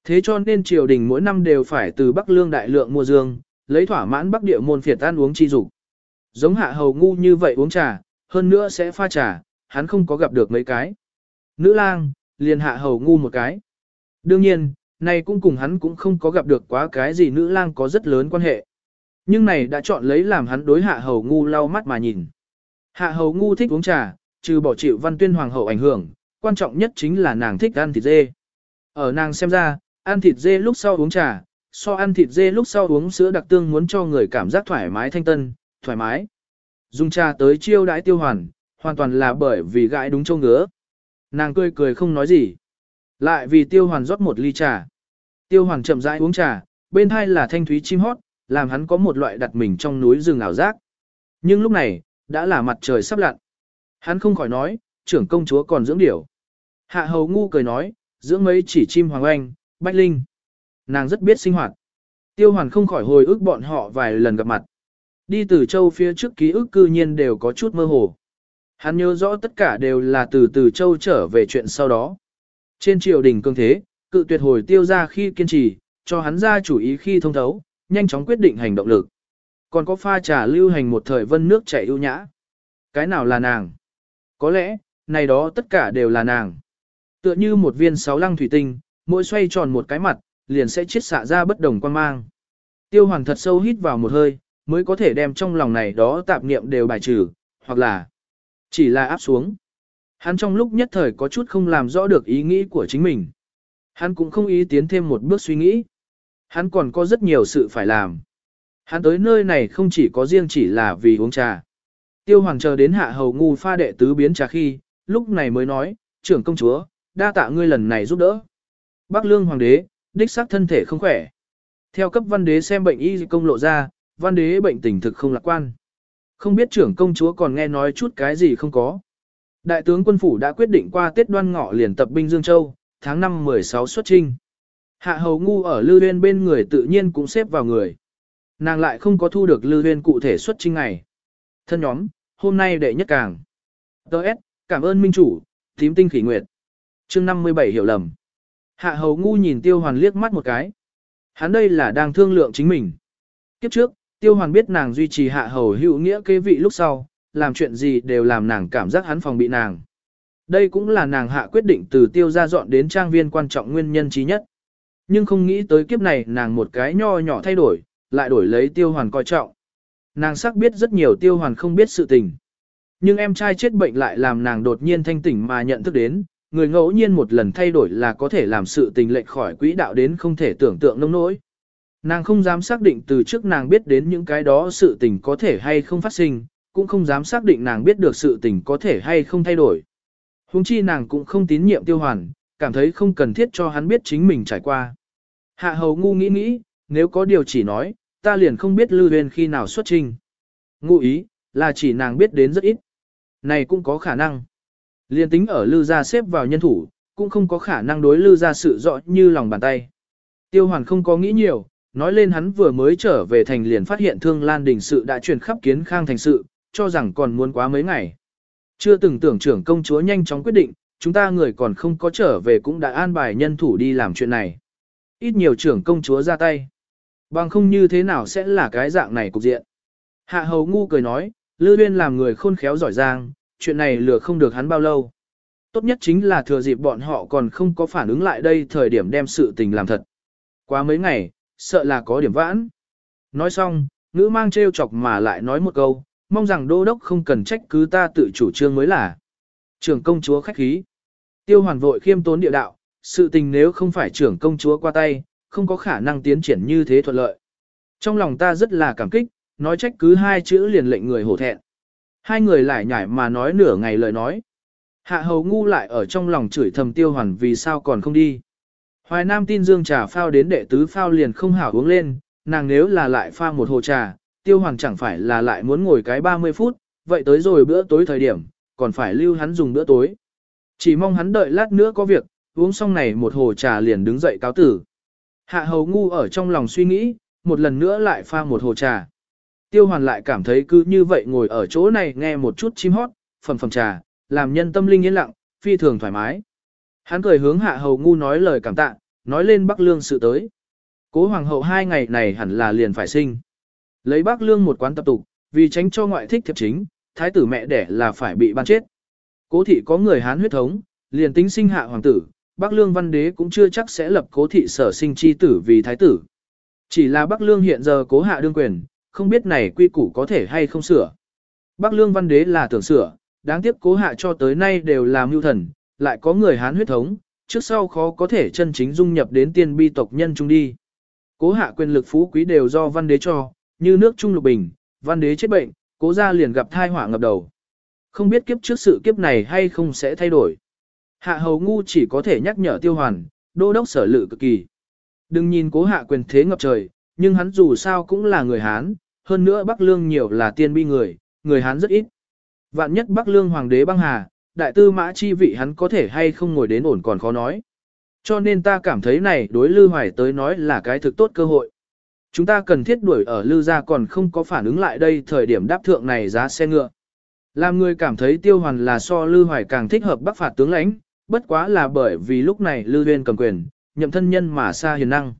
Thế cho nên triều đình mỗi năm đều phải từ Bắc Lương đại lượng mua dương, lấy thỏa mãn Bắc địa môn phiệt ăn uống chi dục. Giống hạ hầu ngu như vậy uống trà, hơn nữa sẽ pha trà, hắn không có gặp được mấy cái. Nữ lang, liền hạ hầu ngu một cái. Đương nhiên, này cũng cùng hắn cũng không có gặp được quá cái gì nữ lang có rất lớn quan hệ. Nhưng này đã chọn lấy làm hắn đối hạ hầu ngu lau mắt mà nhìn. Hạ hầu ngu thích uống trà, trừ bỏ chịu văn tuyên hoàng hậu ảnh hưởng, quan trọng nhất chính là nàng thích ăn thịt dê. Ở nàng xem ra, ăn thịt dê lúc sau uống trà, so ăn thịt dê lúc sau uống sữa đặc tương muốn cho người cảm giác thoải mái thanh tân, thoải mái. Dùng trà tới chiêu đãi tiêu hoàn, hoàn toàn là bởi vì gãi đúng châu ngứa. Nàng cười cười không nói gì. Lại vì tiêu hoàn rót một ly trà. Tiêu hoàn chậm rãi uống trà, bên hai là thanh thúy chim hót, làm hắn có một loại đặt mình trong núi rừng ảo giác. Nhưng lúc này, đã là mặt trời sắp lặn. Hắn không khỏi nói, trưởng công chúa còn dưỡng điểu. Hạ hầu ngu cười nói, dưỡng mấy chỉ chim hoàng oanh, bách linh. Nàng rất biết sinh hoạt. Tiêu hoàn không khỏi hồi ức bọn họ vài lần gặp mặt. Đi từ châu phía trước ký ức cư nhiên đều có chút mơ hồ. Hắn nhớ rõ tất cả đều là từ từ châu trở về chuyện sau đó. Trên triều đình cương thế, cự tuyệt hồi tiêu ra khi kiên trì, cho hắn ra chủ ý khi thông thấu, nhanh chóng quyết định hành động lực. Còn có pha trà lưu hành một thời vân nước chảy ưu nhã. Cái nào là nàng? Có lẽ, này đó tất cả đều là nàng. Tựa như một viên sáu lăng thủy tinh, mỗi xoay tròn một cái mặt, liền sẽ chiết xạ ra bất đồng quan mang. Tiêu hoàng thật sâu hít vào một hơi, mới có thể đem trong lòng này đó tạp niệm đều bài trừ, hoặc là chỉ là áp xuống. Hắn trong lúc nhất thời có chút không làm rõ được ý nghĩ của chính mình. Hắn cũng không ý tiến thêm một bước suy nghĩ. Hắn còn có rất nhiều sự phải làm. Hắn tới nơi này không chỉ có riêng chỉ là vì uống trà. Tiêu hoàng chờ đến hạ hầu ngu pha đệ tứ biến trà khi, lúc này mới nói, trưởng công chúa, đa tạ ngươi lần này giúp đỡ. Bắc lương hoàng đế, đích xác thân thể không khỏe. Theo cấp văn đế xem bệnh y công lộ ra, văn đế bệnh tình thực không lạc quan. Không biết trưởng công chúa còn nghe nói chút cái gì không có. Đại tướng quân phủ đã quyết định qua Tết đoan ngọ liền tập binh Dương Châu, tháng 5 16 xuất trinh. Hạ hầu ngu ở Lư Huyên bên người tự nhiên cũng xếp vào người. Nàng lại không có thu được Lư Huyên cụ thể xuất trinh ngày. Thân nhóm, hôm nay đệ nhất càng. Đợt, cảm ơn minh chủ, tím tinh khỉ nguyệt. chương 57 hiểu lầm. Hạ hầu ngu nhìn tiêu hoàn liếc mắt một cái. Hắn đây là đang thương lượng chính mình. Kiếp trước, tiêu hoàn biết nàng duy trì hạ hầu hữu nghĩa kế vị lúc sau, làm chuyện gì đều làm nàng cảm giác hắn phòng bị nàng. Đây cũng là nàng hạ quyết định từ tiêu ra dọn đến trang viên quan trọng nguyên nhân trí nhất. Nhưng không nghĩ tới kiếp này nàng một cái nho nhỏ thay đổi, lại đổi lấy tiêu hoàn coi trọng. Nàng sắc biết rất nhiều tiêu hoàn không biết sự tình. Nhưng em trai chết bệnh lại làm nàng đột nhiên thanh tỉnh mà nhận thức đến, người ngẫu nhiên một lần thay đổi là có thể làm sự tình lệch khỏi quỹ đạo đến không thể tưởng tượng nông nỗi. Nàng không dám xác định từ trước nàng biết đến những cái đó sự tình có thể hay không phát sinh, cũng không dám xác định nàng biết được sự tình có thể hay không thay đổi. Huống chi nàng cũng không tín nhiệm tiêu hoàn, cảm thấy không cần thiết cho hắn biết chính mình trải qua. Hạ hầu ngu nghĩ nghĩ, nếu có điều chỉ nói, ta liền không biết Lư Huyên khi nào xuất trình. Ngụ ý, là chỉ nàng biết đến rất ít. Này cũng có khả năng. Liên tính ở Lư gia xếp vào nhân thủ, cũng không có khả năng đối Lư gia sự rõ như lòng bàn tay. Tiêu hoàn không có nghĩ nhiều, nói lên hắn vừa mới trở về thành liền phát hiện thương lan đình sự đã truyền khắp kiến khang thành sự, cho rằng còn muốn quá mấy ngày. Chưa từng tưởng trưởng công chúa nhanh chóng quyết định, chúng ta người còn không có trở về cũng đã an bài nhân thủ đi làm chuyện này. Ít nhiều trưởng công chúa ra tay. Bằng không như thế nào sẽ là cái dạng này cục diện. Hạ hầu ngu cười nói, Lư Uyên làm người khôn khéo giỏi giang, chuyện này lừa không được hắn bao lâu. Tốt nhất chính là thừa dịp bọn họ còn không có phản ứng lại đây thời điểm đem sự tình làm thật. Quá mấy ngày, sợ là có điểm vãn. Nói xong, ngữ mang trêu chọc mà lại nói một câu, mong rằng đô đốc không cần trách cứ ta tự chủ trương mới là. Trưởng công chúa khách khí. Tiêu hoàn vội khiêm tốn địa đạo, sự tình nếu không phải trưởng công chúa qua tay, không có khả năng tiến triển như thế thuận lợi. Trong lòng ta rất là cảm kích, nói trách cứ hai chữ liền lệnh người hổ thẹn. Hai người lại nhảy mà nói nửa ngày lời nói. Hạ hầu ngu lại ở trong lòng chửi thầm tiêu hoàn vì sao còn không đi. Hoài Nam tin dương trà phao đến đệ tứ phao liền không hảo uống lên, nàng nếu là lại pha một hồ trà, tiêu hoàn chẳng phải là lại muốn ngồi cái 30 phút, vậy tới rồi bữa tối thời điểm, còn phải lưu hắn dùng bữa tối. Chỉ mong hắn đợi lát nữa có việc, uống xong này một hồ trà liền đứng dậy cáo tử. Hạ hầu ngu ở trong lòng suy nghĩ, một lần nữa lại pha một hồ trà. Tiêu hoàn lại cảm thấy cứ như vậy ngồi ở chỗ này nghe một chút chim hót, phẩm phẩm trà, làm nhân tâm linh yên lặng, phi thường thoải mái. Hắn cười hướng hạ hầu ngu nói lời cảm tạ, nói lên Bắc Lương sự tới. Cố hoàng hậu hai ngày này hẳn là liền phải sinh. Lấy Bắc Lương một quán tập tục, vì tránh cho ngoại thích thiệp chính, thái tử mẹ đẻ là phải bị ban chết. Cố thị có người Hán huyết thống, liền tính sinh hạ hoàng tử, Bắc Lương văn đế cũng chưa chắc sẽ lập cố thị sở sinh chi tử vì thái tử. Chỉ là Bắc Lương hiện giờ cố hạ đương quyền, không biết này quy củ có thể hay không sửa. Bắc Lương văn đế là tưởng sửa, đáng tiếc cố hạ cho tới nay đều là mưu thần, lại có người Hán huyết thống, trước sau khó có thể chân chính dung nhập đến tiên bi tộc nhân trung đi. Cố hạ quyền lực phú quý đều do văn đế cho, như nước trung lục bình, văn đế chết bệnh, cố gia liền gặp thai họa ngập đầu. Không biết kiếp trước sự kiếp này hay không sẽ thay đổi. Hạ hầu ngu chỉ có thể nhắc nhở tiêu hoàn, đô đốc sở lự cực kỳ. Đừng nhìn cố hạ quyền thế ngập trời, nhưng hắn dù sao cũng là người Hán, hơn nữa Bắc Lương nhiều là tiên bi người, người Hán rất ít. Vạn nhất Bắc Lương hoàng đế băng hà, đại tư mã chi vị hắn có thể hay không ngồi đến ổn còn khó nói. Cho nên ta cảm thấy này đối Lư Hoài tới nói là cái thực tốt cơ hội. Chúng ta cần thiết đuổi ở Lư gia còn không có phản ứng lại đây thời điểm đáp thượng này giá xe ngựa. Làm người cảm thấy tiêu hoàn là so Lư Hoài càng thích hợp bắc phạt tướng lãnh, bất quá là bởi vì lúc này Lư Huyên cầm quyền, nhậm thân nhân mà xa hiền năng.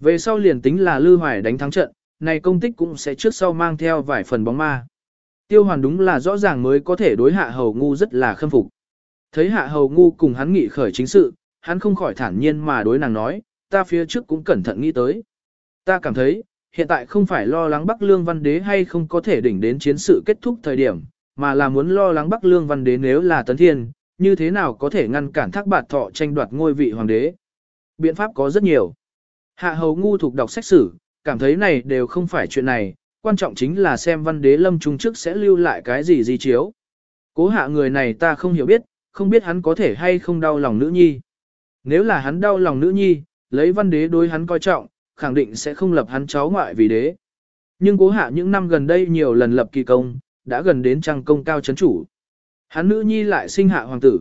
Về sau liền tính là Lư Hoài đánh thắng trận, này công tích cũng sẽ trước sau mang theo vài phần bóng ma. Tiêu hoàn đúng là rõ ràng mới có thể đối hạ hầu ngu rất là khâm phục. Thấy hạ hầu ngu cùng hắn nghị khởi chính sự, hắn không khỏi thản nhiên mà đối nàng nói, ta phía trước cũng cẩn thận nghĩ tới. Ta cảm thấy, hiện tại không phải lo lắng Bắc Lương Văn Đế hay không có thể đỉnh đến chiến sự kết thúc thời điểm, mà là muốn lo lắng Bắc Lương Văn Đế nếu là Tấn Thiên, như thế nào có thể ngăn cản thác bạt thọ tranh đoạt ngôi vị hoàng đế. Biện pháp có rất nhiều. Hạ hầu ngu thuộc đọc sách sử, cảm thấy này đều không phải chuyện này, quan trọng chính là xem văn đế lâm trung trước sẽ lưu lại cái gì di chiếu. Cố hạ người này ta không hiểu biết, không biết hắn có thể hay không đau lòng nữ nhi. Nếu là hắn đau lòng nữ nhi, lấy văn đế đối hắn coi trọng, khẳng định sẽ không lập hắn cháu ngoại vì đế. Nhưng cố hạ những năm gần đây nhiều lần lập kỳ công, đã gần đến trăng công cao chấn chủ. Hắn nữ nhi lại sinh hạ hoàng tử.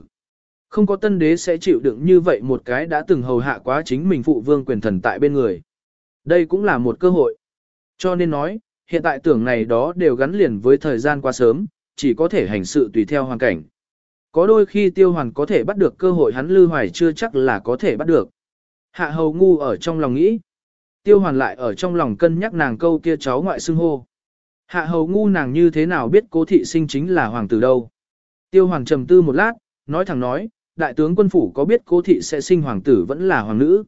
Không có tân đế sẽ chịu đựng như vậy một cái đã từng hầu hạ quá chính mình phụ vương quyền thần tại bên người. Đây cũng là một cơ hội. Cho nên nói, hiện tại tưởng này đó đều gắn liền với thời gian qua sớm, chỉ có thể hành sự tùy theo hoàn cảnh. Có đôi khi tiêu hoàn có thể bắt được cơ hội hắn lưu hoài chưa chắc là có thể bắt được. Hạ hầu ngu ở trong lòng nghĩ. Tiêu hoàn lại ở trong lòng cân nhắc nàng câu kia cháu ngoại xưng hô. Hạ hầu ngu nàng như thế nào biết cố thị sinh chính là hoàng tử đâu. Tiêu Hoàng trầm tư một lát, nói thẳng nói, đại tướng quân phủ có biết cố thị sẽ sinh hoàng tử vẫn là hoàng nữ.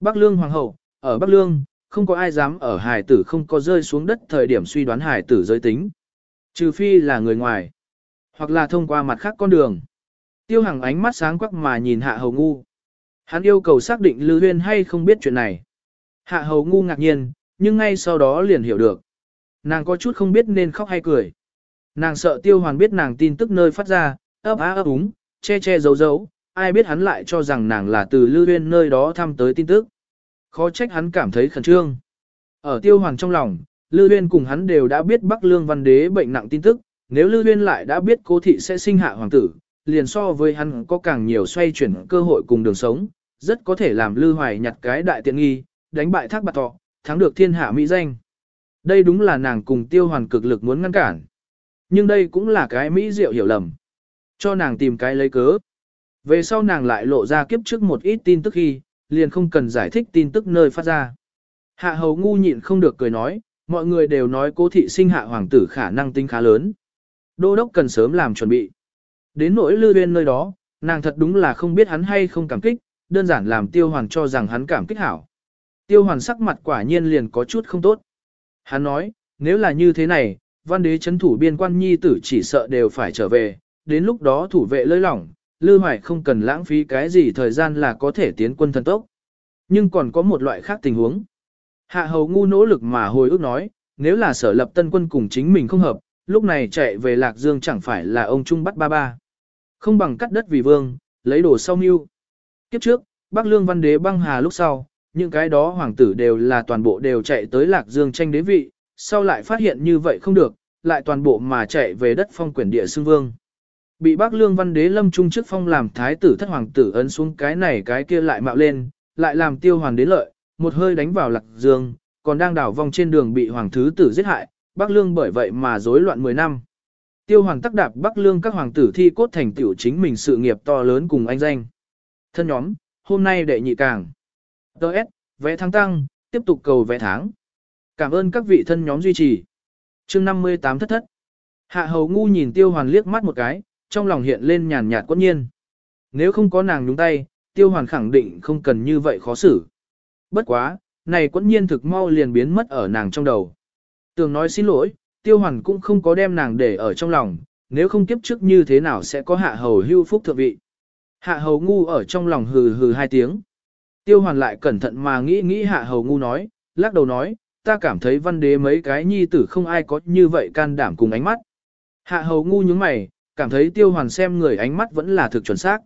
Bắc lương hoàng hậu, ở Bắc lương, không có ai dám ở hải tử không có rơi xuống đất thời điểm suy đoán hải tử giới tính. Trừ phi là người ngoài, hoặc là thông qua mặt khác con đường. Tiêu Hằng ánh mắt sáng quắc mà nhìn Hạ Hầu Ngu. Hắn yêu cầu xác định Lư Huyên hay không biết chuyện này. Hạ Hầu Ngu ngạc nhiên, nhưng ngay sau đó liền hiểu được. Nàng có chút không biết nên khóc hay cười. Nàng sợ tiêu hoàn biết nàng tin tức nơi phát ra, ấp á ấp úng, che che giấu giấu, ai biết hắn lại cho rằng nàng là từ lưu huyên nơi đó thăm tới tin tức. Khó trách hắn cảm thấy khẩn trương. Ở tiêu hoàn trong lòng, lưu huyên cùng hắn đều đã biết Bắc Lương Văn Đế bệnh nặng tin tức, nếu lưu huyên lại đã biết cố thị sẽ sinh hạ hoàng tử, liền so với hắn có càng nhiều xoay chuyển cơ hội cùng đường sống, rất có thể làm lưu hoài nhặt cái đại tiện nghi, đánh bại thác bạc thọ, thắng được thiên hạ mỹ danh. Đây đúng là nàng cùng tiêu hoàn cực lực muốn ngăn cản. Nhưng đây cũng là cái mỹ diệu hiểu lầm. Cho nàng tìm cái lấy cớ. Về sau nàng lại lộ ra kiếp trước một ít tin tức khi, liền không cần giải thích tin tức nơi phát ra. Hạ hầu ngu nhịn không được cười nói, mọi người đều nói cố thị sinh hạ hoàng tử khả năng tính khá lớn. Đô đốc cần sớm làm chuẩn bị. Đến nỗi lư bên nơi đó, nàng thật đúng là không biết hắn hay không cảm kích, đơn giản làm tiêu hoàn cho rằng hắn cảm kích hảo. Tiêu hoàn sắc mặt quả nhiên liền có chút không tốt. Hắn nói, nếu là như thế này, văn đế chấn thủ biên quan nhi tử chỉ sợ đều phải trở về, đến lúc đó thủ vệ lơi lỏng, Lư Hoài không cần lãng phí cái gì thời gian là có thể tiến quân thần tốc. Nhưng còn có một loại khác tình huống. Hạ hầu ngu nỗ lực mà hồi ước nói, nếu là sở lập tân quân cùng chính mình không hợp, lúc này chạy về Lạc Dương chẳng phải là ông Trung bắt ba ba. Không bằng cắt đất vì vương, lấy đồ sau mưu. Kiếp trước, Bắc Lương văn đế băng hà lúc sau, những cái đó hoàng tử đều là toàn bộ đều chạy tới Lạc Dương tranh đế vị, sau lại phát hiện như vậy không được, lại toàn bộ mà chạy về đất phong quyển địa xương vương. Bị bác lương văn đế lâm trung trước phong làm thái tử thất hoàng tử ấn xuống cái này cái kia lại mạo lên, lại làm tiêu hoàng đế lợi, một hơi đánh vào lạc dương, còn đang đảo vòng trên đường bị hoàng thứ tử giết hại, bác lương bởi vậy mà rối loạn 10 năm. Tiêu hoàng tắc đạp bắc lương các hoàng tử thi cốt thành tiểu chính mình sự nghiệp to lớn cùng anh danh. Thân nhóm, hôm nay đệ nhị càng. Đợt, vẽ tháng tăng, tiếp tục cầu vẽ tháng. Cảm ơn các vị thân nhóm duy trì. chương 58 thất thất. Hạ hầu ngu nhìn tiêu hoàn liếc mắt một cái, trong lòng hiện lên nhàn nhạt quất nhiên. Nếu không có nàng đúng tay, tiêu hoàn khẳng định không cần như vậy khó xử. Bất quá, này quất nhiên thực mau liền biến mất ở nàng trong đầu. Tường nói xin lỗi, tiêu hoàn cũng không có đem nàng để ở trong lòng, nếu không kiếp trước như thế nào sẽ có hạ hầu hưu phúc thượng vị. Hạ hầu ngu ở trong lòng hừ hừ hai tiếng. Tiêu hoàn lại cẩn thận mà nghĩ nghĩ hạ hầu ngu nói, lắc đầu nói, ta cảm thấy văn đế mấy cái nhi tử không ai có như vậy can đảm cùng ánh mắt. Hạ hầu ngu nhướng mày, cảm thấy tiêu hoàn xem người ánh mắt vẫn là thực chuẩn xác.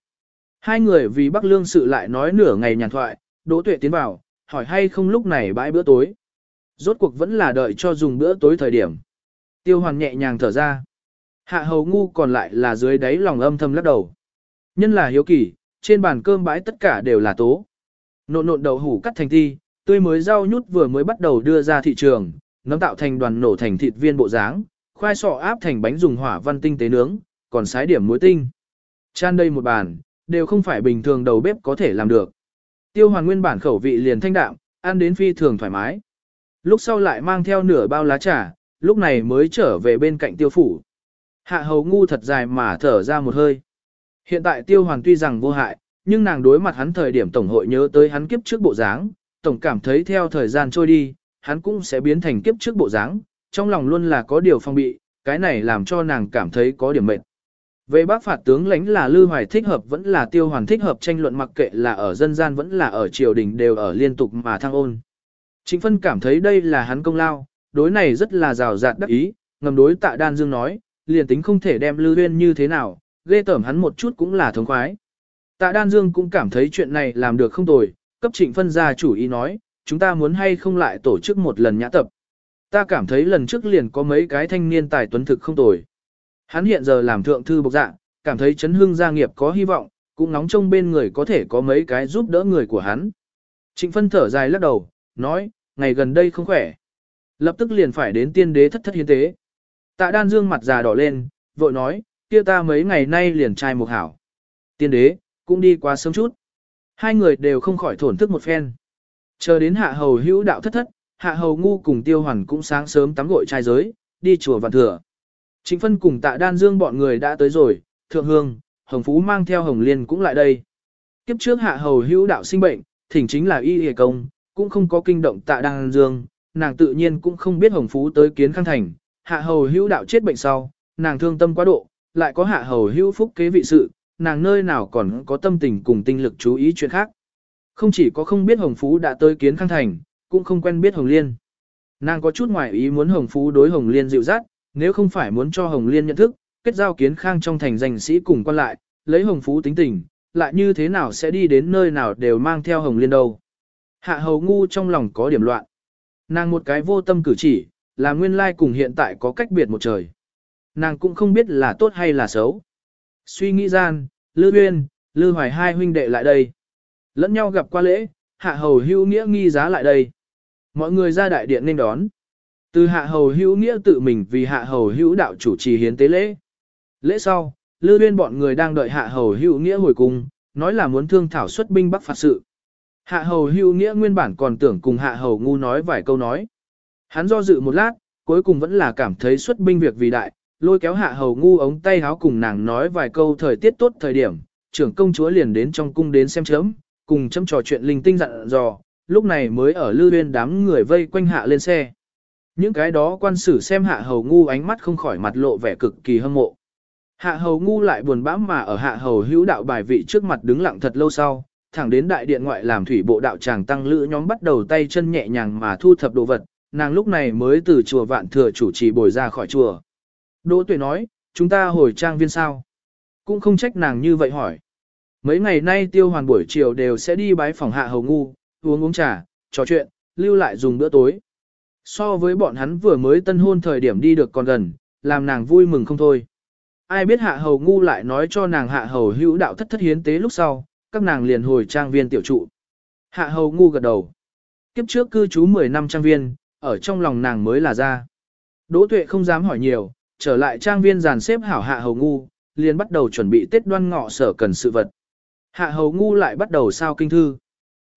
Hai người vì Bắc Lương sự lại nói nửa ngày nhàn thoại, Đỗ Tuệ tiến vào, hỏi hay không lúc này bãi bữa tối. Rốt cuộc vẫn là đợi cho dùng bữa tối thời điểm. Tiêu hoàn nhẹ nhàng thở ra. Hạ hầu ngu còn lại là dưới đáy lòng âm thầm lắc đầu. Nhân là hiếu kỳ, trên bàn cơm bãi tất cả đều là tố. Nộn nộn đậu hủ cắt thành ti, tươi mới rau nhút vừa mới bắt đầu đưa ra thị trường, nấm tạo thành đoàn nổ thành thịt viên bộ dáng, khoai sọ áp thành bánh dùng hỏa văn tinh tế nướng, còn sái điểm muối tinh. Chan đây một bàn, đều không phải bình thường đầu bếp có thể làm được. Tiêu hoàn nguyên bản khẩu vị liền thanh đạm, ăn đến phi thường thoải mái. Lúc sau lại mang theo nửa bao lá trà, lúc này mới trở về bên cạnh tiêu phủ. Hạ hầu ngu thật dài mà thở ra một hơi. Hiện tại tiêu hoàn tuy rằng vô hại, nhưng nàng đối mặt hắn thời điểm tổng hội nhớ tới hắn kiếp trước bộ dáng, tổng cảm thấy theo thời gian trôi đi, hắn cũng sẽ biến thành kiếp trước bộ dáng, trong lòng luôn là có điều phong bị, cái này làm cho nàng cảm thấy có điểm mệt. Về bác phạt tướng lãnh là Lư Hoài thích hợp vẫn là tiêu hoàn thích hợp tranh luận mặc kệ là ở dân gian vẫn là ở triều đình đều ở liên tục mà thăng ôn. chính Phân cảm thấy đây là hắn công lao, đối này rất là rào rạt đắc ý, ngầm đối tạ đan dương nói, liền tính không thể đem Lư Huyên như thế nào, ghê tởm hắn một chút cũng là thống khoái. Tạ đan dương cũng cảm thấy chuyện này làm được không tồi, cấp trịnh phân ra chủ ý nói, chúng ta muốn hay không lại tổ chức một lần nhã tập. Ta cảm thấy lần trước liền có mấy cái thanh niên tài tuấn thực không tồi. Hắn hiện giờ làm thượng thư bộc dạ, cảm thấy chấn hương gia nghiệp có hy vọng, cũng nóng trông bên người có thể có mấy cái giúp đỡ người của hắn. Trịnh phân thở dài lắc đầu, nói, ngày gần đây không khỏe. Lập tức liền phải đến tiên đế thất thất hiến tế. Tạ đan dương mặt già đỏ lên, vội nói, kia ta mấy ngày nay liền trai một hảo. Tiên đế, cũng đi qua sớm chút. Hai người đều không khỏi thổn thức một phen. Chờ đến hạ hầu hữu đạo thất thất, hạ hầu ngu cùng tiêu hoàn cũng sáng sớm tắm gội trai giới, đi chùa vạn thừa. chính phân cùng tạ đan dương bọn người đã tới rồi, thượng hương, hồng phú mang theo hồng liên cũng lại đây. Kiếp trước hạ hầu hữu đạo sinh bệnh, thỉnh chính là y hề công, cũng không có kinh động tạ đan dương, nàng tự nhiên cũng không biết hồng phú tới kiến khang thành. Hạ hầu hữu đạo chết bệnh sau, nàng thương tâm quá độ, lại có hạ hầu hữu phúc kế vị sự, nàng nơi nào còn có tâm tình cùng tinh lực chú ý chuyện khác. Không chỉ có không biết hồng phú đã tới kiến khang thành, cũng không quen biết hồng liên. Nàng có chút ngoài ý muốn hồng phú đối hồng liên dịu dắt, Nếu không phải muốn cho Hồng Liên nhận thức, kết giao kiến khang trong thành danh sĩ cùng quan lại, lấy Hồng Phú tính tình, lại như thế nào sẽ đi đến nơi nào đều mang theo Hồng Liên đâu. Hạ hầu ngu trong lòng có điểm loạn. Nàng một cái vô tâm cử chỉ, là nguyên lai cùng hiện tại có cách biệt một trời. Nàng cũng không biết là tốt hay là xấu. Suy nghĩ gian, Lư Uyên, Lư Hoài hai huynh đệ lại đây. Lẫn nhau gặp qua lễ, hạ hầu hữu nghĩa nghi giá lại đây. Mọi người ra đại điện nên đón. Từ hạ hầu hữu nghĩa tự mình vì hạ hầu hữu đạo chủ trì hiến tế lễ. Lễ sau, Lư Uyên bọn người đang đợi hạ hầu hữu nghĩa hồi cung, nói là muốn thương thảo xuất binh bắc phạt sự. Hạ hầu hữu nghĩa nguyên bản còn tưởng cùng hạ hầu ngu nói vài câu nói. Hắn do dự một lát, cuối cùng vẫn là cảm thấy xuất binh việc vì đại, lôi kéo hạ hầu ngu ống tay háo cùng nàng nói vài câu thời tiết tốt thời điểm, trưởng công chúa liền đến trong cung đến xem chấm, cùng chấm trò chuyện linh tinh dặn dò, lúc này mới ở lư viên đám người vây quanh hạ lên xe. Những cái đó quan sử xem hạ hầu ngu ánh mắt không khỏi mặt lộ vẻ cực kỳ hâm mộ. Hạ hầu ngu lại buồn bã mà ở hạ hầu hữu đạo bài vị trước mặt đứng lặng thật lâu sau, thẳng đến đại điện ngoại làm thủy bộ đạo tràng tăng lữ nhóm bắt đầu tay chân nhẹ nhàng mà thu thập đồ vật, nàng lúc này mới từ chùa vạn thừa chủ trì bồi ra khỏi chùa. Đỗ tuệ nói, chúng ta hồi trang viên sao? Cũng không trách nàng như vậy hỏi. Mấy ngày nay tiêu hoàn buổi chiều đều sẽ đi bái phòng hạ hầu ngu, uống uống trà, trò chuyện, lưu lại dùng bữa tối. So với bọn hắn vừa mới tân hôn thời điểm đi được còn gần, làm nàng vui mừng không thôi. Ai biết hạ hầu ngu lại nói cho nàng hạ hầu hữu đạo thất thất hiến tế lúc sau, các nàng liền hồi trang viên tiểu trụ. Hạ hầu ngu gật đầu. Kiếp trước cư trú 10 năm trang viên, ở trong lòng nàng mới là ra. Đỗ tuệ không dám hỏi nhiều, trở lại trang viên dàn xếp hảo hạ hầu ngu, liền bắt đầu chuẩn bị tết đoan ngọ sở cần sự vật. Hạ hầu ngu lại bắt đầu sao kinh thư.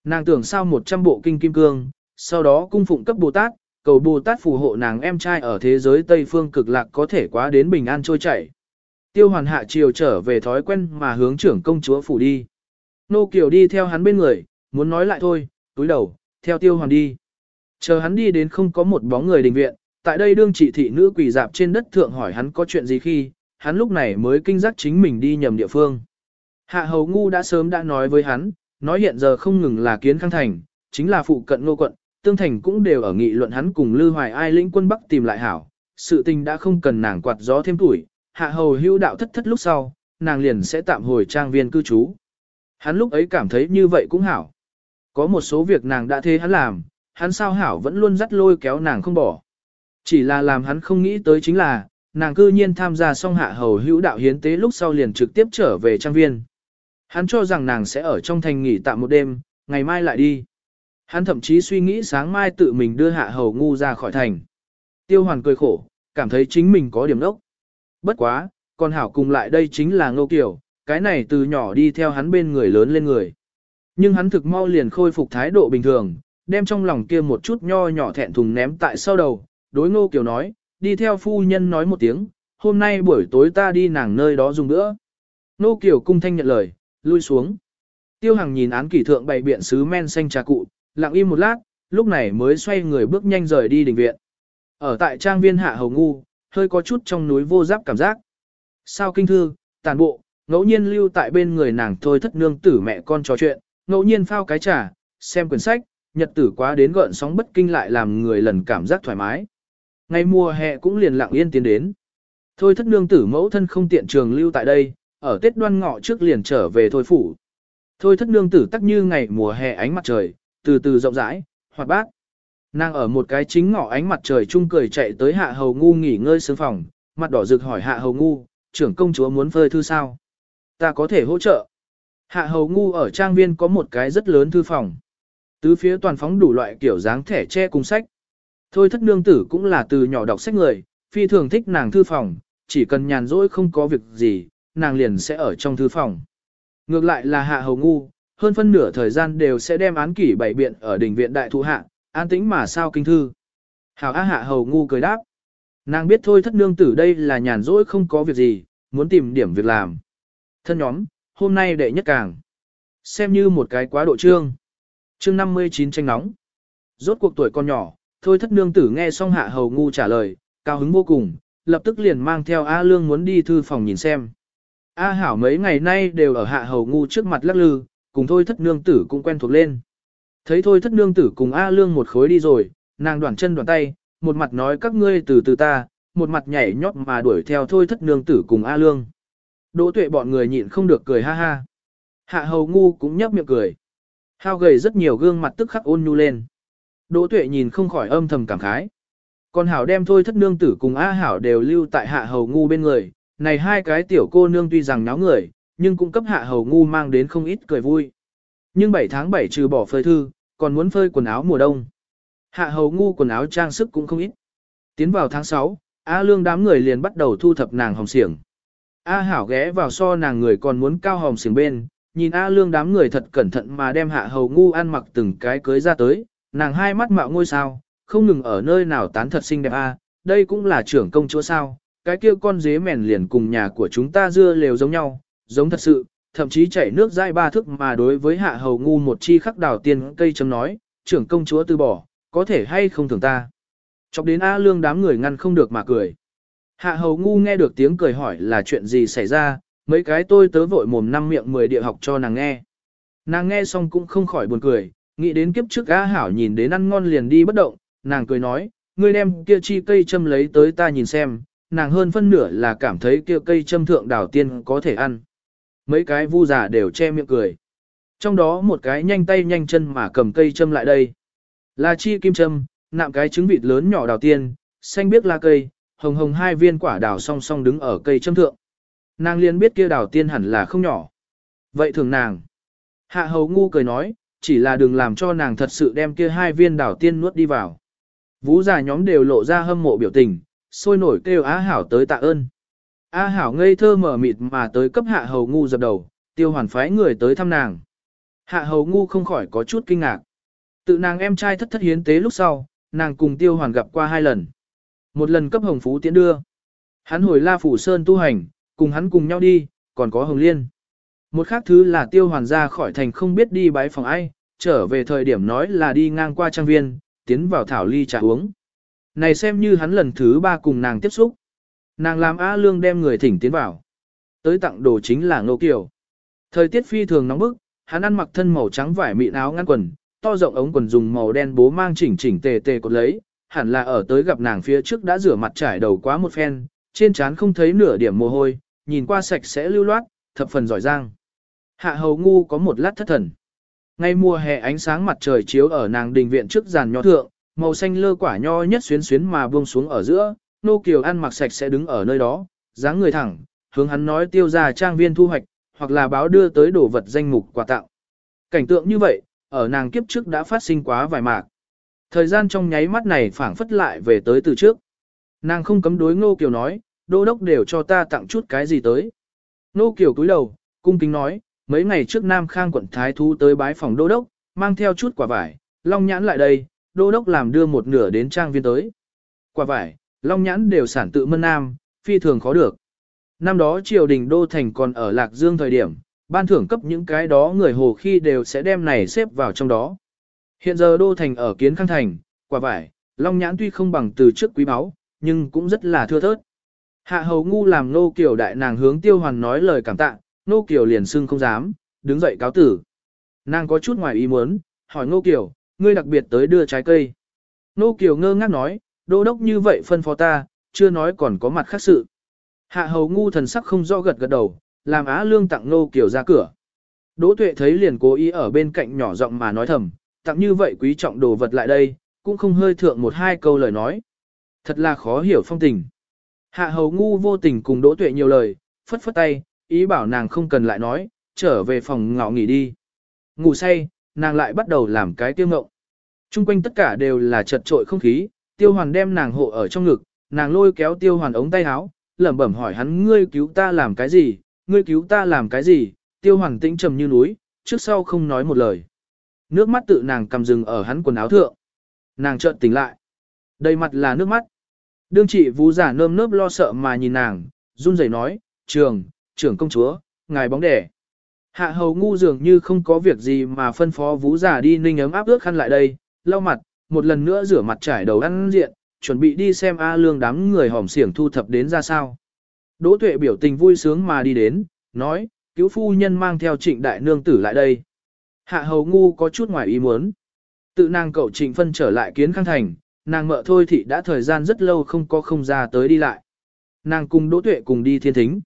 Nàng tưởng sao 100 bộ kinh kim cương, sau đó cung phụng cấp Bồ Tát, cầu Bồ Tát phù hộ nàng em trai ở thế giới Tây Phương cực lạc có thể quá đến bình an trôi chảy. Tiêu hoàn hạ chiều trở về thói quen mà hướng trưởng công chúa phủ đi. Nô Kiều đi theo hắn bên người, muốn nói lại thôi, túi đầu, theo tiêu hoàn đi. Chờ hắn đi đến không có một bóng người đình viện, tại đây đương trị thị nữ quỳ dạp trên đất thượng hỏi hắn có chuyện gì khi, hắn lúc này mới kinh giác chính mình đi nhầm địa phương. Hạ hầu ngu đã sớm đã nói với hắn, nói hiện giờ không ngừng là kiến khang thành, chính là phụ cận ngô quận, tương thành cũng đều ở nghị luận hắn cùng Lư Hoài ai lĩnh quân Bắc tìm lại hảo. Sự tình đã không cần nàng quạt gió thêm tuổi, hạ hầu hữu đạo thất thất lúc sau, nàng liền sẽ tạm hồi trang viên cư trú. Hắn lúc ấy cảm thấy như vậy cũng hảo. Có một số việc nàng đã thế hắn làm, hắn sao hảo vẫn luôn dắt lôi kéo nàng không bỏ. Chỉ là làm hắn không nghĩ tới chính là, nàng cư nhiên tham gia xong hạ hầu hữu đạo hiến tế lúc sau liền trực tiếp trở về trang viên. Hắn cho rằng nàng sẽ ở trong thành nghỉ tạm một đêm, ngày mai lại đi. Hắn thậm chí suy nghĩ sáng mai tự mình đưa hạ hầu ngu ra khỏi thành. Tiêu hoàn cười khổ, cảm thấy chính mình có điểm đốc. Bất quá, con hảo cùng lại đây chính là ngô kiểu, cái này từ nhỏ đi theo hắn bên người lớn lên người. Nhưng hắn thực mau liền khôi phục thái độ bình thường, đem trong lòng kia một chút nho nhỏ thẹn thùng ném tại sau đầu, đối ngô kiều nói, đi theo phu nhân nói một tiếng, hôm nay buổi tối ta đi nàng nơi đó dùng nữa. Ngô kiều cung thanh nhận lời, lui xuống. Tiêu Hằng nhìn án kỷ thượng bày biện sứ men xanh trà cụ, lặng im một lát, lúc này mới xoay người bước nhanh rời đi đình viện. Ở tại trang viên hạ hầu ngu, hơi có chút trong núi vô giáp cảm giác. Sao kinh thư, tàn bộ, ngẫu nhiên lưu tại bên người nàng thôi thất nương tử mẹ con trò chuyện, ngẫu nhiên phao cái trà, xem quyển sách, nhật tử quá đến gợn sóng bất kinh lại làm người lần cảm giác thoải mái. Ngày mùa hè cũng liền lặng yên tiến đến. Thôi thất nương tử mẫu thân không tiện trường lưu tại đây, ở Tết đoan ngọ trước liền trở về thôi phủ. Thôi thất nương tử tắc như ngày mùa hè ánh mặt trời, từ từ rộng rãi, hoạt bát. Nàng ở một cái chính ngọ ánh mặt trời chung cười chạy tới hạ hầu ngu nghỉ ngơi sướng phòng, mặt đỏ rực hỏi hạ hầu ngu, trưởng công chúa muốn phơi thư sao? Ta có thể hỗ trợ. Hạ hầu ngu ở trang viên có một cái rất lớn thư phòng. Tứ phía toàn phóng đủ loại kiểu dáng thẻ che cùng sách. Thôi thất nương tử cũng là từ nhỏ đọc sách người, phi thường thích nàng thư phòng, chỉ cần nhàn rỗi không có việc gì, nàng liền sẽ ở trong thư phòng. Ngược lại là hạ hầu ngu, hơn phân nửa thời gian đều sẽ đem án kỷ bảy biện ở đỉnh viện đại thụ hạ, an tĩnh mà sao kinh thư. Hảo á hạ hầu ngu cười đáp. Nàng biết thôi thất nương tử đây là nhàn rỗi không có việc gì, muốn tìm điểm việc làm. Thân nhóm, hôm nay đệ nhất càng. Xem như một cái quá độ trương. Chương 59 tranh nóng. Rốt cuộc tuổi con nhỏ, thôi thất nương tử nghe xong hạ hầu ngu trả lời, cao hứng vô cùng, lập tức liền mang theo A Lương muốn đi thư phòng nhìn xem. A Hảo mấy ngày nay đều ở hạ hầu ngu trước mặt lắc lư, cùng thôi thất nương tử cũng quen thuộc lên. Thấy thôi thất nương tử cùng A Lương một khối đi rồi, nàng đoạn chân đoạn tay, một mặt nói các ngươi từ từ ta, một mặt nhảy nhót mà đuổi theo thôi thất nương tử cùng A Lương. Đỗ tuệ bọn người nhịn không được cười ha ha. Hạ hầu ngu cũng nhấp miệng cười. Hao gầy rất nhiều gương mặt tức khắc ôn nhu lên. Đỗ tuệ nhìn không khỏi âm thầm cảm khái. Còn hảo đem thôi thất nương tử cùng A hảo đều lưu tại hạ hầu ngu bên người. Này hai cái tiểu cô nương tuy rằng náo người, nhưng cũng cấp hạ hầu ngu mang đến không ít cười vui. Nhưng 7 tháng 7 trừ bỏ phơi thư, còn muốn phơi quần áo mùa đông. Hạ hầu ngu quần áo trang sức cũng không ít. Tiến vào tháng 6, A lương đám người liền bắt đầu thu thập nàng hồng xiềng. A hảo ghé vào so nàng người còn muốn cao hồng xiềng bên, nhìn A lương đám người thật cẩn thận mà đem hạ hầu ngu ăn mặc từng cái cưới ra tới, nàng hai mắt mạo ngôi sao, không ngừng ở nơi nào tán thật xinh đẹp A, đây cũng là trưởng công chúa sao, cái kia con dế mèn liền cùng nhà của chúng ta dưa lều giống nhau, giống thật sự, thậm chí chảy nước dai ba thước mà đối với hạ hầu ngu một chi khắc đào tiên cây chấm nói, trưởng công chúa từ bỏ, có thể hay không thường ta. Chọc đến A lương đám người ngăn không được mà cười. Hạ hầu ngu nghe được tiếng cười hỏi là chuyện gì xảy ra, mấy cái tôi tớ vội mồm năm miệng mười địa học cho nàng nghe. Nàng nghe xong cũng không khỏi buồn cười, nghĩ đến kiếp trước A hảo nhìn đến ăn ngon liền đi bất động, nàng cười nói, ngươi đem kia chi cây châm lấy tới ta nhìn xem, nàng hơn phân nửa là cảm thấy kia cây châm thượng đảo tiên có thể ăn. Mấy cái vu giả đều che miệng cười. Trong đó một cái nhanh tay nhanh chân mà cầm cây châm lại đây. Là chi kim châm, nạm cái trứng vịt lớn nhỏ đào tiên, xanh biếc lá cây, hồng hồng hai viên quả đào song song đứng ở cây châm thượng. Nàng liền biết kia đào tiên hẳn là không nhỏ. Vậy thường nàng. Hạ hầu ngu cười nói, chỉ là đừng làm cho nàng thật sự đem kia hai viên đảo tiên nuốt đi vào. Vũ già nhóm đều lộ ra hâm mộ biểu tình, sôi nổi kêu Á Hảo tới tạ ơn. Á Hảo ngây thơ mở mịt mà tới cấp hạ hầu ngu dập đầu, tiêu hoàn phái người tới thăm nàng. Hạ hầu ngu không khỏi có chút kinh ngạc. Tự nàng em trai thất thất hiến tế lúc sau, nàng cùng tiêu hoàn gặp qua hai lần. Một lần cấp hồng phú tiến đưa. Hắn hồi la phủ sơn tu hành, cùng hắn cùng nhau đi, còn có hồng liên. Một khác thứ là tiêu hoàn ra khỏi thành không biết đi bái phòng ai, trở về thời điểm nói là đi ngang qua trang viên, tiến vào thảo ly trà uống. Này xem như hắn lần thứ ba cùng nàng tiếp xúc. Nàng làm A Lương đem người thỉnh tiến vào. Tới tặng đồ chính là Ngô Kiều. Thời tiết phi thường nóng bức, hắn ăn mặc thân màu trắng vải mịn áo ngăn quần, to rộng ống quần dùng màu đen bố mang chỉnh chỉnh tề tề cột lấy, hẳn là ở tới gặp nàng phía trước đã rửa mặt trải đầu quá một phen, trên trán không thấy nửa điểm mồ hôi, nhìn qua sạch sẽ lưu loát, thập phần giỏi giang. Hạ hầu ngu có một lát thất thần. Ngay mùa hè ánh sáng mặt trời chiếu ở nàng đình viện trước giàn nho thượng, màu xanh lơ quả nho nhất xuyến xuyến mà buông xuống ở giữa, nô kiều ăn mặc sạch sẽ đứng ở nơi đó, dáng người thẳng, hướng hắn nói tiêu ra trang viên thu hoạch, hoặc là báo đưa tới đồ vật danh mục quà tặng. Cảnh tượng như vậy, ở nàng kiếp trước đã phát sinh quá vài mạc. Thời gian trong nháy mắt này phảng phất lại về tới từ trước. Nàng không cấm đối Ngô Kiều nói, đô đốc đều cho ta tặng chút cái gì tới. Ngô Kiều cúi đầu, cung kính nói, mấy ngày trước Nam Khang quận Thái Thu tới bái phòng đô đốc, mang theo chút quả vải, long nhãn lại đây, đô đốc làm đưa một nửa đến trang viên tới. Quả vải, long nhãn đều sản tự mân nam, phi thường khó được. Năm đó triều đình đô thành còn ở Lạc Dương thời điểm, ban thưởng cấp những cái đó người hồ khi đều sẽ đem này xếp vào trong đó. Hiện giờ đô thành ở kiến khang thành, quả vải, long nhãn tuy không bằng từ trước quý báu, nhưng cũng rất là thưa thớt. Hạ hầu ngu làm nô kiều đại nàng hướng tiêu hoàn nói lời cảm tạ, nô kiều liền xưng không dám, đứng dậy cáo tử. Nàng có chút ngoài ý muốn, hỏi nô kiều, ngươi đặc biệt tới đưa trái cây. Nô kiều ngơ ngác nói, đô đốc như vậy phân phó ta, chưa nói còn có mặt khác sự. Hạ hầu ngu thần sắc không rõ gật gật đầu, làm á lương tặng nô kiều ra cửa. Đỗ tuệ thấy liền cố ý ở bên cạnh nhỏ giọng mà nói thầm, tặng như vậy quý trọng đồ vật lại đây, cũng không hơi thượng một hai câu lời nói. Thật là khó hiểu phong tình. Hạ hầu ngu vô tình cùng đỗ tuệ nhiều lời, phất phất tay, ý bảo nàng không cần lại nói, trở về phòng ngọ nghỉ đi. Ngủ say, nàng lại bắt đầu làm cái tiêu ngộng. Trung quanh tất cả đều là chật trội không khí, tiêu hoàn đem nàng hộ ở trong ngực, nàng lôi kéo tiêu hoàn ống tay áo, lẩm bẩm hỏi hắn ngươi cứu ta làm cái gì, ngươi cứu ta làm cái gì, tiêu hoàn tĩnh trầm như núi, trước sau không nói một lời. Nước mắt tự nàng cầm rừng ở hắn quần áo thượng. Nàng chợt tỉnh lại. Đầy mặt là nước mắt. Đương chị vũ giả nơm nớp lo sợ mà nhìn nàng, run rẩy nói, trường, trưởng công chúa, ngài bóng đẻ. Hạ hầu ngu dường như không có việc gì mà phân phó vũ giả đi ninh ấm áp ước khăn lại đây, lau mặt, một lần nữa rửa mặt trải đầu ăn diện, chuẩn bị đi xem A lương đám người hỏm xiển thu thập đến ra sao. Đỗ tuệ biểu tình vui sướng mà đi đến, nói, cứu phu nhân mang theo trịnh đại nương tử lại đây. Hạ hầu ngu có chút ngoài ý muốn. Tự nàng cậu trịnh phân trở lại kiến khang thành, nàng mợ thôi thị đã thời gian rất lâu không có không ra tới đi lại. Nàng cùng Đỗ Tuệ cùng đi thiên thính.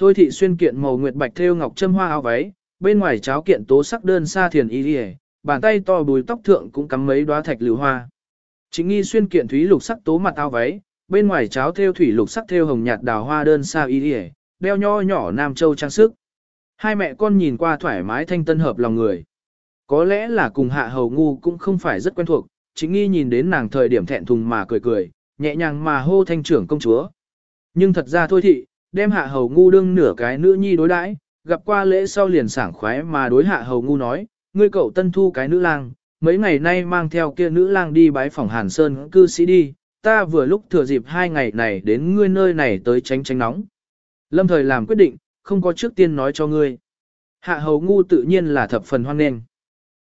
Thôi thị xuyên kiện màu nguyệt bạch thêu ngọc châm hoa áo váy, bên ngoài cháo kiện tố sắc đơn sa thiền y liề, bàn tay to bùi tóc thượng cũng cắm mấy đóa thạch lưu hoa. Chính nghi xuyên kiện thúy lục sắc tố mặt áo váy, bên ngoài cháo thêu thủy lục sắc thêu hồng nhạt đào hoa đơn sa y liề, đeo nho nhỏ nam châu trang sức. Hai mẹ con nhìn qua thoải mái thanh tân hợp lòng người. Có lẽ là cùng hạ hầu ngu cũng không phải rất quen thuộc, chính nghi nhìn đến nàng thời điểm thẹn thùng mà cười cười, nhẹ nhàng mà hô thanh trưởng công chúa. Nhưng thật ra thôi thị, đem hạ hầu ngu đương nửa cái nữ nhi đối đãi, gặp qua lễ sau liền sảng khoái mà đối hạ hầu ngu nói, ngươi cậu tân thu cái nữ lang, mấy ngày nay mang theo kia nữ lang đi bái phòng Hàn Sơn cư sĩ đi, ta vừa lúc thừa dịp hai ngày này đến ngươi nơi này tới tránh tránh nóng. Lâm thời làm quyết định, không có trước tiên nói cho ngươi. Hạ hầu ngu tự nhiên là thập phần hoan nghênh.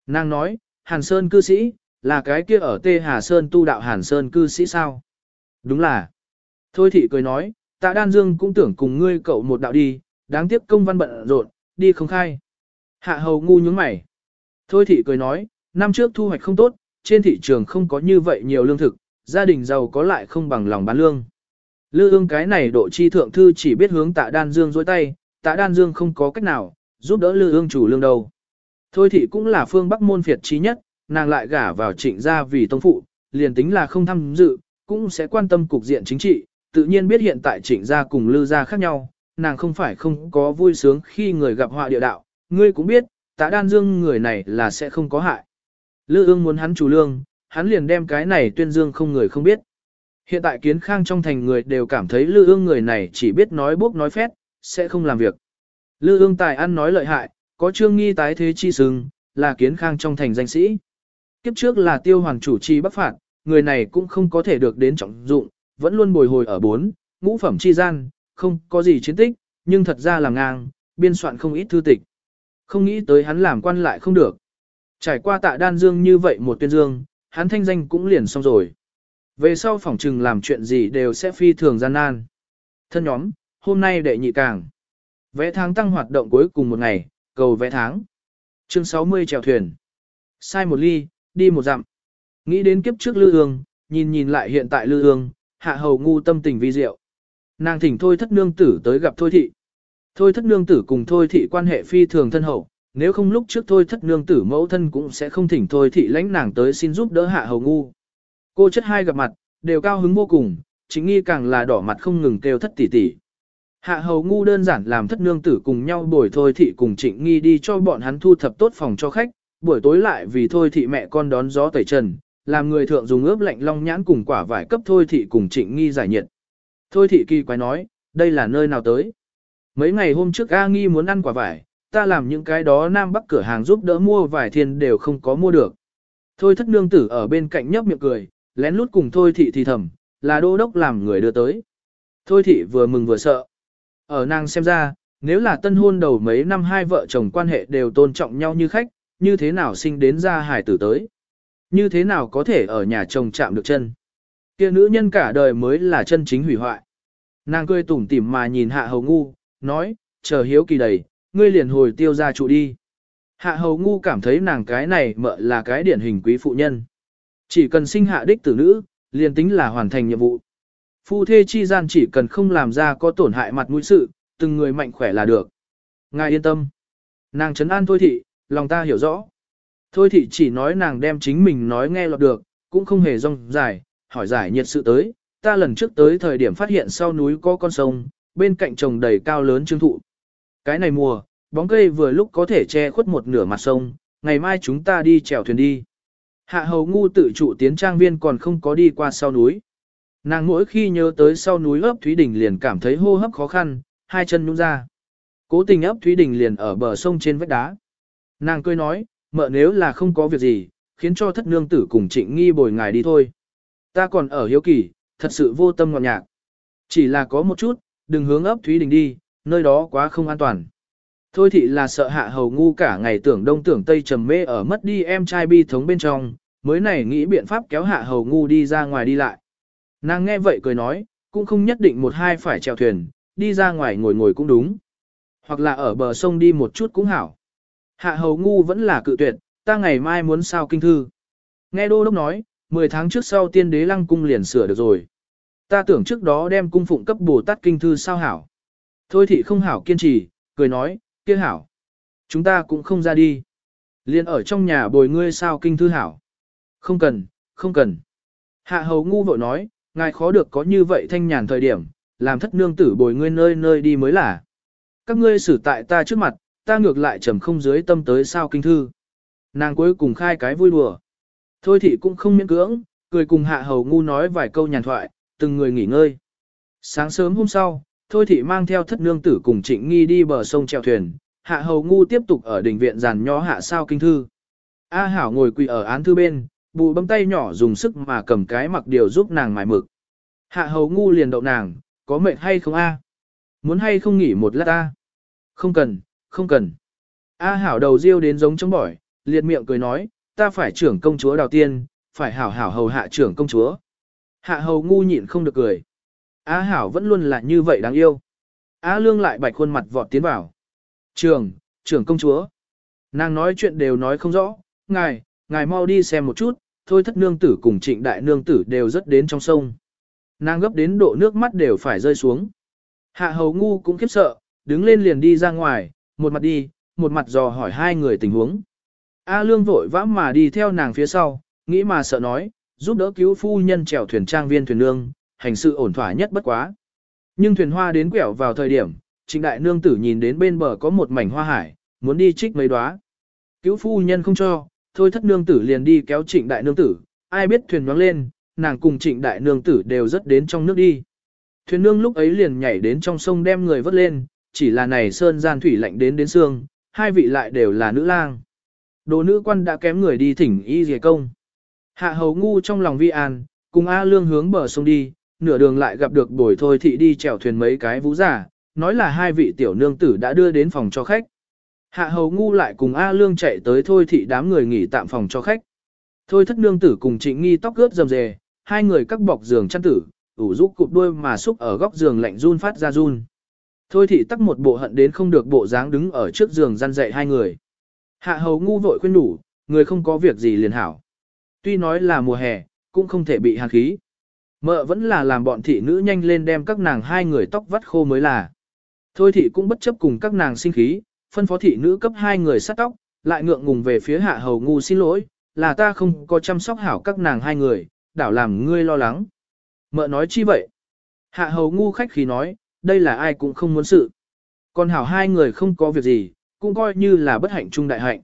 Nàng nói, Hàn Sơn cư sĩ, là cái kia ở Tê Hà Sơn tu đạo Hàn Sơn cư sĩ sao? Đúng là. Thôi thị cười nói, tạ đan dương cũng tưởng cùng ngươi cậu một đạo đi, đáng tiếc công văn bận rộn, đi không khai. Hạ hầu ngu nhướng mày. Thôi thị cười nói, năm trước thu hoạch không tốt, trên thị trường không có như vậy nhiều lương thực, gia đình giàu có lại không bằng lòng bán lương. Lư ương cái này độ chi thượng thư chỉ biết hướng tạ đan dương dối tay, tạ đan dương không có cách nào, giúp đỡ lư ương chủ lương đầu. Thôi thị cũng là phương Bắc môn phiệt trí nhất, nàng lại gả vào trịnh gia vì tông phụ, liền tính là không tham dự, cũng sẽ quan tâm cục diện chính trị, tự nhiên biết hiện tại trịnh gia cùng lư gia khác nhau, nàng không phải không có vui sướng khi người gặp họa địa đạo, ngươi cũng biết, tạ đan dương người này là sẽ không có hại. Lư ương muốn hắn chủ lương, hắn liền đem cái này tuyên dương không người không biết. Hiện tại kiến khang trong thành người đều cảm thấy lư ương người này chỉ biết nói bốc nói phét, sẽ không làm việc. Lư ương tài ăn nói lợi hại, có trương nghi tái thế chi sừng, là kiến khang trong thành danh sĩ. Kiếp trước là tiêu hoàng chủ chi bắc phạt, người này cũng không có thể được đến trọng dụng, vẫn luôn bồi hồi ở bốn, ngũ phẩm chi gian, không có gì chiến tích, nhưng thật ra là ngang, biên soạn không ít thư tịch. Không nghĩ tới hắn làm quan lại không được. Trải qua tạ đan dương như vậy một tuyên dương, hắn thanh danh cũng liền xong rồi. Về sau phỏng trừng làm chuyện gì đều sẽ phi thường gian nan. Thân nhóm, hôm nay đệ nhị càng. Vẽ tháng tăng hoạt động cuối cùng một ngày, cầu vẽ tháng. Chương 60 chèo thuyền. Sai một ly, đi một dặm. Nghĩ đến kiếp trước lư ương, nhìn nhìn lại hiện tại lư ương, hạ hầu ngu tâm tình vi diệu. Nàng thỉnh thôi thất nương tử tới gặp thôi thị. Thôi thất nương tử cùng thôi thị quan hệ phi thường thân hậu, nếu không lúc trước thôi thất nương tử mẫu thân cũng sẽ không thỉnh thôi thị lãnh nàng tới xin giúp đỡ hạ hầu ngu. Cô chất hai gặp mặt, đều cao hứng vô cùng, chính nghi càng là đỏ mặt không ngừng kêu thất tỷ tỷ. Hạ hầu ngu đơn giản làm thất nương tử cùng nhau bồi thôi thị cùng trịnh nghi đi cho bọn hắn thu thập tốt phòng cho khách, buổi tối lại vì thôi thị mẹ con đón gió tẩy trần, làm người thượng dùng ướp lạnh long nhãn cùng quả vải cấp thôi thị cùng trịnh nghi giải nhiệt. Thôi thị kỳ quái nói, đây là nơi nào tới? Mấy ngày hôm trước A nghi muốn ăn quả vải, ta làm những cái đó nam bắc cửa hàng giúp đỡ mua vải thiên đều không có mua được. Thôi thất nương tử ở bên cạnh nhấp miệng cười, lén lút cùng thôi thị thì thầm, là đô đốc làm người đưa tới. Thôi thị vừa mừng vừa sợ. Ở nàng xem ra, nếu là tân hôn đầu mấy năm hai vợ chồng quan hệ đều tôn trọng nhau như khách, như thế nào sinh đến ra hải tử tới? Như thế nào có thể ở nhà chồng chạm được chân? Kia nữ nhân cả đời mới là chân chính hủy hoại. Nàng cười tủm tỉm mà nhìn hạ hầu ngu, nói, chờ hiếu kỳ đầy, ngươi liền hồi tiêu ra trụ đi. Hạ hầu ngu cảm thấy nàng cái này mợ là cái điển hình quý phụ nhân. Chỉ cần sinh hạ đích tử nữ, liền tính là hoàn thành nhiệm vụ. Phu thê chi gian chỉ cần không làm ra có tổn hại mặt mũi sự, từng người mạnh khỏe là được. Ngài yên tâm. Nàng trấn an thôi thị, lòng ta hiểu rõ. Thôi thị chỉ nói nàng đem chính mình nói nghe lọt được, cũng không hề rong dài, hỏi giải nhiệt sự tới. Ta lần trước tới thời điểm phát hiện sau núi có con sông, bên cạnh trồng đầy cao lớn trương thụ. Cái này mùa, bóng cây vừa lúc có thể che khuất một nửa mặt sông, ngày mai chúng ta đi chèo thuyền đi. Hạ hầu ngu tự chủ tiến trang viên còn không có đi qua sau núi. Nàng mỗi khi nhớ tới sau núi ấp Thúy Đình liền cảm thấy hô hấp khó khăn, hai chân nhún ra. Cố tình ấp Thúy Đình liền ở bờ sông trên vách đá. Nàng cười nói, mợ nếu là không có việc gì, khiến cho thất nương tử cùng trịnh nghi bồi ngài đi thôi. Ta còn ở hiếu kỳ, thật sự vô tâm ngọt nhạc. Chỉ là có một chút, đừng hướng ấp Thúy Đình đi, nơi đó quá không an toàn. Thôi thị là sợ hạ hầu ngu cả ngày tưởng đông tưởng tây trầm mê ở mất đi em trai bi thống bên trong, mới này nghĩ biện pháp kéo hạ hầu ngu đi ra ngoài đi lại. Nàng nghe vậy cười nói, cũng không nhất định một hai phải chèo thuyền, đi ra ngoài ngồi ngồi cũng đúng. Hoặc là ở bờ sông đi một chút cũng hảo. Hạ hầu ngu vẫn là cự tuyệt, ta ngày mai muốn sao kinh thư. Nghe đô đốc nói, 10 tháng trước sau tiên đế lăng cung liền sửa được rồi. Ta tưởng trước đó đem cung phụng cấp Bồ Tát kinh thư sao hảo. Thôi thị không hảo kiên trì, cười nói, kia hảo. Chúng ta cũng không ra đi. Liên ở trong nhà bồi ngươi sao kinh thư hảo. Không cần, không cần. Hạ hầu ngu vội nói, ngài khó được có như vậy thanh nhàn thời điểm, làm thất nương tử bồi ngươi nơi nơi đi mới là. Các ngươi xử tại ta trước mặt, ta ngược lại trầm không dưới tâm tới sao kinh thư. Nàng cuối cùng khai cái vui đùa. Thôi thị cũng không miễn cưỡng, cười cùng hạ hầu ngu nói vài câu nhàn thoại, từng người nghỉ ngơi. Sáng sớm hôm sau, Thôi thị mang theo thất nương tử cùng trịnh nghi đi bờ sông chèo thuyền, hạ hầu ngu tiếp tục ở đỉnh viện giàn nho hạ sao kinh thư. A hảo ngồi quỳ ở án thư bên, bù bấm tay nhỏ dùng sức mà cầm cái mặc điều giúp nàng mài mực. Hạ hầu ngu liền đậu nàng, có mệt hay không a? Muốn hay không nghỉ một lát a? Không cần, không cần. A hảo đầu riêu đến giống chống bỏi, liệt miệng cười nói, ta phải trưởng công chúa đào tiên, phải hảo hảo hầu hạ trưởng công chúa. Hạ hầu ngu nhịn không được cười. A hảo vẫn luôn là như vậy đáng yêu. A lương lại bạch khuôn mặt vọt tiến vào. Trường, trưởng công chúa. Nàng nói chuyện đều nói không rõ, ngài, ngài mau đi xem một chút, thôi thất nương tử cùng trịnh đại nương tử đều rất đến trong sông. Nàng gấp đến độ nước mắt đều phải rơi xuống. Hạ hầu ngu cũng khiếp sợ, đứng lên liền đi ra ngoài, một mặt đi, một mặt dò hỏi hai người tình huống. A lương vội vã mà đi theo nàng phía sau, nghĩ mà sợ nói, giúp đỡ cứu phu nhân chèo thuyền trang viên thuyền nương, hành sự ổn thỏa nhất bất quá. Nhưng thuyền hoa đến quẹo vào thời điểm, trịnh đại nương tử nhìn đến bên bờ có một mảnh hoa hải, muốn đi trích mấy đóa. Cứu phu nhân không cho, thôi thất nương tử liền đi kéo trịnh đại nương tử, ai biết thuyền nhoáng lên, nàng cùng trịnh đại nương tử đều rất đến trong nước đi. Thuyền nương lúc ấy liền nhảy đến trong sông đem người vớt lên, chỉ là này sơn gian thủy lạnh đến đến xương, hai vị lại đều là nữ lang. Đồ nữ quan đã kém người đi thỉnh y dề công. Hạ hầu ngu trong lòng vi an, cùng A lương hướng bờ sông đi, nửa đường lại gặp được bồi thôi thị đi chèo thuyền mấy cái vũ giả, nói là hai vị tiểu nương tử đã đưa đến phòng cho khách. Hạ hầu ngu lại cùng A lương chạy tới thôi thị đám người nghỉ tạm phòng cho khách. Thôi thất nương tử cùng trịnh nghi tóc ướt rầm rề, hai người cắt bọc giường chăn tử, ủ rúc cụp đuôi mà xúc ở góc giường lạnh run phát ra run. Thôi thị tắc một bộ hận đến không được bộ dáng đứng ở trước giường răn dạy hai người. Hạ hầu ngu vội khuyên đủ, người không có việc gì liền hảo. Tuy nói là mùa hè, cũng không thể bị hàn khí. Mợ vẫn là làm bọn thị nữ nhanh lên đem các nàng hai người tóc vắt khô mới là. Thôi thị cũng bất chấp cùng các nàng sinh khí, phân phó thị nữ cấp hai người sát tóc, lại ngượng ngùng về phía hạ hầu ngu xin lỗi, là ta không có chăm sóc hảo các nàng hai người, đảo làm ngươi lo lắng. Mợ nói chi vậy? Hạ hầu ngu khách khí nói, đây là ai cũng không muốn sự. Còn hảo hai người không có việc gì, cũng coi như là bất hạnh chung đại hạnh.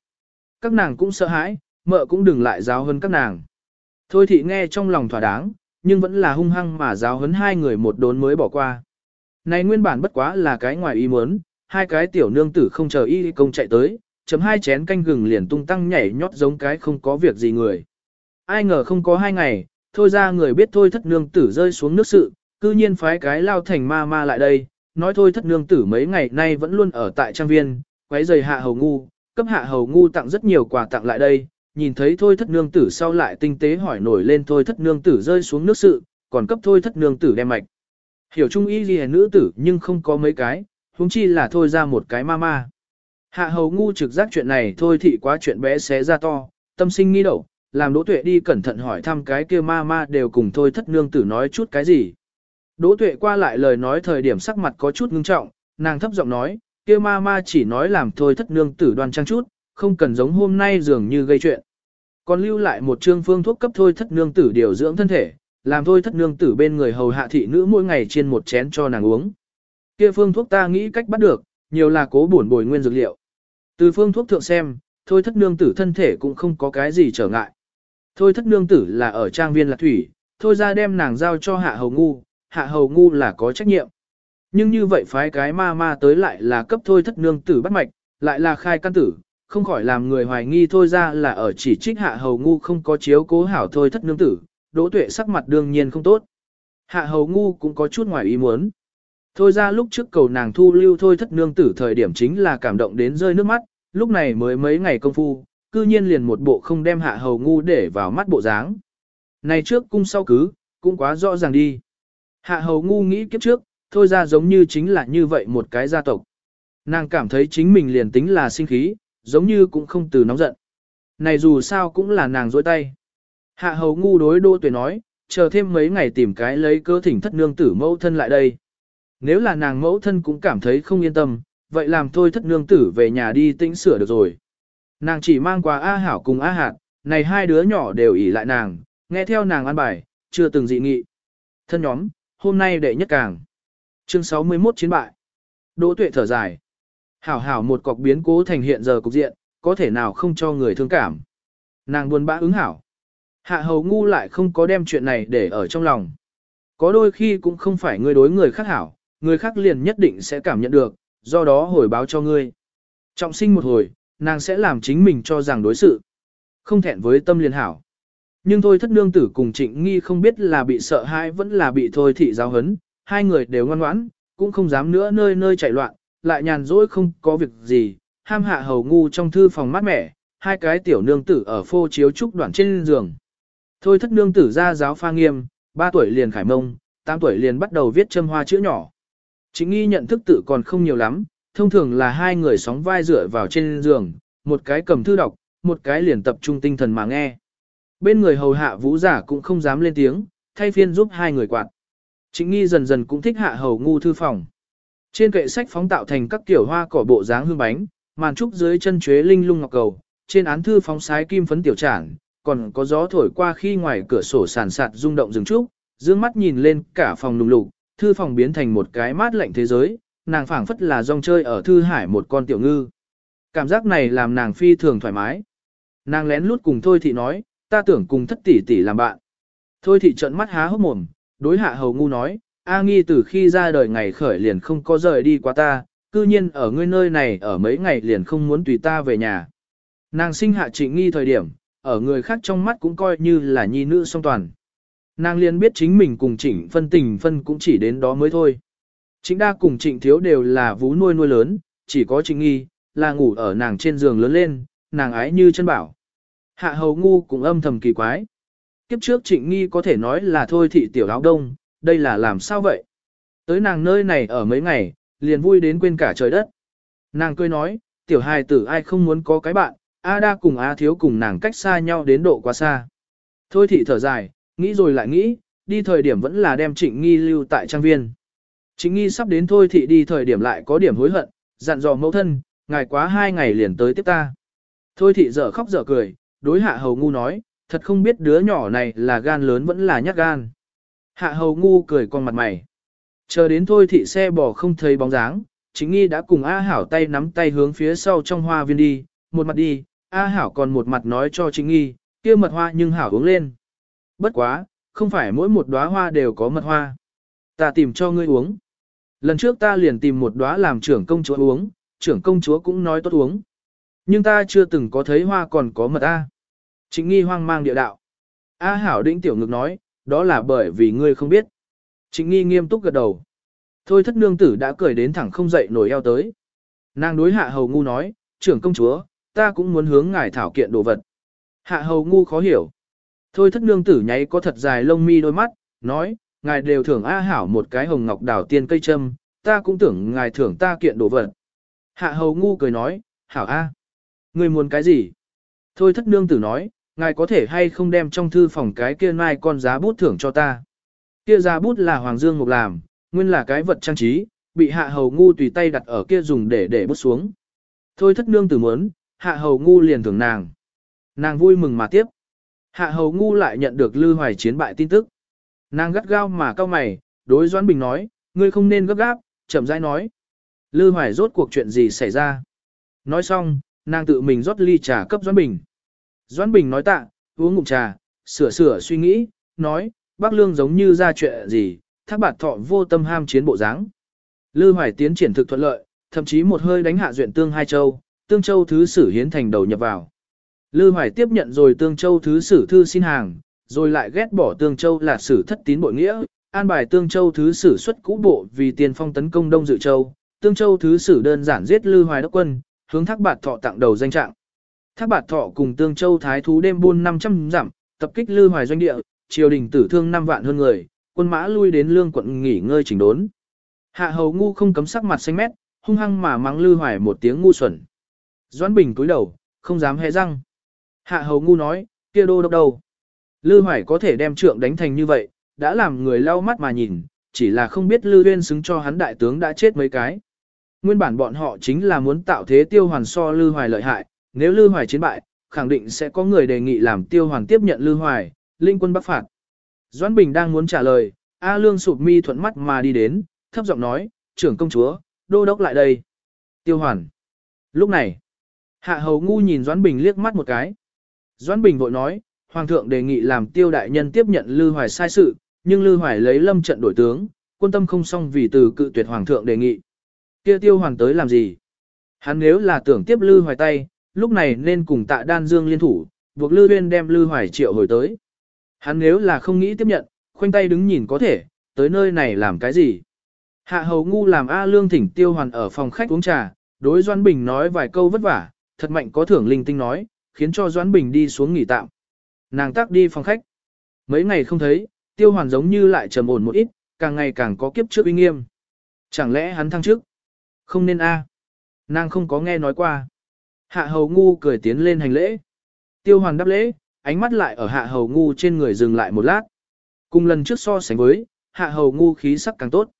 Các nàng cũng sợ hãi, mợ cũng đừng lại giáo hơn các nàng. Thôi thị nghe trong lòng thỏa đáng, nhưng vẫn là hung hăng mà giáo hấn hai người một đốn mới bỏ qua. Này nguyên bản bất quá là cái ngoài ý muốn, hai cái tiểu nương tử không chờ y công chạy tới, chấm hai chén canh gừng liền tung tăng nhảy nhót giống cái không có việc gì người. Ai ngờ không có hai ngày, thôi ra người biết thôi thất nương tử rơi xuống nước sự, cư nhiên phái cái lao thành ma ma lại đây, nói thôi thất nương tử mấy ngày nay vẫn luôn ở tại trang viên, quấy giày hạ hầu ngu, cấp hạ hầu ngu tặng rất nhiều quà tặng lại đây, nhìn thấy thôi thất nương tử sau lại tinh tế hỏi nổi lên thôi thất nương tử rơi xuống nước sự, còn cấp thôi thất nương tử đem mạch. Hiểu trung ý gì nữ tử nhưng không có mấy cái, huống chi là thôi ra một cái ma ma. Hạ hầu ngu trực giác chuyện này thôi thị quá chuyện bé xé ra to, tâm sinh nghi đậu, làm đỗ tuệ đi cẩn thận hỏi thăm cái kia ma ma đều cùng thôi thất nương tử nói chút cái gì. Đỗ tuệ qua lại lời nói thời điểm sắc mặt có chút ngưng trọng, nàng thấp giọng nói, kia ma ma chỉ nói làm thôi thất nương tử đoan trang chút, không cần giống hôm nay dường như gây chuyện. Còn lưu lại một trương phương thuốc cấp thôi thất nương tử điều dưỡng thân thể, làm thôi thất nương tử bên người hầu hạ thị nữ mỗi ngày chiên một chén cho nàng uống. Kia phương thuốc ta nghĩ cách bắt được, nhiều là cố bổn bồi nguyên dược liệu. Từ phương thuốc thượng xem, thôi thất nương tử thân thể cũng không có cái gì trở ngại. Thôi thất nương tử là ở trang viên lạc thủy, thôi ra đem nàng giao cho hạ hầu ngu, hạ hầu ngu là có trách nhiệm. Nhưng như vậy phái cái ma ma tới lại là cấp thôi thất nương tử bắt mạch, lại là khai căn tử, không khỏi làm người hoài nghi thôi ra là ở chỉ trích hạ hầu ngu không có chiếu cố hảo thôi thất nương tử, đỗ tuệ sắc mặt đương nhiên không tốt. Hạ hầu ngu cũng có chút ngoài ý muốn. Thôi ra lúc trước cầu nàng thu lưu thôi thất nương tử thời điểm chính là cảm động đến rơi nước mắt, lúc này mới mấy ngày công phu, cư nhiên liền một bộ không đem hạ hầu ngu để vào mắt bộ dáng. Này trước cung sau cứ, cũng quá rõ ràng đi. Hạ hầu ngu nghĩ kiếp trước, thôi ra giống như chính là như vậy một cái gia tộc. Nàng cảm thấy chính mình liền tính là sinh khí, giống như cũng không từ nóng giận. Này dù sao cũng là nàng dối tay. Hạ hầu ngu đối đô tuyệt nói, chờ thêm mấy ngày tìm cái lấy cơ thỉnh thất nương tử mẫu thân lại đây. Nếu là nàng mẫu thân cũng cảm thấy không yên tâm, vậy làm thôi thất nương tử về nhà đi tĩnh sửa được rồi. Nàng chỉ mang qua A Hảo cùng A Hạt, này hai đứa nhỏ đều ỉ lại nàng, nghe theo nàng ăn bài, chưa từng dị nghị. Thân nhóm, hôm nay đệ nhất càng. Chương 61 chiến bại. Đỗ tuệ thở dài. Hảo hảo một cọc biến cố thành hiện giờ cục diện, có thể nào không cho người thương cảm. Nàng buồn bã ứng hảo. Hạ hầu ngu lại không có đem chuyện này để ở trong lòng. Có đôi khi cũng không phải người đối người khác hảo, người khác liền nhất định sẽ cảm nhận được, do đó hồi báo cho ngươi. Trọng sinh một hồi, nàng sẽ làm chính mình cho rằng đối sự. Không thẹn với tâm liền hảo. Nhưng thôi thất nương tử cùng trịnh nghi không biết là bị sợ hãi vẫn là bị thôi thị giáo hấn, hai người đều ngoan ngoãn, cũng không dám nữa nơi nơi chạy loạn, lại nhàn rỗi không có việc gì, ham hạ hầu ngu trong thư phòng mát mẻ, hai cái tiểu nương tử ở phô chiếu trúc đoạn trên giường. Thôi thất nương tử ra giáo pha nghiêm, ba tuổi liền khải mông, tám tuổi liền bắt đầu viết châm hoa chữ nhỏ. Chính nghi nhận thức tự còn không nhiều lắm, thông thường là hai người sóng vai dựa vào trên giường, một cái cầm thư đọc, một cái liền tập trung tinh thần mà nghe. Bên người hầu hạ vũ giả cũng không dám lên tiếng, thay phiên giúp hai người quạt. Chính nghi dần dần cũng thích hạ hầu ngu thư phòng. Trên kệ sách phóng tạo thành các kiểu hoa cỏ bộ dáng hương bánh, màn trúc dưới chân chuế linh lung ngọc cầu, trên án thư phóng sái kim phấn tiểu trản, còn có gió thổi qua khi ngoài cửa sổ sàn sạt rung động rừng trúc, dương mắt nhìn lên cả phòng lùng lục, thư phòng biến thành một cái mát lạnh thế giới, nàng phảng phất là rong chơi ở thư hải một con tiểu ngư. Cảm giác này làm nàng phi thường thoải mái. Nàng lén lút cùng Thôi Thị nói, ta tưởng cùng thất tỷ tỷ làm bạn. Thôi Thị trợn mắt há hốc mồm, đối hạ hầu ngu nói, A nghi từ khi ra đời ngày khởi liền không có rời đi qua ta, cư nhiên ở ngươi nơi này ở mấy ngày liền không muốn tùy ta về nhà. Nàng sinh hạ trịnh nghi thời điểm, ở người khác trong mắt cũng coi như là nhi nữ song toàn. Nàng liền biết chính mình cùng trịnh phân tình phân cũng chỉ đến đó mới thôi. Trịnh đa cùng trịnh thiếu đều là vú nuôi nuôi lớn, chỉ có trịnh nghi, là ngủ ở nàng trên giường lớn lên, nàng ái như chân bảo. Hạ hầu ngu cũng âm thầm kỳ quái. Kiếp trước trịnh nghi có thể nói là thôi thị tiểu áo đông, đây là làm sao vậy? Tới nàng nơi này ở mấy ngày, liền vui đến quên cả trời đất. Nàng cười nói, tiểu hài tử ai không muốn có cái bạn, A đa cùng A thiếu cùng nàng cách xa nhau đến độ quá xa. Thôi thị thở dài, nghĩ rồi lại nghĩ, đi thời điểm vẫn là đem trịnh nghi lưu tại trang viên. Trịnh nghi sắp đến thôi thị đi thời điểm lại có điểm hối hận, dặn dò mẫu thân, ngài quá hai ngày liền tới tiếp ta. Thôi thị dở khóc dở cười, đối hạ hầu ngu nói, thật không biết đứa nhỏ này là gan lớn vẫn là nhát gan. Hạ hầu ngu cười con mặt mày. Chờ đến thôi thị xe bỏ không thấy bóng dáng, chính nghi đã cùng A Hảo tay nắm tay hướng phía sau trong hoa viên đi, một mặt đi, A Hảo còn một mặt nói cho chính nghi, kia mật hoa nhưng Hảo uống lên. Bất quá, không phải mỗi một đóa hoa đều có mật hoa. Ta tìm cho ngươi uống. Lần trước ta liền tìm một đóa làm trưởng công chúa uống, trưởng công chúa cũng nói tốt uống. Nhưng ta chưa từng có thấy hoa còn có mật A. Chính nghi hoang mang địa đạo. A Hảo đĩnh tiểu ngực nói, đó là bởi vì ngươi không biết. Trịnh nghi nghiêm túc gật đầu. Thôi thất nương tử đã cười đến thẳng không dậy nổi eo tới. Nàng đối hạ hầu ngu nói, trưởng công chúa, ta cũng muốn hướng ngài thảo kiện đồ vật. Hạ hầu ngu khó hiểu. Thôi thất nương tử nháy có thật dài lông mi đôi mắt, nói, ngài đều thưởng A hảo một cái hồng ngọc đảo tiên cây châm, ta cũng tưởng ngài thưởng ta kiện đồ vật. Hạ hầu ngu cười nói, hảo A. Người muốn cái gì? Thôi thất nương tử nói, ngài có thể hay không đem trong thư phòng cái kia mai con giá bút thưởng cho ta. Kia giá bút là Hoàng Dương Mục làm, nguyên là cái vật trang trí, bị hạ hầu ngu tùy tay đặt ở kia dùng để để bút xuống. Thôi thất nương tử muốn, hạ hầu ngu liền thưởng nàng. Nàng vui mừng mà tiếp. Hạ hầu ngu lại nhận được Lư Hoài chiến bại tin tức. Nàng gắt gao mà cao mày, đối Doãn Bình nói, ngươi không nên gấp gáp, chậm rãi nói. Lư Hoài rốt cuộc chuyện gì xảy ra. Nói xong, nàng tự mình rót ly trà cấp Doãn Bình. Doãn Bình nói tạ, uống ngụm trà, sửa sửa suy nghĩ, nói, bác lương giống như ra chuyện gì, thác bạt thọ vô tâm ham chiến bộ dáng. Lư Hoài tiến triển thực thuận lợi, thậm chí một hơi đánh hạ duyện tương hai châu, tương châu thứ sử hiến thành đầu nhập vào. Lư Hoài tiếp nhận rồi tương châu thứ sử thư xin hàng, rồi lại ghét bỏ tương châu là sử thất tín bội nghĩa, an bài tương châu thứ sử xuất cũ bộ vì tiền phong tấn công đông dự châu, tương châu thứ sử đơn giản giết Lư Hoài đốc quân, hướng thác bạt thọ tặng đầu danh trạng. Thác bạt thọ cùng tương châu thái thú đêm buôn 500 giảm, tập kích Lư Hoài doanh địa, triều đình tử thương 5 vạn hơn người, quân mã lui đến lương quận nghỉ ngơi chỉnh đốn. Hạ hầu ngu không cấm sắc mặt xanh mét, hung hăng mà mắng Lư Hoài một tiếng ngu xuẩn. Doãn Bình cúi đầu, không dám hé răng. Hạ hầu ngu nói, kia đô đốc đâu? Lư Hoài có thể đem trượng đánh thành như vậy, đã làm người lau mắt mà nhìn, chỉ là không biết Lư Uyên xứng cho hắn đại tướng đã chết mấy cái. Nguyên bản bọn họ chính là muốn tạo thế tiêu hoàn so Lư Hoài lợi hại, nếu Lư Hoài chiến bại, khẳng định sẽ có người đề nghị làm tiêu hoàn tiếp nhận Lư Hoài, linh quân bắc phạt. Doãn Bình đang muốn trả lời, A Lương sụp mi thuận mắt mà đi đến, thấp giọng nói, trưởng công chúa, đô đốc lại đây. Tiêu hoàn. Lúc này, hạ hầu ngu nhìn Doãn Bình liếc mắt một cái. Doãn Bình vội nói, Hoàng thượng đề nghị làm tiêu đại nhân tiếp nhận Lư Hoài sai sự, nhưng Lư Hoài lấy lâm trận đổi tướng, quân tâm không xong vì từ cự tuyệt Hoàng thượng đề nghị. Kia tiêu hoàn tới làm gì? Hắn nếu là tưởng tiếp Lư Hoài tay, lúc này nên cùng tạ đan dương liên thủ, buộc Lư Uyên đem Lư Hoài triệu hồi tới. Hắn nếu là không nghĩ tiếp nhận, khoanh tay đứng nhìn có thể, tới nơi này làm cái gì? Hạ hầu ngu làm A Lương thỉnh tiêu hoàn ở phòng khách uống trà, đối Doãn Bình nói vài câu vất vả, thật mạnh có thưởng linh tinh nói, khiến cho Doãn Bình đi xuống nghỉ tạm. Nàng tác đi phòng khách. Mấy ngày không thấy, tiêu hoàn giống như lại trầm ổn một ít, càng ngày càng có kiếp trước uy nghiêm. Chẳng lẽ hắn thăng trước? Không nên a. Nàng không có nghe nói qua. Hạ hầu ngu cười tiến lên hành lễ. Tiêu hoàn đáp lễ, ánh mắt lại ở hạ hầu ngu trên người dừng lại một lát. Cùng lần trước so sánh với, hạ hầu ngu khí sắc càng tốt.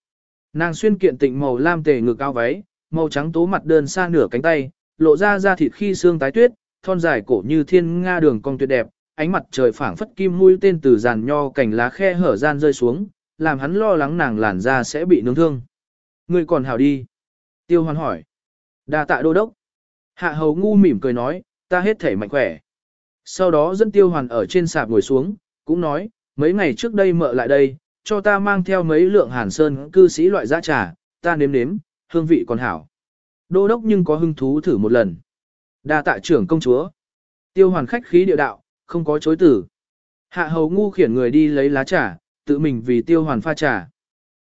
Nàng xuyên kiện tịnh màu lam tề ngực cao váy, màu trắng tố mặt đơn xa nửa cánh tay, lộ ra da thịt khi xương tái tuyết, thon dài cổ như thiên nga đường cong tuyệt đẹp, ánh mặt trời phảng phất kim mũi tên từ giàn nho cành lá khe hở gian rơi xuống, làm hắn lo lắng nàng làn da sẽ bị nướng thương. Người còn hảo đi. Tiêu hoàn hỏi. đa tạ đô đốc. Hạ hầu ngu mỉm cười nói, ta hết thể mạnh khỏe. Sau đó dẫn tiêu hoàn ở trên sạp ngồi xuống, cũng nói, mấy ngày trước đây mợ lại đây, cho ta mang theo mấy lượng hàn sơn cư sĩ loại giá trà, ta nếm nếm, hương vị còn hảo. Đô đốc nhưng có hứng thú thử một lần. đa tạ trưởng công chúa. Tiêu hoàn khách khí địa đạo, không có chối tử. Hạ hầu ngu khiển người đi lấy lá trà, tự mình vì tiêu hoàn pha trà.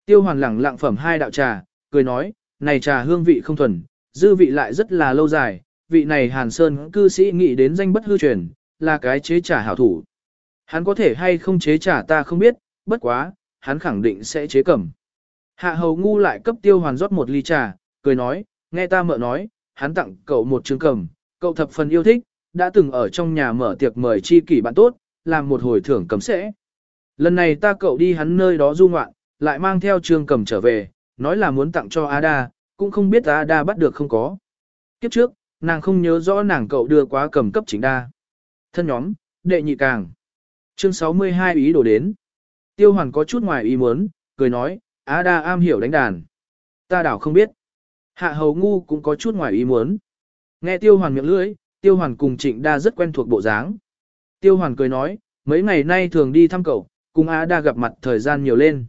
Tiêu hoàn lẳng lặng phẩm hai đạo trà, cười nói, này trà hương vị không thuần, dư vị lại rất là lâu dài, vị này hàn sơn cư sĩ nghĩ đến danh bất hư truyền, là cái chế trà hảo thủ. Hắn có thể hay không chế trà ta không biết, bất quá, hắn khẳng định sẽ chế cẩm. Hạ hầu ngu lại cấp tiêu hoàn rót một ly trà, cười nói, nghe ta mợ nói, hắn tặng cậu một trường cẩm, cậu thập phần yêu thích, đã từng ở trong nhà mở tiệc mời chi kỷ bạn tốt, làm một hồi thưởng cấm sẽ. Lần này ta cậu đi hắn nơi đó du ngoạn, lại mang theo trường cầm trở về, nói là muốn tặng cho Ada, cũng không biết Ada bắt được không có. Kiếp trước, nàng không nhớ rõ nàng cậu đưa quá cầm cấp chính đa. Thân nhóm, đệ nhị càng. Chương 62 ý đồ đến. Tiêu hoàn có chút ngoài ý muốn, cười nói, A đa am hiểu đánh đàn. Ta đảo không biết. Hạ hầu ngu cũng có chút ngoài ý muốn. Nghe tiêu hoàn miệng lưỡi, tiêu hoàn cùng trịnh đa rất quen thuộc bộ dáng. Tiêu hoàn cười nói, mấy ngày nay thường đi thăm cậu, cùng A đa gặp mặt thời gian nhiều lên.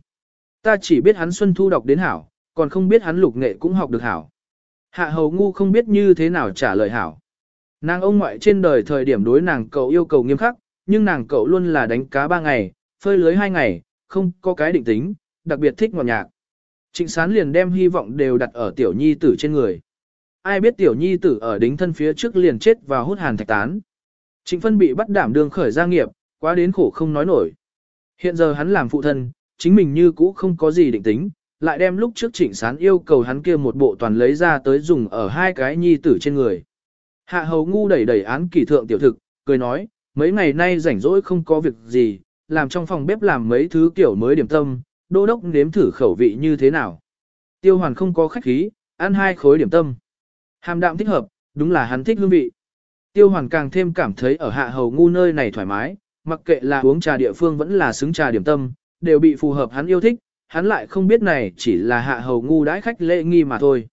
Ta chỉ biết hắn xuân thu đọc đến hảo, còn không biết hắn lục nghệ cũng học được hảo. Hạ hầu ngu không biết như thế nào trả lời hảo. Nàng ông ngoại trên đời thời điểm đối nàng cậu yêu cầu nghiêm khắc, nhưng nàng cậu luôn là đánh cá ba ngày, phơi lưới hai ngày, không có cái định tính, đặc biệt thích ngọt nhạc. Trịnh sán liền đem hy vọng đều đặt ở tiểu nhi tử trên người. Ai biết tiểu nhi tử ở đính thân phía trước liền chết và hút hàn thạch tán. Trịnh phân bị bắt đảm đường khởi gia nghiệp, quá đến khổ không nói nổi. Hiện giờ hắn làm phụ thân, chính mình như cũ không có gì định tính, lại đem lúc trước trịnh sán yêu cầu hắn kia một bộ toàn lấy ra tới dùng ở hai cái nhi tử trên người. Hạ hầu ngu đẩy đẩy án kỳ thượng tiểu thực, cười nói, mấy ngày nay rảnh rỗi không có việc gì, làm trong phòng bếp làm mấy thứ kiểu mới điểm tâm, đô đốc nếm thử khẩu vị như thế nào. Tiêu hoàn không có khách khí, ăn hai khối điểm tâm. Hàm đạm thích hợp, đúng là hắn thích hương vị. Tiêu hoàn càng thêm cảm thấy ở hạ hầu ngu nơi này thoải mái, mặc kệ là uống trà địa phương vẫn là xứng trà điểm tâm, đều bị phù hợp hắn yêu thích, hắn lại không biết này chỉ là hạ hầu ngu đãi khách lễ nghi mà thôi.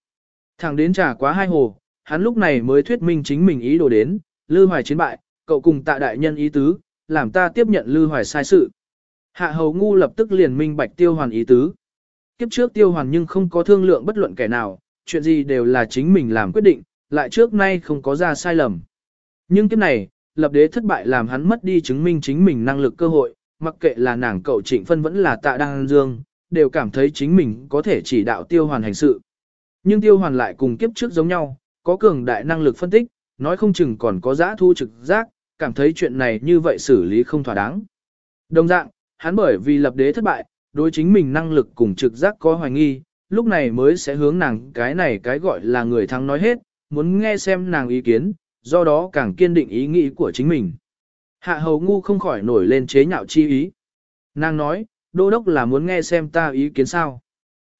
Thẳng đến trà quá hai hồ, hắn lúc này mới thuyết minh chính mình ý đồ đến, lư hoài chiến bại, cậu cùng tạ đại nhân ý tứ, làm ta tiếp nhận lư hoài sai sự. Hạ hầu ngu lập tức liền minh bạch tiêu hoàn ý tứ. Kiếp trước tiêu hoàn nhưng không có thương lượng bất luận kẻ nào, chuyện gì đều là chính mình làm quyết định, lại trước nay không có ra sai lầm. Nhưng kiếp này, lập đế thất bại làm hắn mất đi chứng minh chính mình năng lực cơ hội, mặc kệ là nàng cậu trịnh phân vẫn là tạ đăng dương, đều cảm thấy chính mình có thể chỉ đạo tiêu hoàn hành sự. Nhưng tiêu hoàn lại cùng kiếp trước giống nhau, có cường đại năng lực phân tích, nói không chừng còn có giã thu trực giác, cảm thấy chuyện này như vậy xử lý không thỏa đáng. Đồng dạng, hắn bởi vì lập đế thất bại, đối chính mình năng lực cùng trực giác có hoài nghi, lúc này mới sẽ hướng nàng cái này cái gọi là người thắng nói hết, muốn nghe xem nàng ý kiến, do đó càng kiên định ý nghĩ của chính mình. Hạ hầu ngu không khỏi nổi lên chế nhạo chi ý. Nàng nói, đô đốc là muốn nghe xem ta ý kiến sao.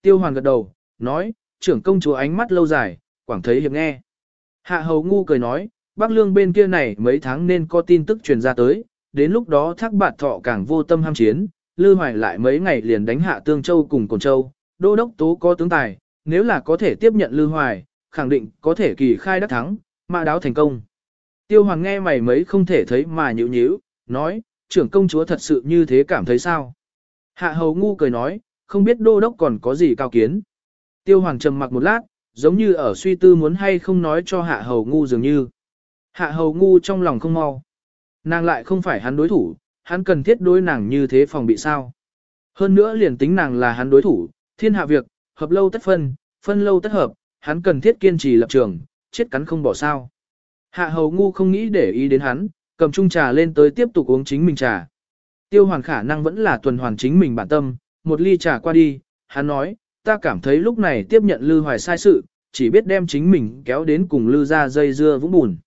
Tiêu hoàn gật đầu, nói, trưởng công chúa ánh mắt lâu dài, quảng thấy hiệp nghe. Hạ hầu ngu cười nói, Bắc Lương bên kia này mấy tháng nên có tin tức truyền ra tới, đến lúc đó thác bạt thọ càng vô tâm ham chiến, Lư Hoài lại mấy ngày liền đánh hạ Tương Châu cùng Cồn Châu, đô đốc tố có tướng tài, nếu là có thể tiếp nhận Lư Hoài, khẳng định có thể kỳ khai đắc thắng, mà đáo thành công. Tiêu Hoàng nghe mày mấy không thể thấy mà nhữ nhíu, nói, trưởng công chúa thật sự như thế cảm thấy sao? Hạ hầu ngu cười nói, không biết đô đốc còn có gì cao kiến. Tiêu Hoàng trầm mặc một lát, giống như ở suy tư muốn hay không nói cho hạ hầu ngu dường như. Hạ hầu ngu trong lòng không mau. Nàng lại không phải hắn đối thủ, hắn cần thiết đối nàng như thế phòng bị sao. Hơn nữa liền tính nàng là hắn đối thủ, thiên hạ việc, hợp lâu tất phân, phân lâu tất hợp, hắn cần thiết kiên trì lập trường, chết cắn không bỏ sao. Hạ hầu ngu không nghĩ để ý đến hắn, cầm chung trà lên tới tiếp tục uống chính mình trà. Tiêu hoàn khả năng vẫn là tuần hoàn chính mình bản tâm, một ly trà qua đi, hắn nói, ta cảm thấy lúc này tiếp nhận Lư Hoài sai sự, chỉ biết đem chính mình kéo đến cùng Lư ra dây dưa vũng bùn.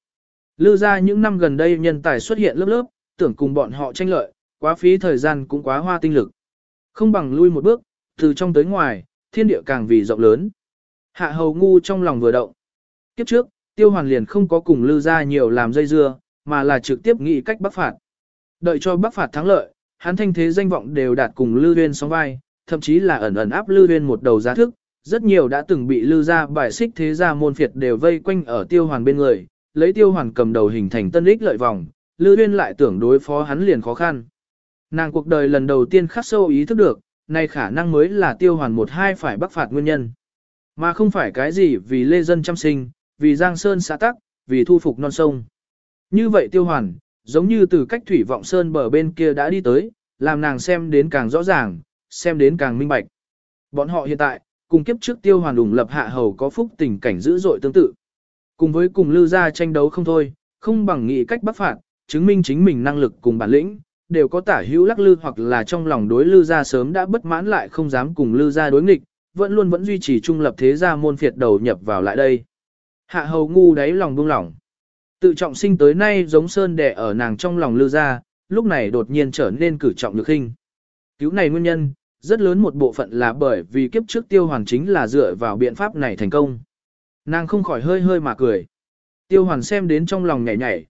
Lư ra những năm gần đây nhân tài xuất hiện lớp lớp, tưởng cùng bọn họ tranh lợi, quá phí thời gian cũng quá hoa tinh lực. Không bằng lui một bước, từ trong tới ngoài, thiên địa càng vì rộng lớn. Hạ hầu ngu trong lòng vừa động. Kiếp trước, tiêu hoàn liền không có cùng lư ra nhiều làm dây dưa, mà là trực tiếp nghĩ cách bắc phạt. Đợi cho bắc phạt thắng lợi, hắn thanh thế danh vọng đều đạt cùng lư uyên song vai, thậm chí là ẩn ẩn áp lư uyên một đầu giá thức. Rất nhiều đã từng bị lư ra bài xích thế gia môn phiệt đều vây quanh ở tiêu hoàn bên người, lấy tiêu hoàn cầm đầu hình thành tân ích lợi vòng, lư uyên lại tưởng đối phó hắn liền khó khăn. Nàng cuộc đời lần đầu tiên khắc sâu ý thức được, nay khả năng mới là tiêu hoàn một hai phải bắc phạt nguyên nhân. Mà không phải cái gì vì lê dân chăm sinh, vì giang sơn xã tắc, vì thu phục non sông. Như vậy tiêu hoàn, giống như từ cách thủy vọng sơn bờ bên kia đã đi tới, làm nàng xem đến càng rõ ràng, xem đến càng minh bạch. Bọn họ hiện tại, cùng kiếp trước tiêu hoàn đủng lập hạ hầu có phúc tình cảnh dữ dội tương tự. Cùng với cùng lưu gia tranh đấu không thôi, không bằng nghị cách bắc phạt, chứng minh chính mình năng lực cùng bản lĩnh, đều có tả hữu lắc lư hoặc là trong lòng đối lư gia sớm đã bất mãn lại không dám cùng lư gia đối nghịch, vẫn luôn vẫn duy trì trung lập thế gia môn phiệt đầu nhập vào lại đây. Hạ hầu ngu đáy lòng buông lỏng. Tự trọng sinh tới nay giống sơn đẻ ở nàng trong lòng lư ra, lúc này đột nhiên trở nên cử trọng lực hình. Cứu này nguyên nhân, rất lớn một bộ phận là bởi vì kiếp trước tiêu hoàn chính là dựa vào biện pháp này thành công. Nàng không khỏi hơi hơi mà cười. Tiêu hoàn xem đến trong lòng nhảy nhảy.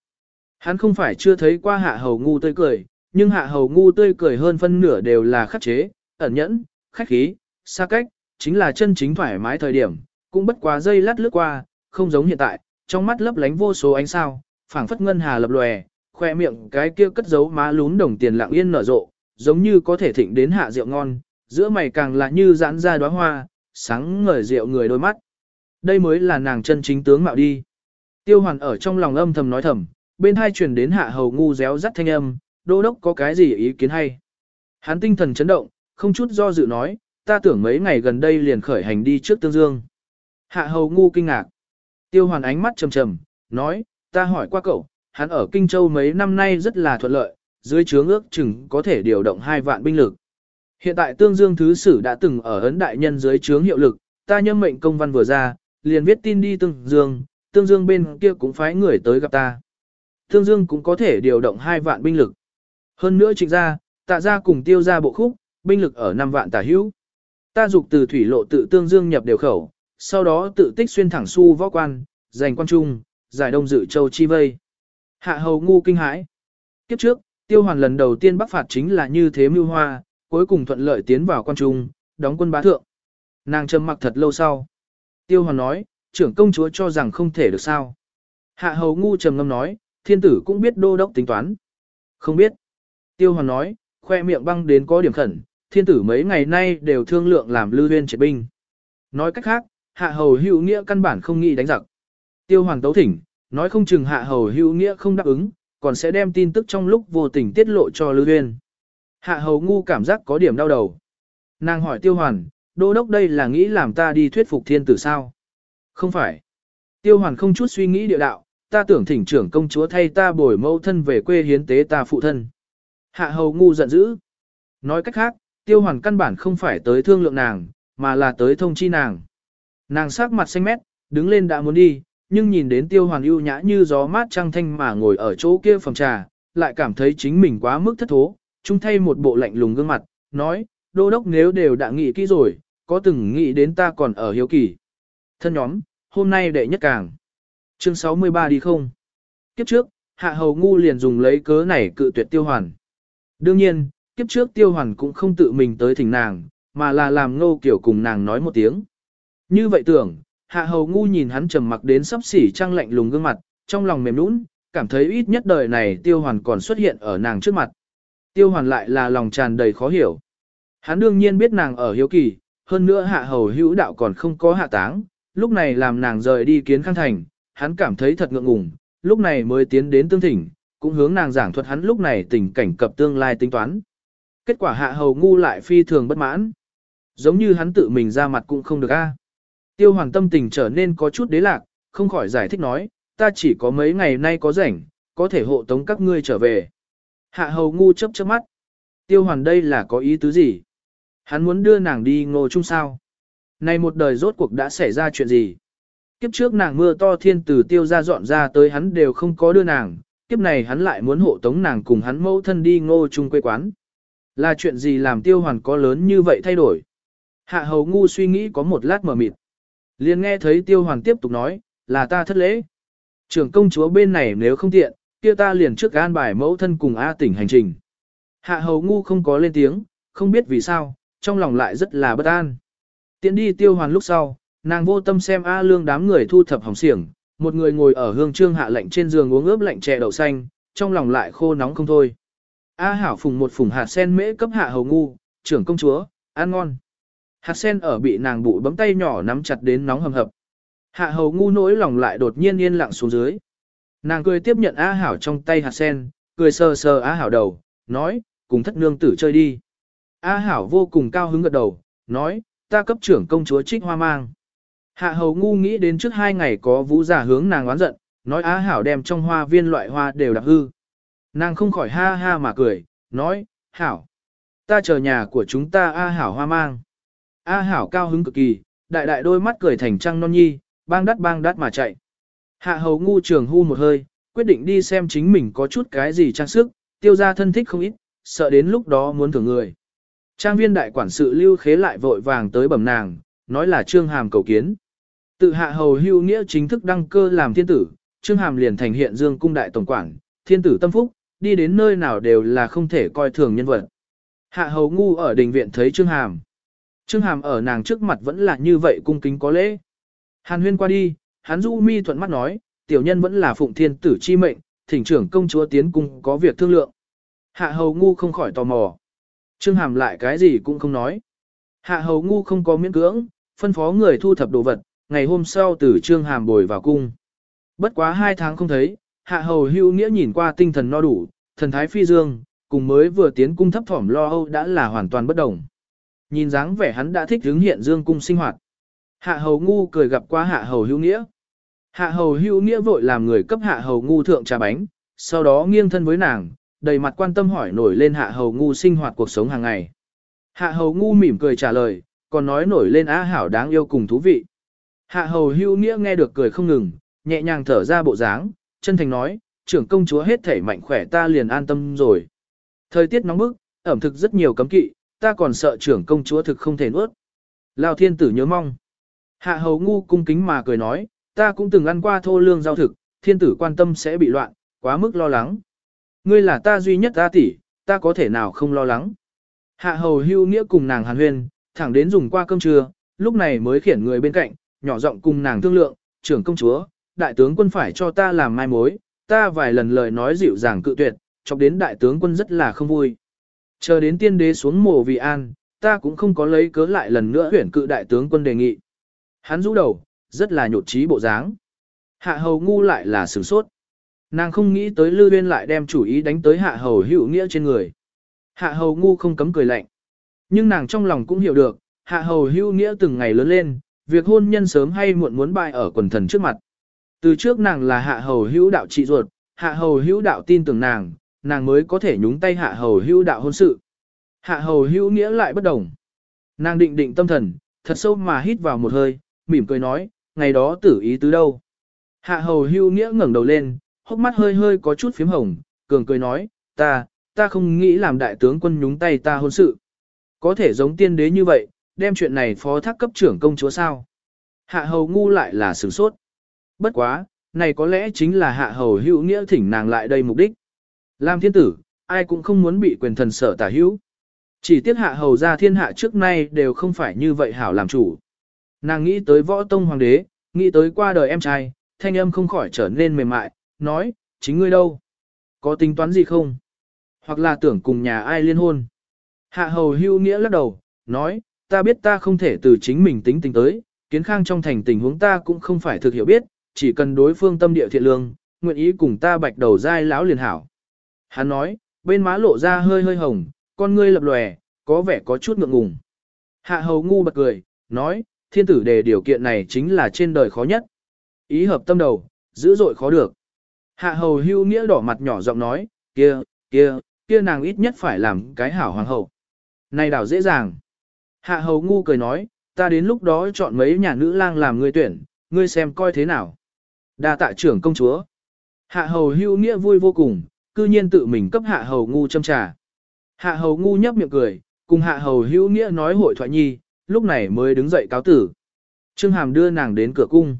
Hắn không phải chưa thấy qua hạ hầu ngu tươi cười, nhưng hạ hầu ngu tươi cười hơn phân nửa đều là khắc chế, ẩn nhẫn, khách khí, xa cách, chính là chân chính thoải mái thời điểm, cũng bất quá dây lát lướt qua, không giống hiện tại, trong mắt lấp lánh vô số ánh sao, phảng phất ngân hà lập lòe, khoe miệng cái kia cất giấu má lún đồng tiền lặng yên nở rộ, giống như có thể thịnh đến hạ rượu ngon, giữa mày càng là như giãn ra đóa hoa, sáng ngời rượu người đôi mắt. Đây mới là nàng chân chính tướng mạo đi. Tiêu hoàn ở trong lòng âm thầm nói thầm, bên hai truyền đến hạ hầu ngu réo rắt thanh âm, đô đốc có cái gì ý kiến hay. Hắn tinh thần chấn động, không chút do dự nói, ta tưởng mấy ngày gần đây liền khởi hành đi trước tương dương. Hạ hầu ngu kinh ngạc. Tiêu hoàn ánh mắt trầm trầm, nói, ta hỏi qua cậu, hắn ở Kinh Châu mấy năm nay rất là thuận lợi, dưới chướng ước chừng có thể điều động hai vạn binh lực. Hiện tại tương dương thứ sử đã từng ở ấn đại nhân dưới chướng hiệu lực, ta nhâm mệnh công văn vừa ra, liền viết tin đi tương dương, tương dương bên kia cũng phái người tới gặp ta. Tương dương cũng có thể điều động hai vạn binh lực. Hơn nữa trịnh ra, tạ ra cùng tiêu ra bộ khúc, binh lực ở 5 vạn tả hữu. Ta dục từ thủy lộ tự tương dương nhập đều khẩu, sau đó tự tích xuyên thẳng su võ quan, giành quan trung, giải đông dự châu chi vây. Hạ hầu ngu kinh hãi. Kiếp trước, tiêu hoàn lần đầu tiên bắc phạt chính là như thế mưu hoa, cuối cùng thuận lợi tiến vào quan trung, đóng quân bá thượng. Nàng trầm mặc thật lâu sau. Tiêu hoàn nói, trưởng công chúa cho rằng không thể được sao. Hạ hầu ngu trầm ngâm nói, thiên tử cũng biết đô đốc tính toán. Không biết. Tiêu hoàn nói, khoe miệng băng đến có điểm khẩn, thiên tử mấy ngày nay đều thương lượng làm lưu huyên triệt binh. Nói cách khác, hạ hầu hữu nghĩa căn bản không nghĩ đánh giặc. Tiêu hoàng tấu thỉnh, nói không chừng hạ hầu hữu nghĩa không đáp ứng, còn sẽ đem tin tức trong lúc vô tình tiết lộ cho lưu Uyên. Hạ hầu ngu cảm giác có điểm đau đầu. Nàng hỏi tiêu hoàn, đô đốc đây là nghĩ làm ta đi thuyết phục thiên tử sao? Không phải. Tiêu hoàn không chút suy nghĩ địa đạo, ta tưởng thỉnh trưởng công chúa thay ta bồi mẫu thân về quê hiến tế ta phụ thân. Hạ hầu ngu giận dữ. Nói cách khác, tiêu hoàn căn bản không phải tới thương lượng nàng, mà là tới thông chi nàng. Nàng sắc mặt xanh mét, đứng lên đã muốn đi, nhưng nhìn đến tiêu hoàn ưu nhã như gió mát trăng thanh mà ngồi ở chỗ kia phòng trà, lại cảm thấy chính mình quá mức thất thố, chung thay một bộ lạnh lùng gương mặt, nói, đô đốc nếu đều đã nghĩ kỹ rồi, có từng nghĩ đến ta còn ở hiếu kỳ. Thân nhóm, hôm nay đệ nhất càng. Chương 63 đi không? Kiếp trước, hạ hầu ngu liền dùng lấy cớ này cự tuyệt tiêu hoàn. Đương nhiên, kiếp trước tiêu hoàn cũng không tự mình tới thỉnh nàng, mà là làm ngô kiểu cùng nàng nói một tiếng. Như vậy tưởng, hạ hầu ngu nhìn hắn trầm mặc đến sắp xỉ trăng lạnh lùng gương mặt, trong lòng mềm nũng, cảm thấy ít nhất đời này tiêu hoàn còn xuất hiện ở nàng trước mặt. Tiêu hoàn lại là lòng tràn đầy khó hiểu. Hắn đương nhiên biết nàng ở hiếu kỳ, hơn nữa hạ hầu hữu đạo còn không có hạ táng, lúc này làm nàng rời đi kiến khang thành, hắn cảm thấy thật ngượng ngùng, lúc này mới tiến đến tương thỉnh, cũng hướng nàng giảng thuật hắn lúc này tình cảnh cập tương lai tính toán. Kết quả hạ hầu ngu lại phi thường bất mãn. Giống như hắn tự mình ra mặt cũng không được a. Tiêu hoàng tâm tình trở nên có chút đế lạc, không khỏi giải thích nói, ta chỉ có mấy ngày nay có rảnh, có thể hộ tống các ngươi trở về. Hạ hầu ngu chấp chớp mắt. Tiêu hoàn đây là có ý tứ gì? Hắn muốn đưa nàng đi ngô chung sao? Này một đời rốt cuộc đã xảy ra chuyện gì? Kiếp trước nàng mưa to thiên từ tiêu ra dọn ra tới hắn đều không có đưa nàng, kiếp này hắn lại muốn hộ tống nàng cùng hắn mẫu thân đi ngô chung quê quán. Là chuyện gì làm tiêu hoàn có lớn như vậy thay đổi? Hạ hầu ngu suy nghĩ có một lát mở mịt liền nghe thấy tiêu hoàn tiếp tục nói, là ta thất lễ. Trưởng công chúa bên này nếu không tiện, kia ta liền trước an bài mẫu thân cùng A tỉnh hành trình. Hạ hầu ngu không có lên tiếng, không biết vì sao, trong lòng lại rất là bất an. Tiến đi tiêu hoàn lúc sau, nàng vô tâm xem A lương đám người thu thập hỏng xiềng, một người ngồi ở hương trương hạ lạnh trên giường uống ướp lạnh chè đậu xanh, trong lòng lại khô nóng không thôi. A hảo phùng một phùng hạt sen mễ cấp hạ hầu ngu, trưởng công chúa, ăn ngon. Hạt sen ở bị nàng bụ bấm tay nhỏ nắm chặt đến nóng hầm hập. Hạ hầu ngu nỗi lòng lại đột nhiên yên lặng xuống dưới. Nàng cười tiếp nhận A hảo trong tay hạt sen, cười sờ sờ A hảo đầu, nói, cùng thất nương tử chơi đi. A hảo vô cùng cao hứng gật đầu, nói, ta cấp trưởng công chúa trích hoa mang. Hạ hầu ngu nghĩ đến trước hai ngày có vũ giả hướng nàng oán giận, nói A hảo đem trong hoa viên loại hoa đều đặc hư. Nàng không khỏi ha ha mà cười, nói, hảo, ta chờ nhà của chúng ta A hảo hoa mang. A hảo cao hứng cực kỳ, đại đại đôi mắt cười thành trăng non nhi, bang đắt bang đắt mà chạy. Hạ hầu ngu trường hưu một hơi, quyết định đi xem chính mình có chút cái gì trang sức, tiêu ra thân thích không ít, sợ đến lúc đó muốn thưởng người. Trang viên đại quản sự lưu khế lại vội vàng tới bẩm nàng, nói là trương hàm cầu kiến. Tự hạ hầu hưu nghĩa chính thức đăng cơ làm thiên tử, trương hàm liền thành hiện dương cung đại tổng quản, thiên tử tâm phúc, đi đến nơi nào đều là không thể coi thường nhân vật. Hạ hầu ngu ở đình viện thấy trương hàm. Trương hàm ở nàng trước mặt vẫn là như vậy cung kính có lễ. Hàn huyên qua đi, hắn du mi thuận mắt nói, tiểu nhân vẫn là phụng thiên tử chi mệnh, thỉnh trưởng công chúa tiến cung có việc thương lượng. Hạ hầu ngu không khỏi tò mò. Trương hàm lại cái gì cũng không nói. Hạ hầu ngu không có miễn cưỡng, phân phó người thu thập đồ vật, ngày hôm sau từ trương hàm bồi vào cung. Bất quá hai tháng không thấy, hạ hầu hưu nghĩa nhìn qua tinh thần no đủ, thần thái phi dương, cùng mới vừa tiến cung thấp thỏm lo âu đã là hoàn toàn bất đồng. Nhìn dáng vẻ hắn đã thích hướng hiện dương cung sinh hoạt. Hạ hầu ngu cười gặp qua hạ hầu hữu nghĩa. Hạ hầu hữu nghĩa vội làm người cấp hạ hầu ngu thượng trà bánh, sau đó nghiêng thân với nàng, đầy mặt quan tâm hỏi nổi lên hạ hầu ngu sinh hoạt cuộc sống hàng ngày. Hạ hầu ngu mỉm cười trả lời, còn nói nổi lên á hảo đáng yêu cùng thú vị. Hạ hầu hữu nghĩa nghe được cười không ngừng, nhẹ nhàng thở ra bộ dáng, chân thành nói, trưởng công chúa hết thể mạnh khỏe ta liền an tâm rồi. Thời tiết nóng bức, ẩm thực rất nhiều cấm kỵ, ta còn sợ trưởng công chúa thực không thể nuốt. Lao thiên tử nhớ mong. Hạ hầu ngu cung kính mà cười nói, ta cũng từng ăn qua thô lương giao thực, thiên tử quan tâm sẽ bị loạn, quá mức lo lắng. Ngươi là ta duy nhất ta tỷ, ta có thể nào không lo lắng. Hạ hầu hưu nghĩa cùng nàng hàn huyên, thẳng đến dùng qua cơm trưa, lúc này mới khiển người bên cạnh, nhỏ giọng cùng nàng thương lượng, trưởng công chúa, đại tướng quân phải cho ta làm mai mối, ta vài lần lời nói dịu dàng cự tuyệt, chọc đến đại tướng quân rất là không vui. Chờ đến tiên đế xuống mồ vì an, ta cũng không có lấy cớ lại lần nữa huyển cự đại tướng quân đề nghị. Hắn rũ đầu, rất là nhột trí bộ dáng. Hạ hầu ngu lại là sửng sốt. Nàng không nghĩ tới Lư Uyên lại đem chủ ý đánh tới hạ hầu hữu nghĩa trên người. Hạ hầu ngu không cấm cười lạnh. Nhưng nàng trong lòng cũng hiểu được, hạ hầu hữu nghĩa từng ngày lớn lên, việc hôn nhân sớm hay muộn muốn bại ở quần thần trước mặt. Từ trước nàng là hạ hầu hữu đạo trị ruột, hạ hầu hữu đạo tin tưởng nàng, nàng mới có thể nhúng tay hạ hầu hữu đạo hôn sự. Hạ hầu hữu nghĩa lại bất đồng. Nàng định định tâm thần, thật sâu mà hít vào một hơi, mỉm cười nói, ngày đó tử ý tứ đâu. Hạ hầu hưu nghĩa ngẩng đầu lên, hốc mắt hơi hơi có chút phím hồng, cường cười nói, ta, ta không nghĩ làm đại tướng quân nhúng tay ta hôn sự. Có thể giống tiên đế như vậy, đem chuyện này phó thác cấp trưởng công chúa sao. Hạ hầu ngu lại là sửng sốt. Bất quá, này có lẽ chính là hạ hầu hữu nghĩa thỉnh nàng lại đây mục đích. Làm thiên tử, ai cũng không muốn bị quyền thần sở tả hữu. Chỉ tiếc hạ hầu ra thiên hạ trước nay đều không phải như vậy hảo làm chủ. Nàng nghĩ tới võ tông hoàng đế, nghĩ tới qua đời em trai, thanh âm không khỏi trở nên mềm mại, nói, chính ngươi đâu? Có tính toán gì không? Hoặc là tưởng cùng nhà ai liên hôn? Hạ hầu hưu nghĩa lắc đầu, nói, ta biết ta không thể từ chính mình tính tình tới, kiến khang trong thành tình huống ta cũng không phải thực hiểu biết, chỉ cần đối phương tâm địa thiện lương, nguyện ý cùng ta bạch đầu dai lão liền hảo. Hắn nói, bên má lộ ra hơi hơi hồng, con ngươi lập lòe, có vẻ có chút ngượng ngùng. Hạ hầu ngu bật cười, nói, thiên tử đề điều kiện này chính là trên đời khó nhất. Ý hợp tâm đầu, dữ dội khó được. Hạ hầu hưu nghĩa đỏ mặt nhỏ giọng nói, kia, kia, kia nàng ít nhất phải làm cái hảo hoàng hậu. Này đảo dễ dàng. Hạ hầu ngu cười nói, ta đến lúc đó chọn mấy nhà nữ lang làm người tuyển, ngươi xem coi thế nào. Đa tạ trưởng công chúa. Hạ hầu hưu nghĩa vui vô cùng, cư nhiên tự mình cấp hạ hầu ngu châm trà. Hạ hầu ngu nhấp miệng cười, cùng hạ hầu hữu nghĩa nói hội thoại nhi, lúc này mới đứng dậy cáo tử. Trương Hàm đưa nàng đến cửa cung.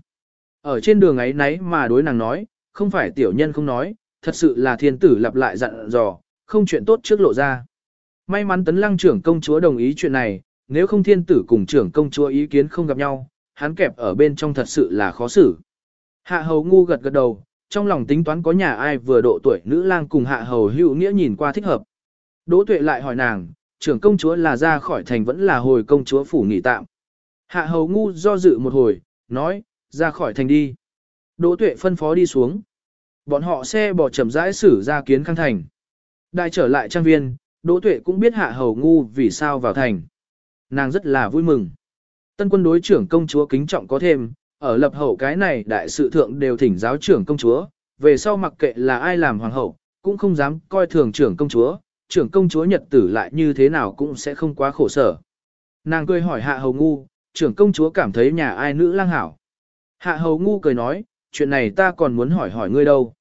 Ở trên đường ấy nấy mà đối nàng nói, không phải tiểu nhân không nói, thật sự là thiên tử lặp lại dặn dò, không chuyện tốt trước lộ ra. May mắn tấn lăng trưởng công chúa đồng ý chuyện này, nếu không thiên tử cùng trưởng công chúa ý kiến không gặp nhau, hắn kẹp ở bên trong thật sự là khó xử. Hạ hầu ngu gật gật đầu, trong lòng tính toán có nhà ai vừa độ tuổi nữ lang cùng hạ hầu hữu nghĩa nhìn qua thích hợp. Đỗ tuệ lại hỏi nàng, trưởng công chúa là ra khỏi thành vẫn là hồi công chúa phủ nghỉ tạm. Hạ hầu ngu do dự một hồi, nói, ra khỏi thành đi. Đỗ tuệ phân phó đi xuống. Bọn họ xe bỏ chậm rãi xử ra kiến khang thành. Đại trở lại trang viên, Đỗ tuệ cũng biết hạ hầu ngu vì sao vào thành. Nàng rất là vui mừng. Tân quân đối trưởng công chúa kính trọng có thêm, ở lập hậu cái này đại sự thượng đều thỉnh giáo trưởng công chúa, về sau mặc kệ là ai làm hoàng hậu, cũng không dám coi thường trưởng công chúa, trưởng công chúa nhật tử lại như thế nào cũng sẽ không quá khổ sở. Nàng cười hỏi hạ hầu ngu, trưởng công chúa cảm thấy nhà ai nữ lang hảo. Hạ hầu ngu cười nói, chuyện này ta còn muốn hỏi hỏi ngươi đâu.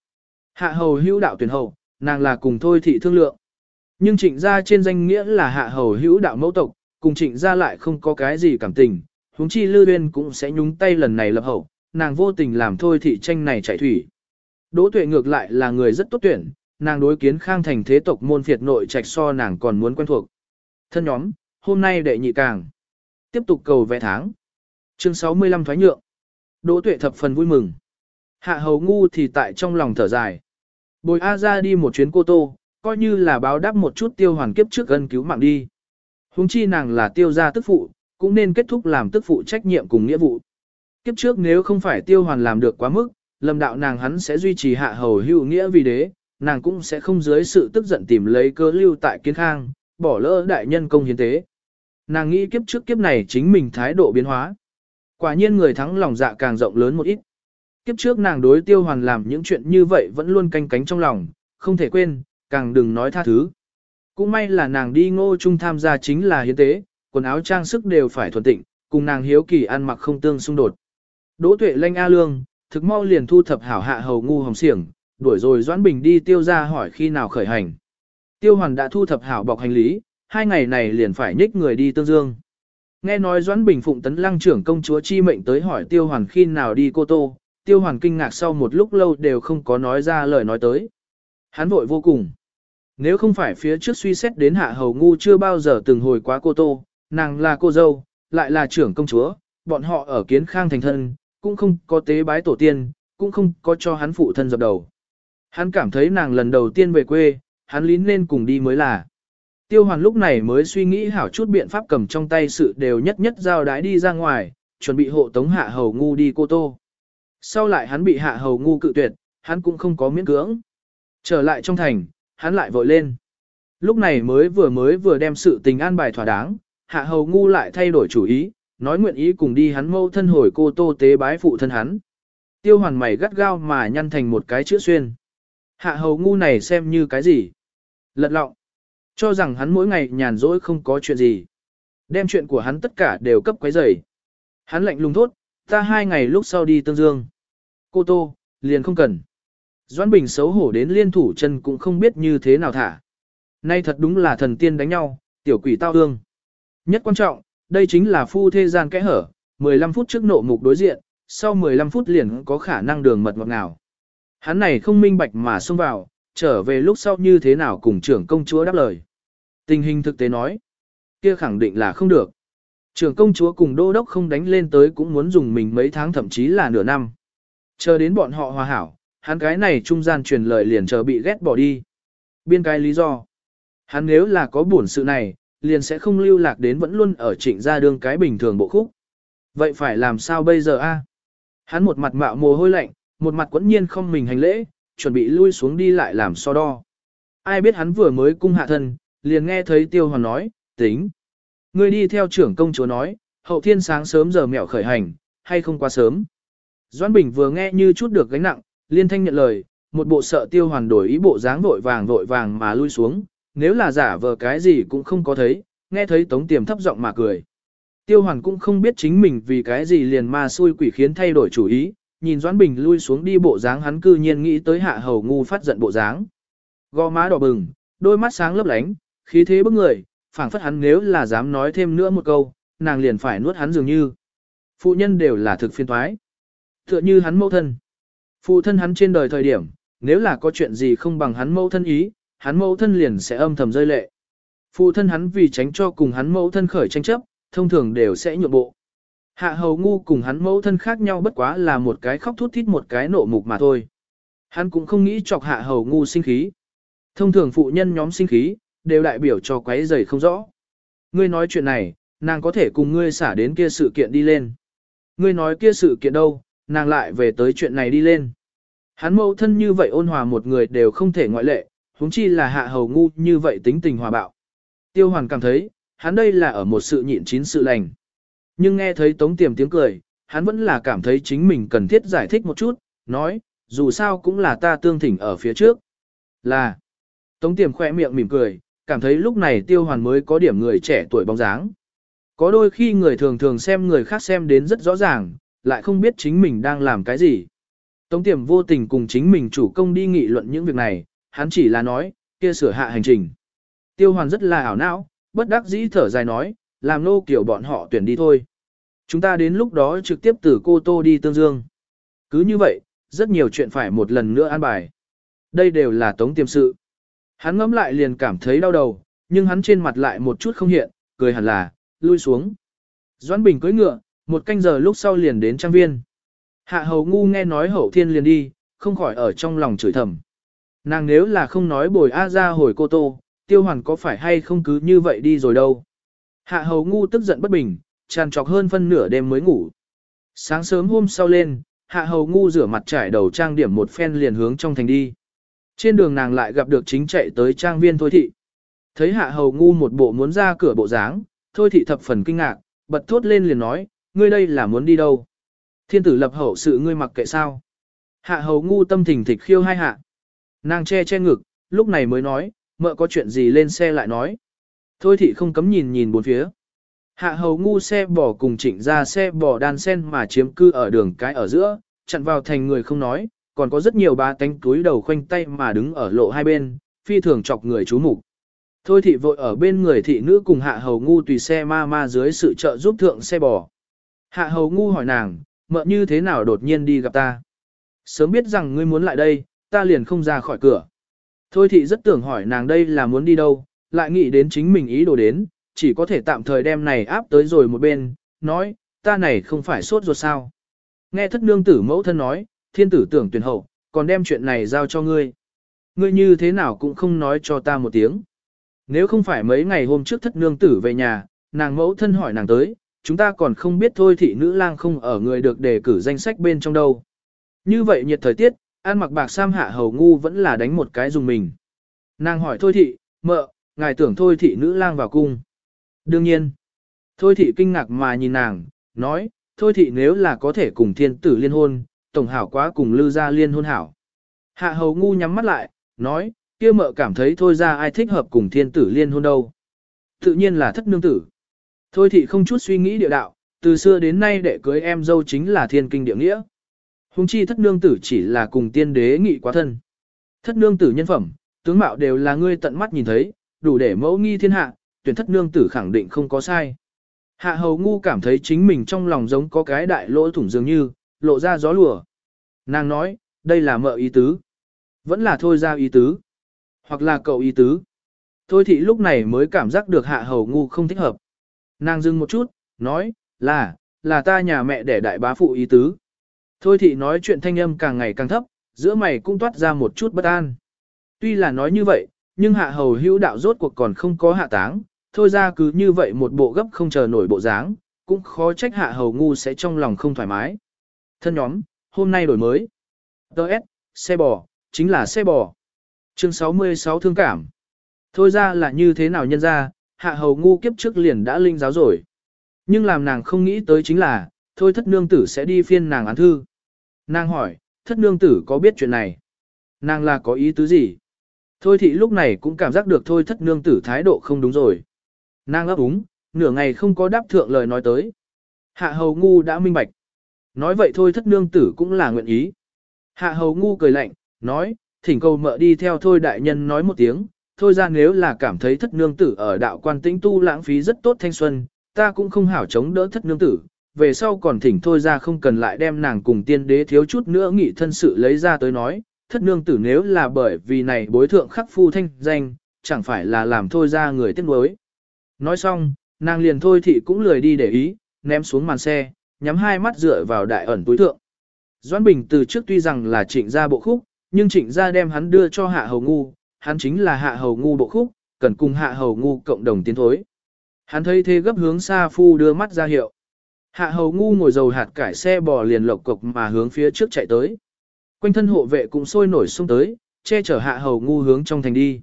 Hạ hầu hữu đạo tuyển hậu, nàng là cùng thôi thị thương lượng. Nhưng trịnh gia trên danh nghĩa là hạ hầu hữu đạo mẫu tộc, cùng trịnh gia lại không có cái gì cảm tình, huống chi Lư Uyên cũng sẽ nhúng tay lần này lập hậu, nàng vô tình làm thôi thị tranh này chạy thủy. Đỗ tuệ ngược lại là người rất tốt tuyển, nàng đối kiến khang thành thế tộc môn phiệt nội trạch so nàng còn muốn quen thuộc. Thân nhóm, hôm nay đệ nhị càng. Tiếp tục cầu vẽ tháng. Chương 65 thoái nhượng. Đỗ tuệ thập phần vui mừng. Hạ hầu ngu thì tại trong lòng thở dài. Bồi A ra đi một chuyến cô tô, coi như là báo đáp một chút tiêu hoàn kiếp trước gần cứu mạng đi. Hùng chi nàng là tiêu gia tức phụ, cũng nên kết thúc làm tức phụ trách nhiệm cùng nghĩa vụ. Kiếp trước nếu không phải tiêu hoàn làm được quá mức, lâm đạo nàng hắn sẽ duy trì hạ hầu hữu nghĩa vì đế, nàng cũng sẽ không dưới sự tức giận tìm lấy cơ lưu tại kiến khang, bỏ lỡ đại nhân công hiến tế. Nàng nghĩ kiếp trước kiếp này chính mình thái độ biến hóa. Quả nhiên người thắng lòng dạ càng rộng lớn một ít. Kiếp trước nàng đối tiêu hoàn làm những chuyện như vậy vẫn luôn canh cánh trong lòng, không thể quên, càng đừng nói tha thứ. Cũng may là nàng đi ngô trung tham gia chính là hiến tế, quần áo trang sức đều phải thuần tịnh, cùng nàng hiếu kỳ ăn mặc không tương xung đột. Đỗ tuệ lanh A lương, thực mau liền thu thập hảo hạ hầu ngu hồng xiển, đuổi rồi Doãn Bình đi tiêu ra hỏi khi nào khởi hành. Tiêu hoàn đã thu thập hảo bọc hành lý, hai ngày này liền phải nhích người đi tương dương. Nghe nói Doãn Bình phụng tấn lăng trưởng công chúa chi mệnh tới hỏi tiêu hoàn khi nào đi cô tô, tiêu hoàn kinh ngạc sau một lúc lâu đều không có nói ra lời nói tới. Hắn vội vô cùng. Nếu không phải phía trước suy xét đến hạ hầu ngu chưa bao giờ từng hồi quá cô tô, nàng là cô dâu, lại là trưởng công chúa, bọn họ ở kiến khang thành thân, cũng không có tế bái tổ tiên, cũng không có cho hắn phụ thân dập đầu. Hắn cảm thấy nàng lần đầu tiên về quê, hắn lín nên cùng đi mới là. Tiêu hoàn lúc này mới suy nghĩ hảo chút biện pháp cầm trong tay sự đều nhất nhất giao đái đi ra ngoài, chuẩn bị hộ tống hạ hầu ngu đi cô tô. Sau lại hắn bị hạ hầu ngu cự tuyệt, hắn cũng không có miễn cưỡng. Trở lại trong thành, hắn lại vội lên. Lúc này mới vừa mới vừa đem sự tình an bài thỏa đáng, hạ hầu ngu lại thay đổi chủ ý, nói nguyện ý cùng đi hắn mâu thân hồi cô tô tế bái phụ thân hắn. Tiêu hoàn mày gắt gao mà nhăn thành một cái chữ xuyên. Hạ hầu ngu này xem như cái gì? Lật lọng. Cho rằng hắn mỗi ngày nhàn rỗi không có chuyện gì. Đem chuyện của hắn tất cả đều cấp quấy rầy. Hắn lạnh lùng thốt, ta hai ngày lúc sau đi tương dương. Cô tô, liền không cần. Doãn Bình xấu hổ đến liên thủ chân cũng không biết như thế nào thả. Nay thật đúng là thần tiên đánh nhau, tiểu quỷ tao hương. Nhất quan trọng, đây chính là phu thế gian kẽ hở, 15 phút trước nộ mục đối diện, sau 15 phút liền có khả năng đường mật ngọt ngào. Hắn này không minh bạch mà xông vào, trở về lúc sau như thế nào cùng trưởng công chúa đáp lời. Tình hình thực tế nói, kia khẳng định là không được. Trưởng công chúa cùng đô đốc không đánh lên tới cũng muốn dùng mình mấy tháng thậm chí là nửa năm. Chờ đến bọn họ hòa hảo, hắn cái này trung gian truyền lời liền chờ bị ghét bỏ đi. Biên cái lý do. Hắn nếu là có buồn sự này, liền sẽ không lưu lạc đến vẫn luôn ở trịnh gia đương cái bình thường bộ khúc. Vậy phải làm sao bây giờ a? Hắn một mặt mạo mồ hôi lạnh, một mặt quẫn nhiên không mình hành lễ, chuẩn bị lui xuống đi lại làm so đo. Ai biết hắn vừa mới cung hạ thân, liền nghe thấy tiêu hoàn nói, tính. Ngươi đi theo trưởng công chúa nói, hậu thiên sáng sớm giờ mẹo khởi hành, hay không quá sớm. Doãn Bình vừa nghe như chút được gánh nặng, liên thanh nhận lời, một bộ sợ tiêu hoàn đổi ý bộ dáng vội vàng vội vàng mà lui xuống, nếu là giả vờ cái gì cũng không có thấy, nghe thấy tống tiềm thấp giọng mà cười. Tiêu hoàn cũng không biết chính mình vì cái gì liền ma xui quỷ khiến thay đổi chủ ý, nhìn Doãn Bình lui xuống đi bộ dáng hắn cư nhiên nghĩ tới hạ hầu ngu phát giận bộ dáng. Gò má đỏ bừng, đôi mắt sáng lấp lánh, khí thế bức người, phảng phất hắn nếu là dám nói thêm nữa một câu, nàng liền phải nuốt hắn dường như. Phụ nhân đều là thực phiên thoái. Tựa như hắn mẫu thân. Phụ thân hắn trên đời thời điểm, nếu là có chuyện gì không bằng hắn mẫu thân ý, hắn mẫu thân liền sẽ âm thầm rơi lệ. Phụ thân hắn vì tránh cho cùng hắn mẫu thân khởi tranh chấp, thông thường đều sẽ nhượng bộ. Hạ hầu ngu cùng hắn mẫu thân khác nhau bất quá là một cái khóc thút thít một cái nộ mục mà thôi. Hắn cũng không nghĩ chọc hạ hầu ngu sinh khí. Thông thường phụ nhân nhóm sinh khí, đều đại biểu cho quấy giày không rõ. Ngươi nói chuyện này, nàng có thể cùng ngươi xả đến kia sự kiện đi lên. Ngươi nói kia sự kiện đâu, nàng lại về tới chuyện này đi lên. Hắn mẫu thân như vậy ôn hòa một người đều không thể ngoại lệ, huống chi là hạ hầu ngu như vậy tính tình hòa bạo. Tiêu hoàn cảm thấy, hắn đây là ở một sự nhịn chín sự lành. Nhưng nghe thấy tống tiềm tiếng cười, hắn vẫn là cảm thấy chính mình cần thiết giải thích một chút, nói, dù sao cũng là ta tương thỉnh ở phía trước. Là, tống tiềm khỏe miệng mỉm cười, cảm thấy lúc này tiêu hoàn mới có điểm người trẻ tuổi bóng dáng. Có đôi khi người thường thường xem người khác xem đến rất rõ ràng, lại không biết chính mình đang làm cái gì. Tống tiềm vô tình cùng chính mình chủ công đi nghị luận những việc này, hắn chỉ là nói, kia sửa hạ hành trình. Tiêu hoàn rất là ảo não, bất đắc dĩ thở dài nói, làm nô kiểu bọn họ tuyển đi thôi. Chúng ta đến lúc đó trực tiếp từ Cô Tô đi Tương Dương. Cứ như vậy, rất nhiều chuyện phải một lần nữa an bài. Đây đều là tống tiềm sự. Hắn ngẫm lại liền cảm thấy đau đầu, nhưng hắn trên mặt lại một chút không hiện, cười hẳn là, lui xuống. Doãn Bình cưỡi ngựa, một canh giờ lúc sau liền đến trang viên. Hạ hầu ngu nghe nói hậu thiên liền đi, không khỏi ở trong lòng chửi thầm. Nàng nếu là không nói bồi A ra hồi cô tô, tiêu hoàn có phải hay không cứ như vậy đi rồi đâu. Hạ hầu ngu tức giận bất bình, tràn trọc hơn phân nửa đêm mới ngủ. Sáng sớm hôm sau lên, hạ hầu ngu rửa mặt trải đầu trang điểm một phen liền hướng trong thành đi. Trên đường nàng lại gặp được chính chạy tới trang viên thôi thị. Thấy hạ hầu ngu một bộ muốn ra cửa bộ dáng, thôi thị thập phần kinh ngạc, bật thốt lên liền nói, ngươi đây là muốn đi đâu? Thiên tử lập hậu sự ngươi mặc kệ sao? Hạ hầu ngu tâm thình thịch khiêu hai hạ. Nàng che che ngực, lúc này mới nói, mợ có chuyện gì lên xe lại nói. Thôi thị không cấm nhìn nhìn bốn phía. Hạ hầu ngu xe bò cùng chỉnh ra xe bò đan sen mà chiếm cư ở đường cái ở giữa, chặn vào thành người không nói, còn có rất nhiều ba tánh túi đầu khoanh tay mà đứng ở lộ hai bên, phi thường chọc người chú mục. Thôi thị vội ở bên người thị nữ cùng hạ hầu ngu tùy xe ma ma dưới sự trợ giúp thượng xe bò. Hạ hầu ngu hỏi nàng, mợ như thế nào đột nhiên đi gặp ta. Sớm biết rằng ngươi muốn lại đây, ta liền không ra khỏi cửa. Thôi thị rất tưởng hỏi nàng đây là muốn đi đâu, lại nghĩ đến chính mình ý đồ đến, chỉ có thể tạm thời đem này áp tới rồi một bên, nói, ta này không phải sốt ruột sao. Nghe thất nương tử mẫu thân nói, thiên tử tưởng tuyển hậu, còn đem chuyện này giao cho ngươi. Ngươi như thế nào cũng không nói cho ta một tiếng. Nếu không phải mấy ngày hôm trước thất nương tử về nhà, nàng mẫu thân hỏi nàng tới, chúng ta còn không biết thôi thị nữ lang không ở người được đề cử danh sách bên trong đâu. Như vậy nhiệt thời tiết, An mặc bạc sam hạ hầu ngu vẫn là đánh một cái dùng mình. Nàng hỏi thôi thị, mợ, ngài tưởng thôi thị nữ lang vào cung. Đương nhiên. Thôi thị kinh ngạc mà nhìn nàng, nói, thôi thị nếu là có thể cùng thiên tử liên hôn, tổng hảo quá cùng lư gia liên hôn hảo. Hạ hầu ngu nhắm mắt lại, nói, kia mợ cảm thấy thôi ra ai thích hợp cùng thiên tử liên hôn đâu. Tự nhiên là thất nương tử. Thôi thị không chút suy nghĩ địa đạo, từ xưa đến nay để cưới em dâu chính là thiên kinh địa nghĩa. Hùng chi thất nương tử chỉ là cùng tiên đế nghị quá thân. Thất nương tử nhân phẩm, tướng mạo đều là ngươi tận mắt nhìn thấy, đủ để mẫu nghi thiên hạ, tuyển thất nương tử khẳng định không có sai. Hạ hầu ngu cảm thấy chính mình trong lòng giống có cái đại lỗ thủng dường như, lộ ra gió lùa. Nàng nói, đây là mợ ý tứ. Vẫn là thôi ra ý tứ. Hoặc là cậu ý tứ. Thôi thị lúc này mới cảm giác được hạ hầu ngu không thích hợp. Nàng dừng một chút, nói, là, là ta nhà mẹ để đại bá phụ ý tứ. Thôi thị nói chuyện thanh âm càng ngày càng thấp, giữa mày cũng toát ra một chút bất an. Tuy là nói như vậy, nhưng hạ hầu hữu đạo rốt cuộc còn không có hạ táng, thôi ra cứ như vậy một bộ gấp không chờ nổi bộ dáng, cũng khó trách hạ hầu ngu sẽ trong lòng không thoải mái. Thân nhóm, hôm nay đổi mới. Đợt, xe bò, chính là xe bò. Chương 66 thương cảm. Thôi ra là như thế nào nhân ra, hạ hầu ngu kiếp trước liền đã linh giáo rồi. Nhưng làm nàng không nghĩ tới chính là, thôi thất nương tử sẽ đi phiên nàng án thư. Nàng hỏi, thất nương tử có biết chuyện này? Nàng là có ý tứ gì? Thôi thị lúc này cũng cảm giác được thôi thất nương tử thái độ không đúng rồi. Nàng ấp úng, nửa ngày không có đáp thượng lời nói tới. Hạ hầu ngu đã minh bạch. Nói vậy thôi thất nương tử cũng là nguyện ý. Hạ hầu ngu cười lạnh, nói, thỉnh cầu mợ đi theo thôi đại nhân nói một tiếng, thôi ra nếu là cảm thấy thất nương tử ở đạo quan tĩnh tu lãng phí rất tốt thanh xuân, ta cũng không hảo chống đỡ thất nương tử, về sau còn thỉnh thôi ra không cần lại đem nàng cùng tiên đế thiếu chút nữa nghị thân sự lấy ra tới nói, thất nương tử nếu là bởi vì này bối thượng khắc phu thanh danh, chẳng phải là làm thôi ra người tiếc nuối. Nói xong, nàng liền thôi thị cũng lười đi để ý, ném xuống màn xe, nhắm hai mắt dựa vào đại ẩn túi thượng. Doãn Bình từ trước tuy rằng là trịnh gia bộ khúc, nhưng trịnh gia đem hắn đưa cho hạ hầu ngu, hắn chính là hạ hầu ngu bộ khúc, cần cùng hạ hầu ngu cộng đồng tiến thối. Hắn thấy thế gấp hướng xa phu đưa mắt ra hiệu. Hạ hầu ngu ngồi dầu hạt cải xe bò liền lộc cộc mà hướng phía trước chạy tới. Quanh thân hộ vệ cũng sôi nổi xung tới, che chở hạ hầu ngu hướng trong thành đi.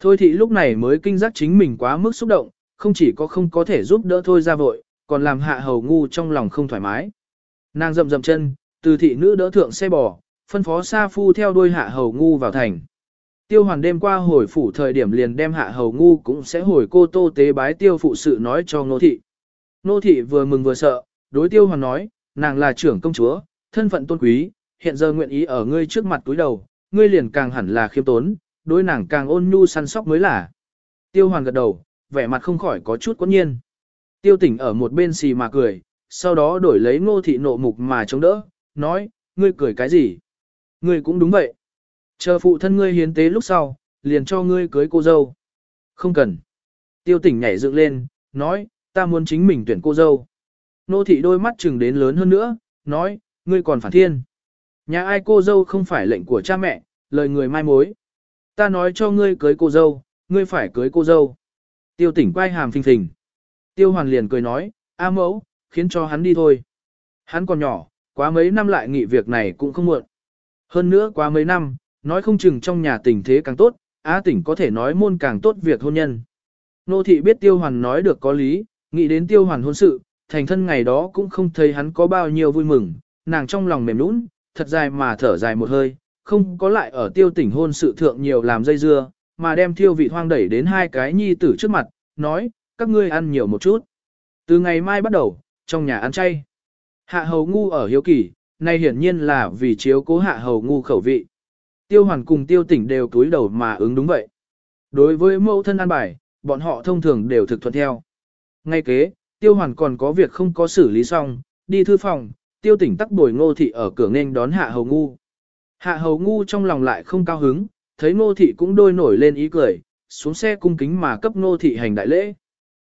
Thôi thị lúc này mới kinh giác chính mình quá mức xúc động, không chỉ có không có thể giúp đỡ thôi ra vội, còn làm hạ hầu ngu trong lòng không thoải mái. Nàng rậm rậm chân, từ thị nữ đỡ thượng xe bò, phân phó Sa Phu theo đuôi hạ hầu ngu vào thành. Tiêu hoàn đêm qua hồi phủ thời điểm liền đem hạ hầu ngu cũng sẽ hồi cô tô tế bái tiêu phụ sự nói cho nô thị. Nô thị vừa mừng vừa sợ, đối tiêu hoàn nói, nàng là trưởng công chúa, thân phận tôn quý, hiện giờ nguyện ý ở ngươi trước mặt túi đầu, ngươi liền càng hẳn là khiêm tốn, đối nàng càng ôn nhu săn sóc mới là. Tiêu hoàn gật đầu, vẻ mặt không khỏi có chút quẫn nhiên. Tiêu tỉnh ở một bên xì mà cười, sau đó đổi lấy ngô thị nộ mục mà chống đỡ, nói, ngươi cười cái gì? Ngươi cũng đúng vậy. Chờ phụ thân ngươi hiến tế lúc sau, liền cho ngươi cưới cô dâu. Không cần. Tiêu tỉnh nhảy dựng lên, nói, ta muốn chính mình tuyển cô dâu. Nô thị đôi mắt chừng đến lớn hơn nữa, nói, ngươi còn phản thiên. Nhà ai cô dâu không phải lệnh của cha mẹ, lời người mai mối. Ta nói cho ngươi cưới cô dâu, ngươi phải cưới cô dâu. Tiêu tỉnh quay hàm phình phình. Tiêu hoàn liền cười nói, a mẫu, khiến cho hắn đi thôi. Hắn còn nhỏ, quá mấy năm lại nghỉ việc này cũng không muộn. Hơn nữa quá mấy năm, nói không chừng trong nhà tình thế càng tốt, á tỉnh có thể nói môn càng tốt việc hôn nhân. Nô thị biết tiêu hoàn nói được có lý, nghĩ đến tiêu hoàn hôn sự, thành thân ngày đó cũng không thấy hắn có bao nhiêu vui mừng, nàng trong lòng mềm nũng, thật dài mà thở dài một hơi, không có lại ở tiêu tỉnh hôn sự thượng nhiều làm dây dưa, mà đem tiêu vị hoang đẩy đến hai cái nhi tử trước mặt, nói, các ngươi ăn nhiều một chút. Từ ngày mai bắt đầu, trong nhà ăn chay. Hạ hầu ngu ở hiếu kỳ, nay hiển nhiên là vì chiếu cố hạ hầu ngu khẩu vị. Tiêu hoàn cùng tiêu tỉnh đều túi đầu mà ứng đúng vậy. Đối với mẫu thân ăn bài, bọn họ thông thường đều thực thuận theo. Ngay kế, tiêu hoàn còn có việc không có xử lý xong, đi thư phòng, tiêu tỉnh tắc bồi ngô thị ở cửa nghênh đón hạ hầu ngu. Hạ hầu ngu trong lòng lại không cao hứng, thấy ngô thị cũng đôi nổi lên ý cười, xuống xe cung kính mà cấp ngô thị hành đại lễ.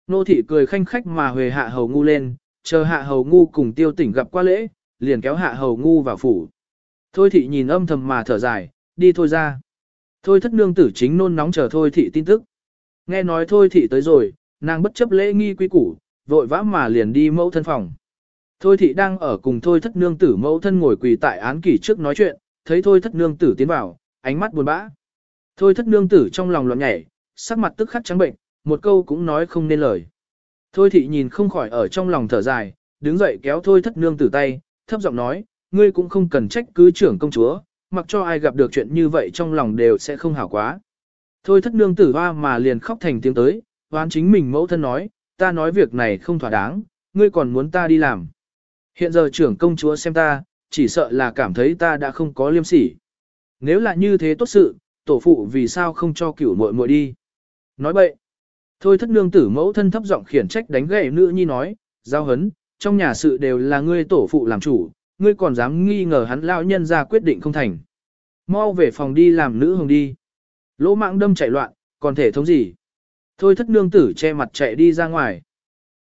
Ngô thị cười khanh khách mà huề hạ hầu ngu lên, chờ hạ hầu ngu cùng tiêu tỉnh gặp qua lễ, liền kéo hạ hầu ngu vào phủ. Thôi thị nhìn âm thầm mà thở dài, đi thôi ra. Thôi thất nương tử chính nôn nóng chờ thôi thị tin tức. Nghe nói thôi thị tới rồi, nàng bất chấp lễ nghi quý củ, vội vã mà liền đi mẫu thân phòng. Thôi thị đang ở cùng thôi thất nương tử mẫu thân ngồi quỳ tại án kỷ trước nói chuyện, thấy thôi thất nương tử tiến vào, ánh mắt buồn bã. Thôi thất nương tử trong lòng loạn nhảy, sắc mặt tức khắc trắng bệnh, một câu cũng nói không nên lời. Thôi thị nhìn không khỏi ở trong lòng thở dài, đứng dậy kéo thôi thất nương tử tay, thấp giọng nói, ngươi cũng không cần trách cứ trưởng công chúa, mặc cho ai gặp được chuyện như vậy trong lòng đều sẽ không hảo quá. Thôi thất nương tử hoa mà liền khóc thành tiếng tới, hoán chính mình mẫu thân nói, ta nói việc này không thỏa đáng, ngươi còn muốn ta đi làm. Hiện giờ trưởng công chúa xem ta, chỉ sợ là cảm thấy ta đã không có liêm sỉ. Nếu là như thế tốt sự, tổ phụ vì sao không cho cửu muội muội đi. Nói bậy. Thôi thất nương tử mẫu thân thấp giọng khiển trách đánh gậy nữ nhi nói, giao hấn, trong nhà sự đều là ngươi tổ phụ làm chủ, ngươi còn dám nghi ngờ hắn lão nhân ra quyết định không thành. Mau về phòng đi làm nữ hồng đi. Lỗ mạng đâm chạy loạn, còn thể thống gì? Thôi thất nương tử che mặt chạy đi ra ngoài.